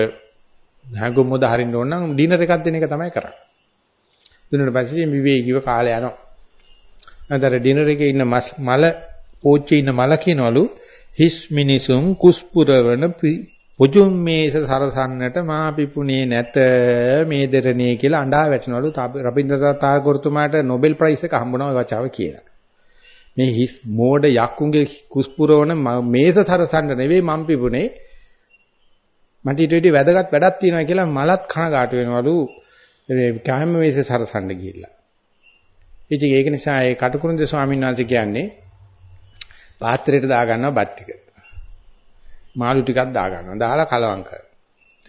Speaker 1: හැංගුම් උදාහරින්න ඕන නම් ඩිනර් එකක් දෙන එක තමයි කරන්නේ. දුන්නාට පස්සේ විවේකීව කාලය යනවා. අතර ඩිනර් එකේ ඉන්න මල පෝච්චේ ඉන්න මල කියනවලු හිස් මිනිසුන් කුස්පුරවන පුජුම් මේස සරසන්නට මා පිපුණේ නැත මේ දෙරණේ කියලා අඬා වැටෙනවලු රබින්ද්‍රනාථ ටාගෝර්තුමාට නොබෙල් ප්‍රයිස් එක හම්බුණා ඔය වචාව කියලා. මේ හිස් මෝඩ යක්කුන්ගේ කුස්පුරවන මේස සරසන්න නෙවෙයි මම් පිපුණේ මට ඊට වඩා වැදගත් වැඩක් තියෙනවා කියලා මලත් කනගාටු වෙනවලු මේ කාම මේස සරසන්න ගිහිල්ලා. ඉතින් ඒක නිසා ඒ කටුකුරුන්ද ස්වාමීන් වහන්සේ කියන්නේ පාත්‍රයට දා ගන්නවා බත් ටික. මාළු ටිකක් දා ගන්නවා. දාලා කලවම් කරනවා.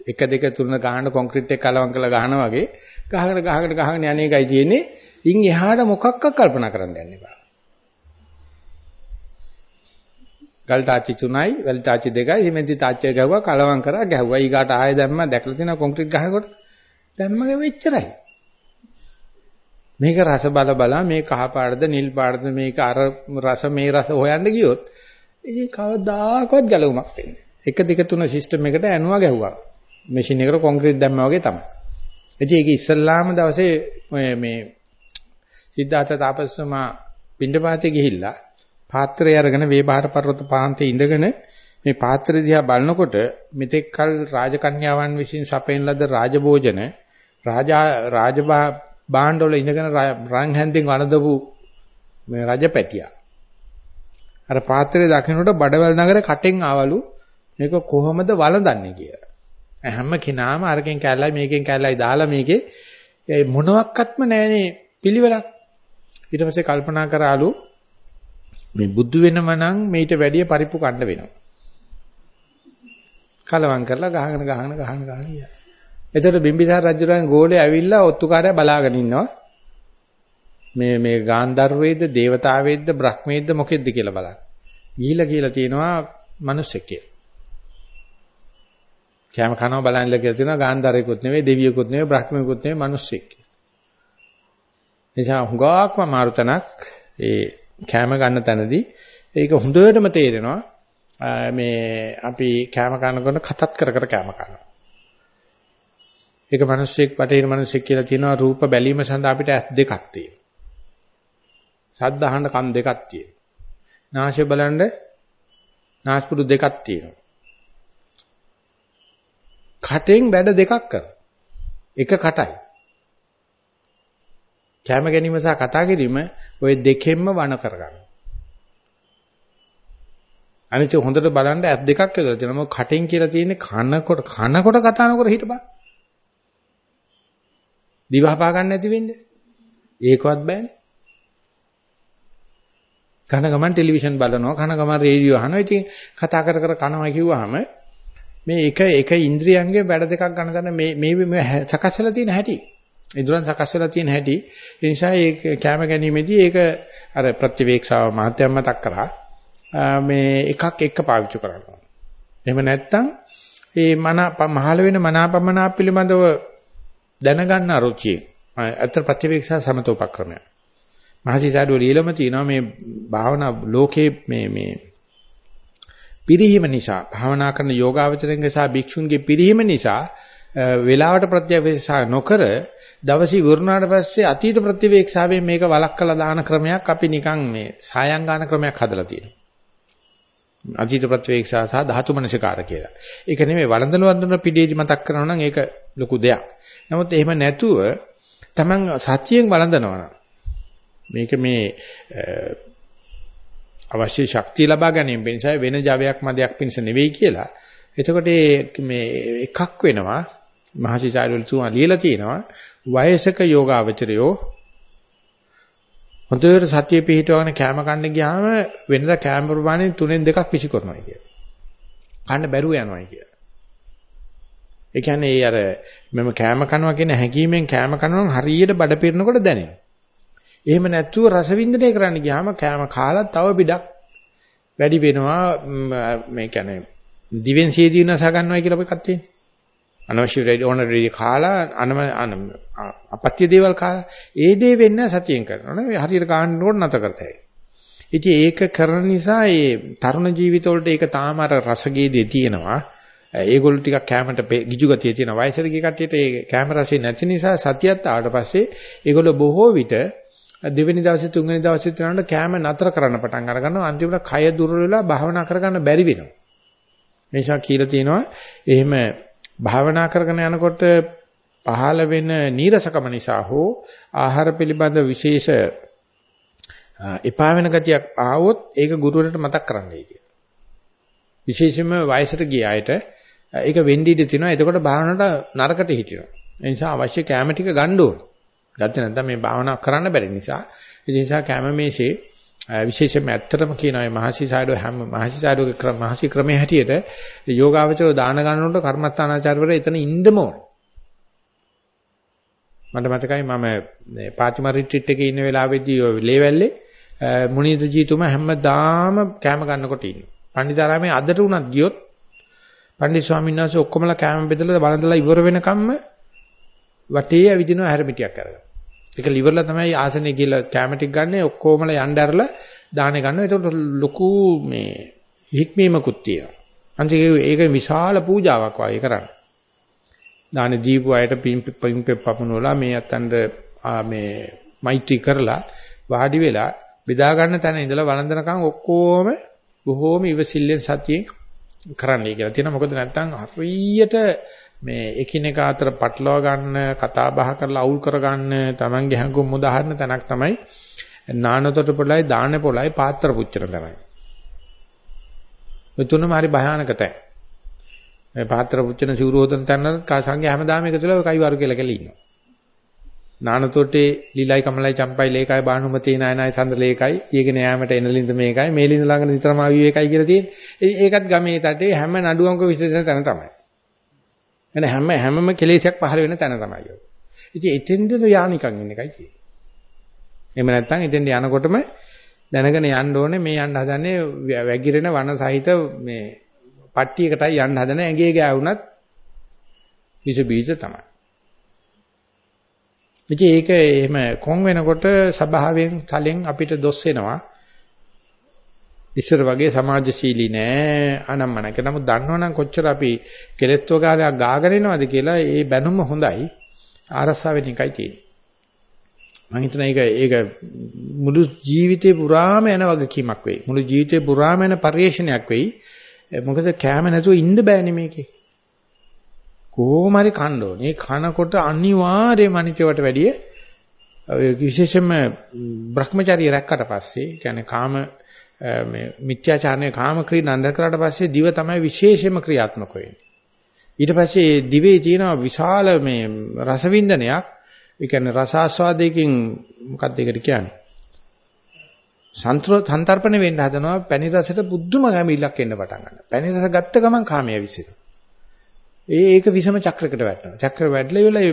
Speaker 1: එක දෙක තුන ගහන කොන්ක්‍රීට් එක කලවම් කරලා ගහනවා වගේ ගහකට ගහකට ගහගෙන යන එකයි තියෙන්නේ. ඉන් එහාට මොකක්ක කල්පනා කරන්න යන්න එපා. ගල් තාච්චි තුනයි, වැලි තාච්චි දෙකයි, සිමෙන්ති තාච්චිය ගැහුවා, කලවම් කරා, ගැහුවා. ඊගාට ආයෙ දැම්මා, දැකලා තියෙනවා කොන්ක්‍රීට් ගහනකොට. දැම්මගේ වෙච්චරයි. මේක රස බල බල මේ කහ පාටද නිල් පාටද මේක අර රස මේ රස හොයන්න ගියොත් ඒ කවදාකවත් ගැලවුමක් වෙන්නේ. 1 2 3 සිස්ටම් එකට ඇනුවා ගැහුවා. මැෂින් එකට කොන්ක්‍රීට් දැම්මා වගේ තමයි. ඉතින් ඒක ඉස්සල්ලාම දවසේ මේ සිද්ධාර්ථ තාපස්තුමා පින්ඩපාතේ ගිහිල්ලා පාත්‍රය අරගෙන වේබහර පර්වත පාන්තේ ඉඳගෙන මේ පාත්‍රය දිහා බලනකොට මෙතෙක් කල රාජකන්‍යාවන් විසින් සපයන ලද රාජභෝජන රාජා රාජබා බාණ්ඩවල ඉඳගෙන රන් හැන්දෙන් වනදපු මේ රජපැටියා. අර පාත්‍රය දකින්නට බඩවැල් නගරේ කටෙන් ආවලු මේක කොහොමද වළඳන්නේ කියලා. හැම කෙනාම අරකින් කැල්ලයි මේකෙන් කැල්ලයි දාලා මේකේ මොනවත්ක්ත්ම නැහැනේ පිළිවෙලක්. ඊට පස්සේ කල්පනා කරාලු මේ බුද්ධ වෙනම නම් මේිට වැඩිය පරිප්පු කන්න වෙනවා. කලවම් කරලා ගහගෙන ගහගෙන ගහගෙන ගහගෙන ගියා. එතකොට බිම්බිසාර රජුරන් ගෝලේ ඇවිල්ලා ඔත්තුකාරය බලාගෙන ඉන්නවා. මේ මේ ගාන්ධර්වයේද, දේවතාවයේද, බ්‍රහ්මයේද මොකෙද්ද කියලා බලන්න. ගිහිලා කියලා තියෙනවා මිනිස්සෙක් කියලා. කැම කනවා බලන්නලා කියලා තියෙනවා ගාන්ධාරයෙකුත් නෙවෙයි, දෙවියෙකුත් නෙවෙයි, බ්‍රහ්මයෙකුත් නෙවෙයි, මිනිස්සෙක් කියලා. එනිසා හුඟක්ම මාරුතනක් ඒ කැම ගන්න තැනදී ඒක හොඳටම තේරෙනවා මේ අපි කැම කනකොට කතත් කර කර කැම කනවා. ඒක මිනිස්සෙක් වටේන මිනිස්සෙක් කියලා තියෙනවා රූප බැලීම සඳහා අපිට ඇස් දෙකක් තියෙනවා. ශබ්ද අහන්න කන් දෙකක් තියෙනවා. නාසය බලන්න නාස්පුඩු දෙකක් තියෙනවා. කටෙන් වැඩ දෙකක් කරනවා. එක කටයි. කැම ගැනීම සහ කතා කිරීම ওই දෙකෙන්ම වණ කරගන්න. අනිත් හොඳට බලන්න ඇස් දෙකක් ඇදලා තියෙනවා. කටෙන් කියලා තියෙන්නේ කනකොට කනකොට කතා නොකර හිටපන්. දිව හපා ගන්න නැති වෙන්නේ. ඒකවත් බෑනේ. කන ගමන් ටෙලිවිෂන් බලනවා, කන ගමන් රේඩියෝ අහනවා. ඉතින් කතා කර කර කනවා කිව්වහම මේ එක එක ඉන්ද්‍රියන්ගේ වැඩ දෙකක් ගන්න ගන්න මේ මේ සකස් වෙලා තියෙන හැටි. ඉදurang සකස් වෙලා තියෙන හැටි. ඒ නිසා ඒ කැම ගැනීමේදී ඒක අර ප්‍රතිවේක්ෂාව මාත්‍යම් මතක් කරා. මේ එකක් එක පාවිච්චි කරනවා. එහෙම නැත්නම් ඒ මන මහල වෙන මනාපමනා පිළිබඳව දැනගන්න අරුචිය. අතර ප්‍රතිවේක්ෂා සමතෝපක්‍රමය. මහසිසාඩුව লীලම තියෙනවා මේ භාවනා ලෝකේ මේ මේ පිරිහීම නිසා භාවනා කරන යෝගාවචරංග සහ භික්ෂුන්ගේ පිරිහීම නිසා වේලාවට ප්‍රත්‍යවේක්ෂා නොකර දවසේ වුණාට පස්සේ අතීත ප්‍රතිවේක්ෂාවෙන් මේක වළක්වලා දාන ක්‍රමයක් අපි නිකන් මේ සායම් ගන්න ක්‍රමයක් හදලා තියෙනවා. අතීත ප්‍රතිවේක්ෂා සහ ධාතු මනසිකාර කියලා. ඒක නෙමෙයි වළඳන වන්දන පිළිදි මතක් කරනවා නම් ඒක ලොකු දෙයක්. නමුත් එහෙම නැතුව Taman සතියෙන් වළඳනවා මේක මේ අවශ්‍ය ශක්තිය ලබා ගැනීම නිසා වෙන ජවයක් මදයක් පිණිස නෙවෙයි කියලා. එතකොට මේ එකක් වෙනවා මහසිසාරවල තුමා ලියලා තියෙනවා වයසක යෝගාවචරයෝ හොඳට සතිය පිහිටවගෙන කැම කන්න ගියාම වෙනදා කැම ප්‍රමාණයෙන් තුනෙන් දෙකක් විසිකරනවා කිය. කන්න බැරුව යනවා කිය. ඒ කියන්නේ ඒ අර මම කෑම කනවා කියන හැඟීමෙන් කෑම කනවා හරියට බඩ පිරනකොට දැනෙනවා. එහෙම නැතුව රස වින්දනය කරන්න ගියාම කෑම කාලා තව බිඩක් වැඩි වෙනවා මේ කියන්නේ දිවෙන් සියදී නස ගන්නවා කියලා එකක් තියෙනවා. අනවශ්‍ය රෙඩි ඕන රෙඩි කාලා අනම අපත්‍ය දේවල් කාලා ඒ දේ වෙන්න සතියෙන් කරනවා නේ හරියට ගන්න ඕන නැත කරතයි. ඉතින් ඒක කරන නිසා ඒ තරුණ ජීවිතවලට ඒක තාම අර රසගේදී තියෙනවා. ඒගොල්ලෝ ටිකක් කැමරට ගිජු ගතිය තියෙන වයසට ගිය කට්ටියට ඒ කැමරා රසය නැති නිසා සතියත් ආවට පස්සේ ඒගොල්ලෝ බොහෝ විට දෙවෙනි දවසේ තුන්වෙනි දවසේ යනකොට කැම නතර කරන්න පටන් අර ගන්නවා අන්තිමට කය දුර්වල වෙලා භාවනා කරගන්න බැරි වෙනවා. මේ නිසා කියලා තියෙනවා එහෙම භාවනා කරගෙන යනකොට පහළ වෙන නීරසකම නිසා හෝ ආහාර පිළිබඳ විශේෂ එපා වෙන ගතියක් ආවොත් ඒක ගුරුවරට මතක් කරන්නයි කියන්නේ. විශේෂයෙන්ම වයසට ගිය අයට ඒක වෙන්නේ ඉඳී තිනවා. එතකොට භාවනාවට නරකට හිටිනවා. ඒ නිසා අවශ්‍ය කැම ටික ගන්න ඕන. ගත්තේ නැත්නම් මේ භාවනා කරන්න බැරි නිසා. ඒ නිසා කැම මේසේ විශේෂයෙන්ම ඇත්තටම කියනවා මේ මහසි සායඩෝ හැම මහසි සායඩෝගේ ක්‍රම මහසි ක්‍රමයේ හැටියට යෝගාවචරව දාන ගන්නකොට කර්මස්ථානාචාර්යවරු එතන ඉන්නම ඕන. මට මතකයි මම පාතිමා රිට්‍රීට් එකේ ඉන්න වෙලාවෙදී ලේවැල්ලේ මුනීත ජීතුමා හැමදාම කැම ගන්නකොට ඉන්නේ. පණ්ඩිතාරාමේ අදට උනත් ගියොත් පණ්ඩිත ස්වාමීන් වහන්සේ ඔක්කොමලා කැම බෙදලා බලන්දලා ඉවර වෙනකම්ම වටේ ඇවිදිනවා හැරමිටියක් අරගෙන. ඒක liverලා තමයි ආසනේ කියලා කැමටික් ගන්න ඔක්කොමලා යන්න ඇරලා දාහනේ ගන්නවා. ඒකට ලොකු මේ හික්මීමකුත් තියෙනවා. අන්තික ඒක විශාල පූජාවක් වගේ කරන්නේ. දාහනේ දීපු අයට පින් පින් පපුනවලා මේ අතන්ට මේ මෛත්‍රී කරලා වාඩි වෙලා බෙදා ගන්න තැන ඉඳලා වළඳනකම් ඔක්කොම බොහෝම ඉවසිල්ලෙන් සතියෙන් කරන්නයි කියලා තියෙනවා. මොකද නැත්තම් හරියට මේ එකිනෙක අතර පටලවා ගන්න, කතා බහ කරලා අවුල් කර ගන්න, Tamange හැඟුම් උදාහරණ තැනක් තමයි නානතොට පොළයි, දාන පොළයි, පාත්‍ර පුච්චන තමයි. මේ තුනම හරි භයානක තැන්. මේ පාත්‍ර පුච්චන සිවුරු හොදන තැන සංඝයා හැමදාම එකතුලා ඔය කයිවාරු කියලා කියලා ඉන්නවා. නානතොටේ ලීලයි කමලයි චම්පයි ලේකයි බානුමතී නයනයි සඳ ලේකයි ඊගෙන යාමට එනලින්ද මේකයි මේලින්ද ළඟ නිතරම ආවි එකයි කියලා තියෙන්නේ. ඒකත් ගමේ තටේ හැම නඩුවංක විශ්ලේෂණ තැන තමයි. එන හැම හැමම කෙලෙසයක් පහළ වෙන තැන තමයි ඔය. ඉතින් එතෙන්ද යානිකන් ඉන්න එකයි තියෙන්නේ. එහෙම නැත්නම් එතෙන්ද යනකොටම දැනගෙන යන්න ඕනේ මේ යන්න හදන්නේ වැగిරෙන වන සහිත මේ පට්ටියකටයි යන්න හදන ඇඟේ ගෑවුනත් විස බීජ තමයි. ඉතින් ඒක එහෙම කොන් වෙනකොට සබාවෙන් තලෙන් අපිට දොස් වෙනවා. ඉස්සර වගේ සමාජශීලී නෑ අනම්මනක. නමුත් දන්නවනම් කොච්චර අපි කෙලෙත්ව කාලයක් ගාගෙන එනවද කියලා ඒ බැනුම හොඳයි. ආරස්සාවෙන් එකයි තියෙන්නේ. මම හිතන එක ඒක මුළු ජීවිතේ පුරාම යන වගකීමක් වෙයි. මුළු ජීවිතේ පුරාම යන පරිශ්‍රණයක් වෙයි. මොකද කැම නැතුව ඉන්න බෑනේ මේකේ. කොහොම හරි කන්න ඕනේ. කනකොට අනිවාර්යයෙන්ම අනිත්‍යවට වැඩිය විශේෂයෙන්ම Brahmacharya රැක්කට පස්සේ කියන්නේ කාම මේ මිත්‍යාචාරණය කාම ක්‍රීඩා නන්ද කරාට පස්සේ දිව තමයි විශේෂයෙන්ම ක්‍රියාත්මක වෙන්නේ. ඊට පස්සේ දිවේ තියෙන විශාල මේ රසවින්දනයක් ඒ කියන්නේ රසාස්වාදයකින් මොකක්ද ඒකට කියන්නේ? සන්තරපණ වෙන්න හදනවා පැණි රසට බුද්ධම ගැමිල්ලක් එන්න පටන් ගන්නවා. පැණි රස ගත්ත ගමන් කාමයේ විසිරෙනවා. ඒ ඒක විසම චක්‍රයකට වැටෙනවා. චක්‍ර වැටලා ඉවරලා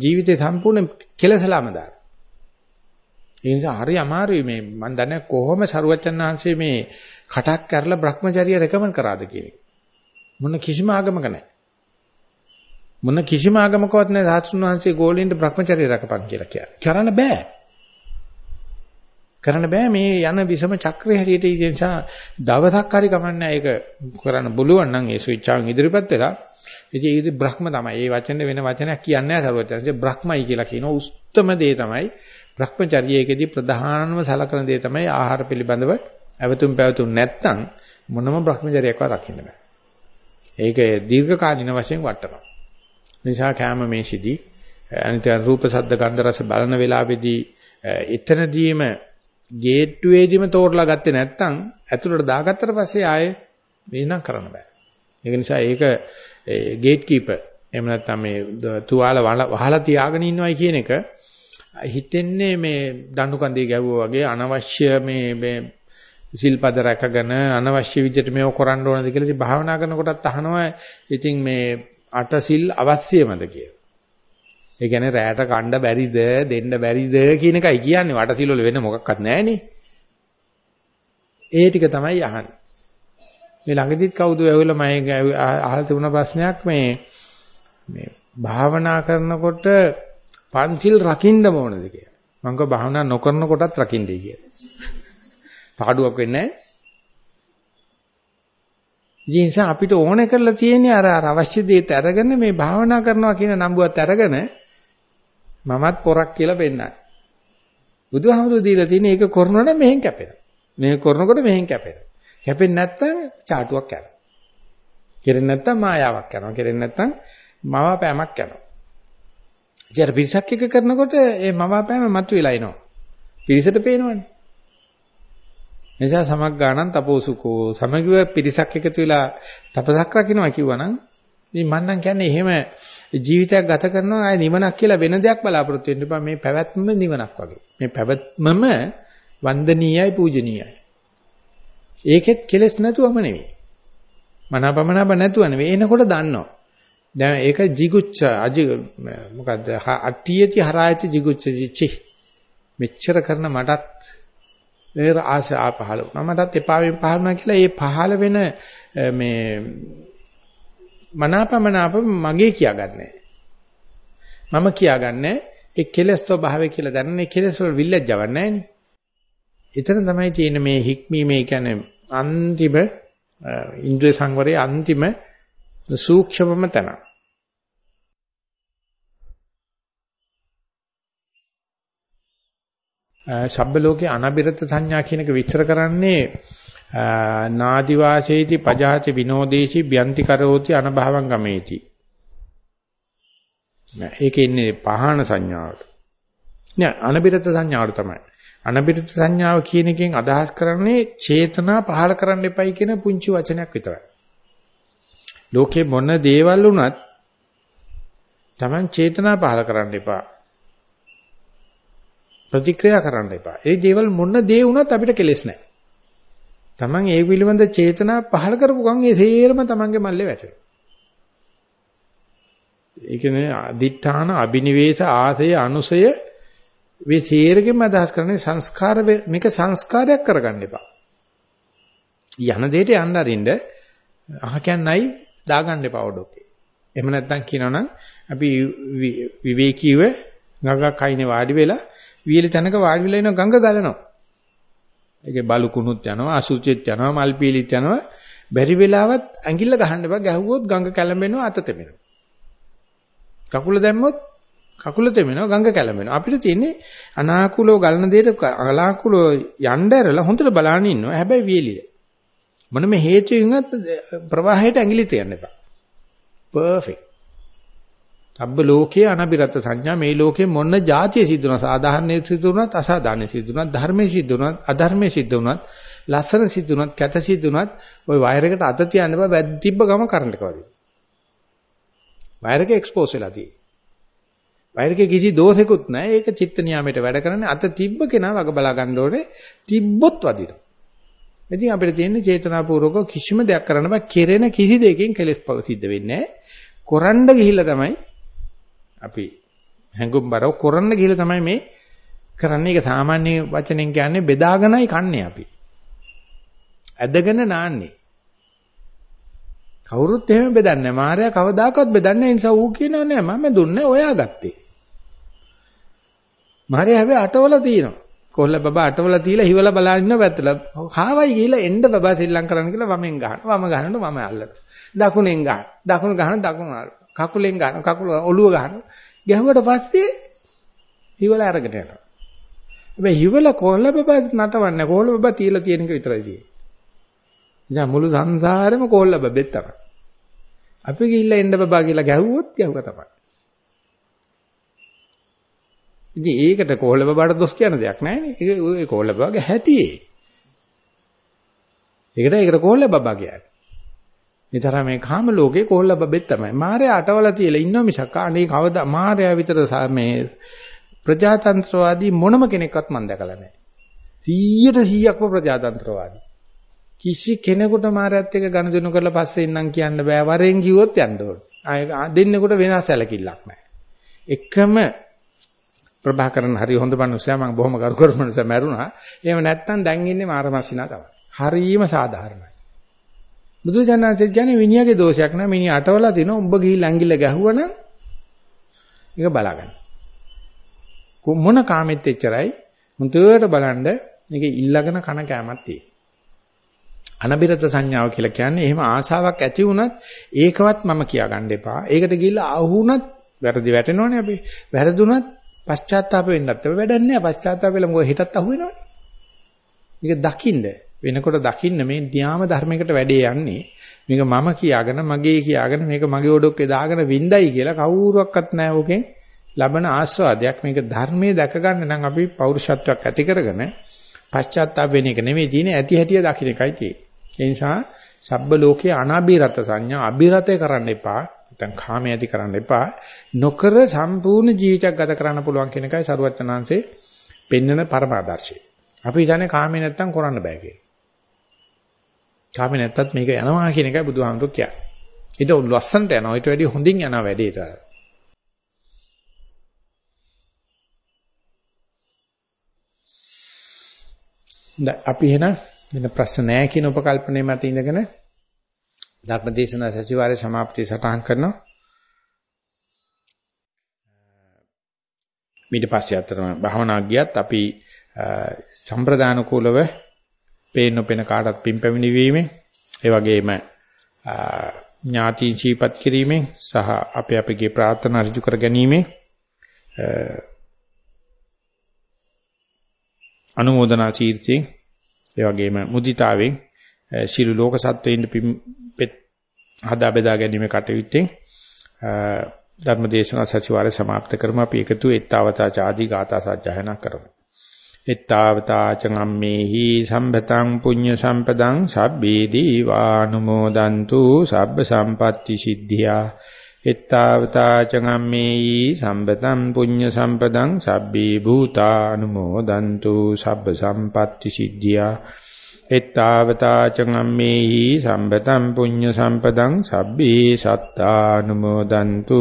Speaker 1: ජීවිතේ සම්පූර්ණ කෙලසලාම දාන. ඒ නිසා හරි අමාරුයි මේ මම දන්නේ කොහොම සරුවච්චන් ආංශේ මේ කටක් කරලා Brahmacharya රෙකමන්ඩ් කරාද කියන එක. මොන කිසිම ආගමක නැහැ. මොන කිසිම ආගමකවත් නැහැ සාතුන් වහන්සේ ගෝලින්ද Brahmacharya රකපන් කියලා කියන්නේ. කරන්න බෑ. කරන්න බෑ මේ යන විසම චක්‍රය හැටියට ඒ නිසා දවසක් හරි කමන්නේ ඒක කරන්න බලුවන් නම් ඒ ස්විච්චාන් ඉදිරිපත් වෙලා ඉතින් ඒක බ්‍රහ්ම තමයි. ඒ වචනේ වෙන වචනයක් කියන්නේ නැහැ සරුවචනසේ බ්‍රහ්මයි කියලා කියනවා. උස්තම දේ තමයි බ්‍රහ්මචර්යයේදී ප්‍රධානම සලකන දේ තමයි ආහාර පිළිබඳව අවතුම් පැවතුම් නැත්තම් මොනම බ්‍රහ්මචර්යයක්වත් රකින්න බෑ. ඒක දීර්ඝ කාලින වශයෙන් වටනවා. නිසා කැම මේසිදී අනිත් රූප සද්ද ගන්ධ රස බලන වෙලාවේදී එතනදීම ගේට්ටුවේදීම තෝරලා ගත්තේ නැත්නම් ඇතුළට දාගත්තට පස්සේ ආයේ වෙනනම් කරන්න බෑ. ඒක නිසා ඒක ගේට් කීපර් එහෙම නැත්නම් මේ තුවාල වහලා තියාගෙන ඉන්නවයි කියන එක හිතෙන්නේ මේ දඬු කන්දේ ගැව්වා වගේ අනවශ්‍ය මේ මේ සිල්පද රැකගෙන අනවශ්‍ය විදිහට මේව කරන්න ඕනද කියලා ඉතින් භාවනා කරනකොටත් අහනවා ඉතින් මේ අට සිල් අවශ්‍යමද කියලා. ඒ කියන්නේ රැයට කණ්ඩ බැරිද දෙන්න බැරිද කියන එකයි කියන්නේ වටසිල් වල වෙන මොකක්වත් නැහනේ. ඒ ටික තමයි අහන්නේ. මේ ළඟදිත් කවුද ඇවිල්ලා මම අහලා තිබුණ ප්‍රශ්නයක් මේ මේ භාවනා කරනකොට පන්සිල් රකින්න ඕනද කියලා. මම කිව්වා භාවනා නොකරන කොටත් රකින්නයි කියලා. පාඩුවක් වෙන්නේ නැහැ. අපිට ඕන කරලා තියෙන්නේ අර අර අවශ්‍ය දේත් අරගෙන මේ භාවනා කරනවා කියන නම්බුවත් අරගෙන මමත් පොරක් කියලා පෙන්නන්නේ. බුදුහාමුදුරු දීලා තියෙන ඒක කරනොනේ මෙහෙන් කැපෙනවා. මේක කරනකොට මෙහෙන් කැපෙනවා. කැපෙන්නේ නැත්තම් චාටුවක් යනවා. කෙරෙන්නේ නැත්තම් මායාවක් යනවා. කෙරෙන්නේ නැත්තම් මවාපෑමක් යනවා. ඉතින් පිරිසක් එක කරනකොට ඒ මවාපෑම මතුවලා එනවා. පිරිසට පේනවනේ. නිසා සමග්ගාණන් තපෝසුකෝ සමගිව පිරිසක් එකතු වෙලා තපසක් රකින්නවා කිව්වනම් ඉතින් මම නම් කියන්නේ එහෙම ජීවිතයක් ගත කරනවා ආය නිවනක් කියලා වෙන දෙයක් බලාපොරොත්තු වෙන්න එපා මේ පැවැත්මම නිවනක් වගේ. මේ පැවැත්මම වන්දනීයයි පූජනීයයි. ඒකෙත් කෙලස් නැතුවම නෙවෙයි. මනාපමනාප නැතුව නෙවෙයි. එනකොට දන්නවා. දැන් ඒක jiguccha අජි මොකද්ද? අට්ටියති හරායති jiguccha ජිචි මෙච්චර කරන මටත් ඒ ආශා පහල වුණා. මටත් එපා වෙන පහල වුණා කියලා ඒ පහල වෙන මේ මනාපමනාප මගේ කියාගන්නේ. මම කියාගන්නේ ඒ කෙලස් ස්වභාවය කියලා දන්නේ කෙලස් වල විල්ලජ්ජවක් නැහැ නේ එතන තමයි තියෙන මේ හික්මීමේ කියන්නේ අන්තිම ඉන්ද්‍රිය සංවරයේ අන්තිම සූක්ෂමම තැන. ශබ්බ ලෝකේ අනබිරත සංඥා කියන එක විස්තර කරන්නේ නාදි වාසේති පජාති විනෝදේසි බ්‍යන්ති කරෝති අනභවං ගමේති. ඒකේ ඉන්නේ පහන සංඥාවට. නෑ අනබිරත සංඥාවට තමයි. අනබිරත සංඥාව කියන එකෙන් අදහස් කරන්නේ චේතනා පහල කරන්න එපයි කියන පුංචි වචනයක් විතරයි. ලෝකේ මොන දේවල් වුණත් Taman චේතනා පහල කරන්න එපා. ප්‍රතික්‍රියා කරන්න එපා. ඒ දේවල් මොන දේ වුණත් අපිට කෙලෙස් නැහැ. Taman ඒ පිළිබඳ චේතනා පහල කරපු ගමන් ඒ සේරම Tamanගේ මල්ලේ වැටෙනවා. ඒ කියන්නේ අදිඨාන, අබිනිවේෂ, ආසය, අනුසය මේ සේරගෙම අදහස් කරන්නේ සංස්කාර මේක සංස්කාරයක් කරගන්න එපා. යන දෙයට යන්න අරින්න අහ කියන්නයි දාගන්න එපා ඔඩොක්කේ. එහෙම නැත්නම් කියනවනම් අපි විවේකීව ගඟක් අයිනේ වාඩි වෙලා වියලි තැනක වාඩි වෙලා ඉන ගඟ ගලනවා. ඒකේ බලු කුණුත් යනවා අසුචිත් යනවා මල් පීලිත් යනවා බැරි වෙලාවත් ඇඟිල්ල ගහන්න බෑ ගැහුවොත් ගඟ කැළඹෙනවා අත තෙමෙනවා. කකුල දැම්මොත් කකුල තෙමෙනවා ගඟ කැළඹෙනවා. අපිට තියෙන්නේ අනාකූලව ගලන දෙයට අලාකූලව යන්න ඇරලා හොඳට බලන්න ඉන්නවා. හැබැයි වියලිය. මොනම හේතුවෙන්වත් ප්‍රවාහයට ඇඟිලි තියන්න එපා. පර්ෆෙක්ට්. තබ්බ ලෝකයේ අනබිරත සංඥා. මේ ලෝකේ මොන જાතිය සිද්ධ වුණා සාධාරණේ සිද්ධ වුණත් අසාධාරණේ සිද්ධ වුණත් ධර්මයේ සිද්ධ වුණත් අධර්මයේ සිද්ධ වුණත් ලස්සන සිද්ධ වුණත් කැත සිද්ධ වුණත් ওই වයර් එකට අත තියන්න බෑ වැද් තිබ්බ ගම කරන්ට් එක වදින වයර් එක එක්ස්පෝස් වෙලා තියෙන්නේ. වයර් එකේ කිසි දෝෂෙකුත් නැහැ. ඒක චිත්ත නියාමයට වැඩ කරන්නේ අත තිබ්බ කෙනා වග බලා ගන්න ඕනේ. තිබ්බොත් වදිනවා. ඉතින් අපිට තියෙන්නේ චේතනාපූර්වක කිසිම දෙයක් කරන්න බෑ. කෙරෙන කිසි දෙයකින් කෙලෙස් පව සිද්ධ වෙන්නේ නැහැ. කරන්න ගිහිල්ලා තමයි අපි හැඟුම් බරව කොරන්න ගිහිල්ලා තමයි මේ කරන්නේ. ඒක සාමාන්‍ය වචනෙන් කියන්නේ බෙදාගෙනයි කන්නේ අපි. ඇදගෙන නාන්නේ. කවුරුත් එහෙම බෙදන්නේ නැහැ. මාර්යා කවදාකවත් බෙදන්නේ නැහැ. ඒ නිසා ඌ කියනවා නෑ මම දුන්නේ ඔයා ගත්තේ. මාර්යා හැබැයි අටවල තියෙනවා. කොල්ල බබා අටවල තියලා හිවල බලන් ඉන්න පැත්තල. හාවයි ගිහලා එන්න බබා ශ්‍රී ලංකරන් කියලා වමෙන් ගහනවා. වම ගහනකොට වම අල්ලනවා. දකුණෙන් ගහන. දකුණ ගහන දකුණ කකුලෙන් ගහන. කකුල ඔළුව ගහනවා. ගැහුවට පස්සේ හිවල අරගෙන යනවා. හැබැයි හිවල කොල්ල බබා නටවන්නේ කොල්ල බබා තියලා තියෙන එක විතරයි තියෙන්නේ. ඉතින් මුළු සංසාරෙම කොල්ල බබෙත් තමයි. අපි ගිහිල්ලා එන්න බබා කියලා ගැහුවොත් ගැහුවා තමයි. ඉතින් ඒකට කොල්ල බබාට දොස් කියන දෙයක් නැහැ නේ. ඒක ඒ කොල්ල බබාගේ හැටියේ. ඒකට ඒකට කොල්ල බබා කියන්නේ. නිතර මේ කාම ලෝකේ කොල්ල බබෙත් තමයි. මායя අටවල තියලා ඉන්නව මිසක් අනේ කවදා මායя විතර මේ ප්‍රජාතන්ත්‍රවාදී මොනම කෙනෙක්වත් මම දැකලා නැහැ. 100%ක්ම ප්‍රජාතන්ත්‍රවාදී. කිසි කෙනෙකුට මායත් එක්ක ගනුදෙනු කරලා පස්සේ ඉන්නම් කියන්න බෑ. වරෙන් කිව්වොත් යන්න ඕන. ආය දෙන්නෙකුට වෙනස් සැලකිල්ලක් නැහැ. එකම ප්‍රභාකරන් හරි හොඳ මනුස්සයා මම බොහොම කරු කරු මනුස්සයා මැරුණා. එහෙම නැත්නම් දැන් ඉන්නේ මාරමස්සිනා තමයි. හරීම සාධාරණයි. බුදුජානනාංශය කියන්නේ මිනිහාගේ දෝෂයක් නෑ මිනිහා අටවලා තිනවා උඹ ගිහිල්ලා ඇඟිල්ල ගැහුවනම් ඒක බලාගන්න. මොන කාමෙත් එච්චරයි මුතුවට බලන්න මේක ඉල්ලගෙන කන කෑමක් තියෙනවා. අනබිරත සංඥාව කියලා කියන්නේ එහෙම ආසාවක් ඇති වුණත් ඒකවත් මම කියා ගන්න එපා. ඒකට ගිහිල්ලා අහුණත් වැරදි වැටෙනවනේ අපි. වැරදුනත් පශ්චාත්තාප වෙන්නත් අපේ වැඩක් නැහැ. පශ්චාත්තාප වෙලා මොකද හිතත් අහුවෙනවනේ. මේක දකින්න වෙනකොට දකින්න මේ ධ්‍යාම ධර්මයකට වැඩේ යන්නේ. මේක මම කියාගෙන මගේ කියාගෙන මේක මගේ ඔඩොක්කේ දාගෙන වින්දයි කියලා කවුරුවක්වත් නැහැ ඕකෙන් ලබන ආස්වාදයක් මේක ධර්මයේ දැක ගන්න නම් අපි පෞරුෂත්වයක් ඇති කරගෙන පශ්චාත්තාප වෙන එක නෙමෙයි තියෙන්නේ ඇති හැටිය දකින්න එකයි තියෙන්නේ. ඒ නිසා සබ්බ ලෝකේ අනාභිරත සංඥා අභිරතය කරන්න එපා. නැත්නම් කාමයේ ඇති කරන්න එපා. නොකර සම්පූර්ණ ජීවිතයක් ගත කරන්න පුළුවන් කියන එකයි සරුවචනාංශේ පෙන්වන පරමාදර්ශය. අපි හිතන්නේ කාමේ නැත්තම් කරන්න බෑ කියලා. කාමේ නැත්තත් මේක යනවා කියන එකයි බුදුහාමුදුරු කියන්නේ. ඊට ලස්සන්ට යනවා. ඊට වැඩිය හොඳින් යනවා වැඩේ තමයි. දැන් අපි එහෙනම් වෙන ප්‍රශ්න නැහැ කියන උපකල්පනය මත ඉඳගෙන ධර්මදේශනා සතිವಾರයේ સમાප්තිය සටහන් කරනවා. ඊට පස්සේ අතරම භවනා ගියත් අපි සම්ප්‍රදාන කූලව පේන පෙන කාටත් පින් පැමිණීමේ ඒ වගේම ඥාති ජීපත් කිරීමෙන් සහ අපේ අපගේ ප්‍රාර්ථනා ඍජු කර ගැනීමෙන් අනුමೋದනා චීර්තියෙන් ඒ වගේම මුදිතාවෙන් ශිළු ලෝක සත්වයින් පින් හදා බෙදා ගැනීම කටයුත්තෙන් ධර්මදේශනා සචිවාරය સમાપ્ત කරමු. අපි එකතු ඒත්තාවතා ආදී ගාථා සජ්ජායනා කරමු. එත්තාවතා චංගම්මේහි සම්පතං පුඤ්ඤ සම්පදං සබ්බේ දීවානුමෝදන්තු සබ්බ සම්පatti සිද්ධියා එත්තාවතා චංගම්මේහි සම්පතං පුඤ්ඤ සම්පදං සබ්බේ භූතානුමෝදන්තු සබ්බ සම්පatti සිද්ධියා එත්තාවතා චංගම්මේහි සම්පතං පුඤ්ඤ සම්පදං සබ්බේ සත්තානුමෝදන්තු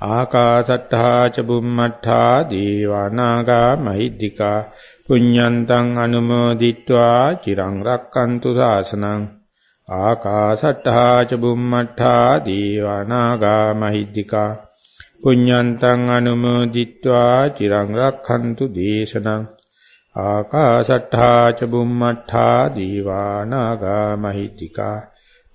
Speaker 1: ආකාසට්ඨා ච බුම්මට්ඨා දීවානාගා මහිද්దికා පුඤ්ඤන්තං අනුමෝදිත්වා චිරං රක්칸තු සාසනං ආකාසට්ඨා ච බුම්මට්ඨා දීවානාගා මහිද්దికා පුඤ්ඤන්තං අනුමෝදිත්වා චිරං රක්칸තු දේශනං ආකාසට්ඨා ච බුම්මට්ඨා දීවානාගා මහිද්దికා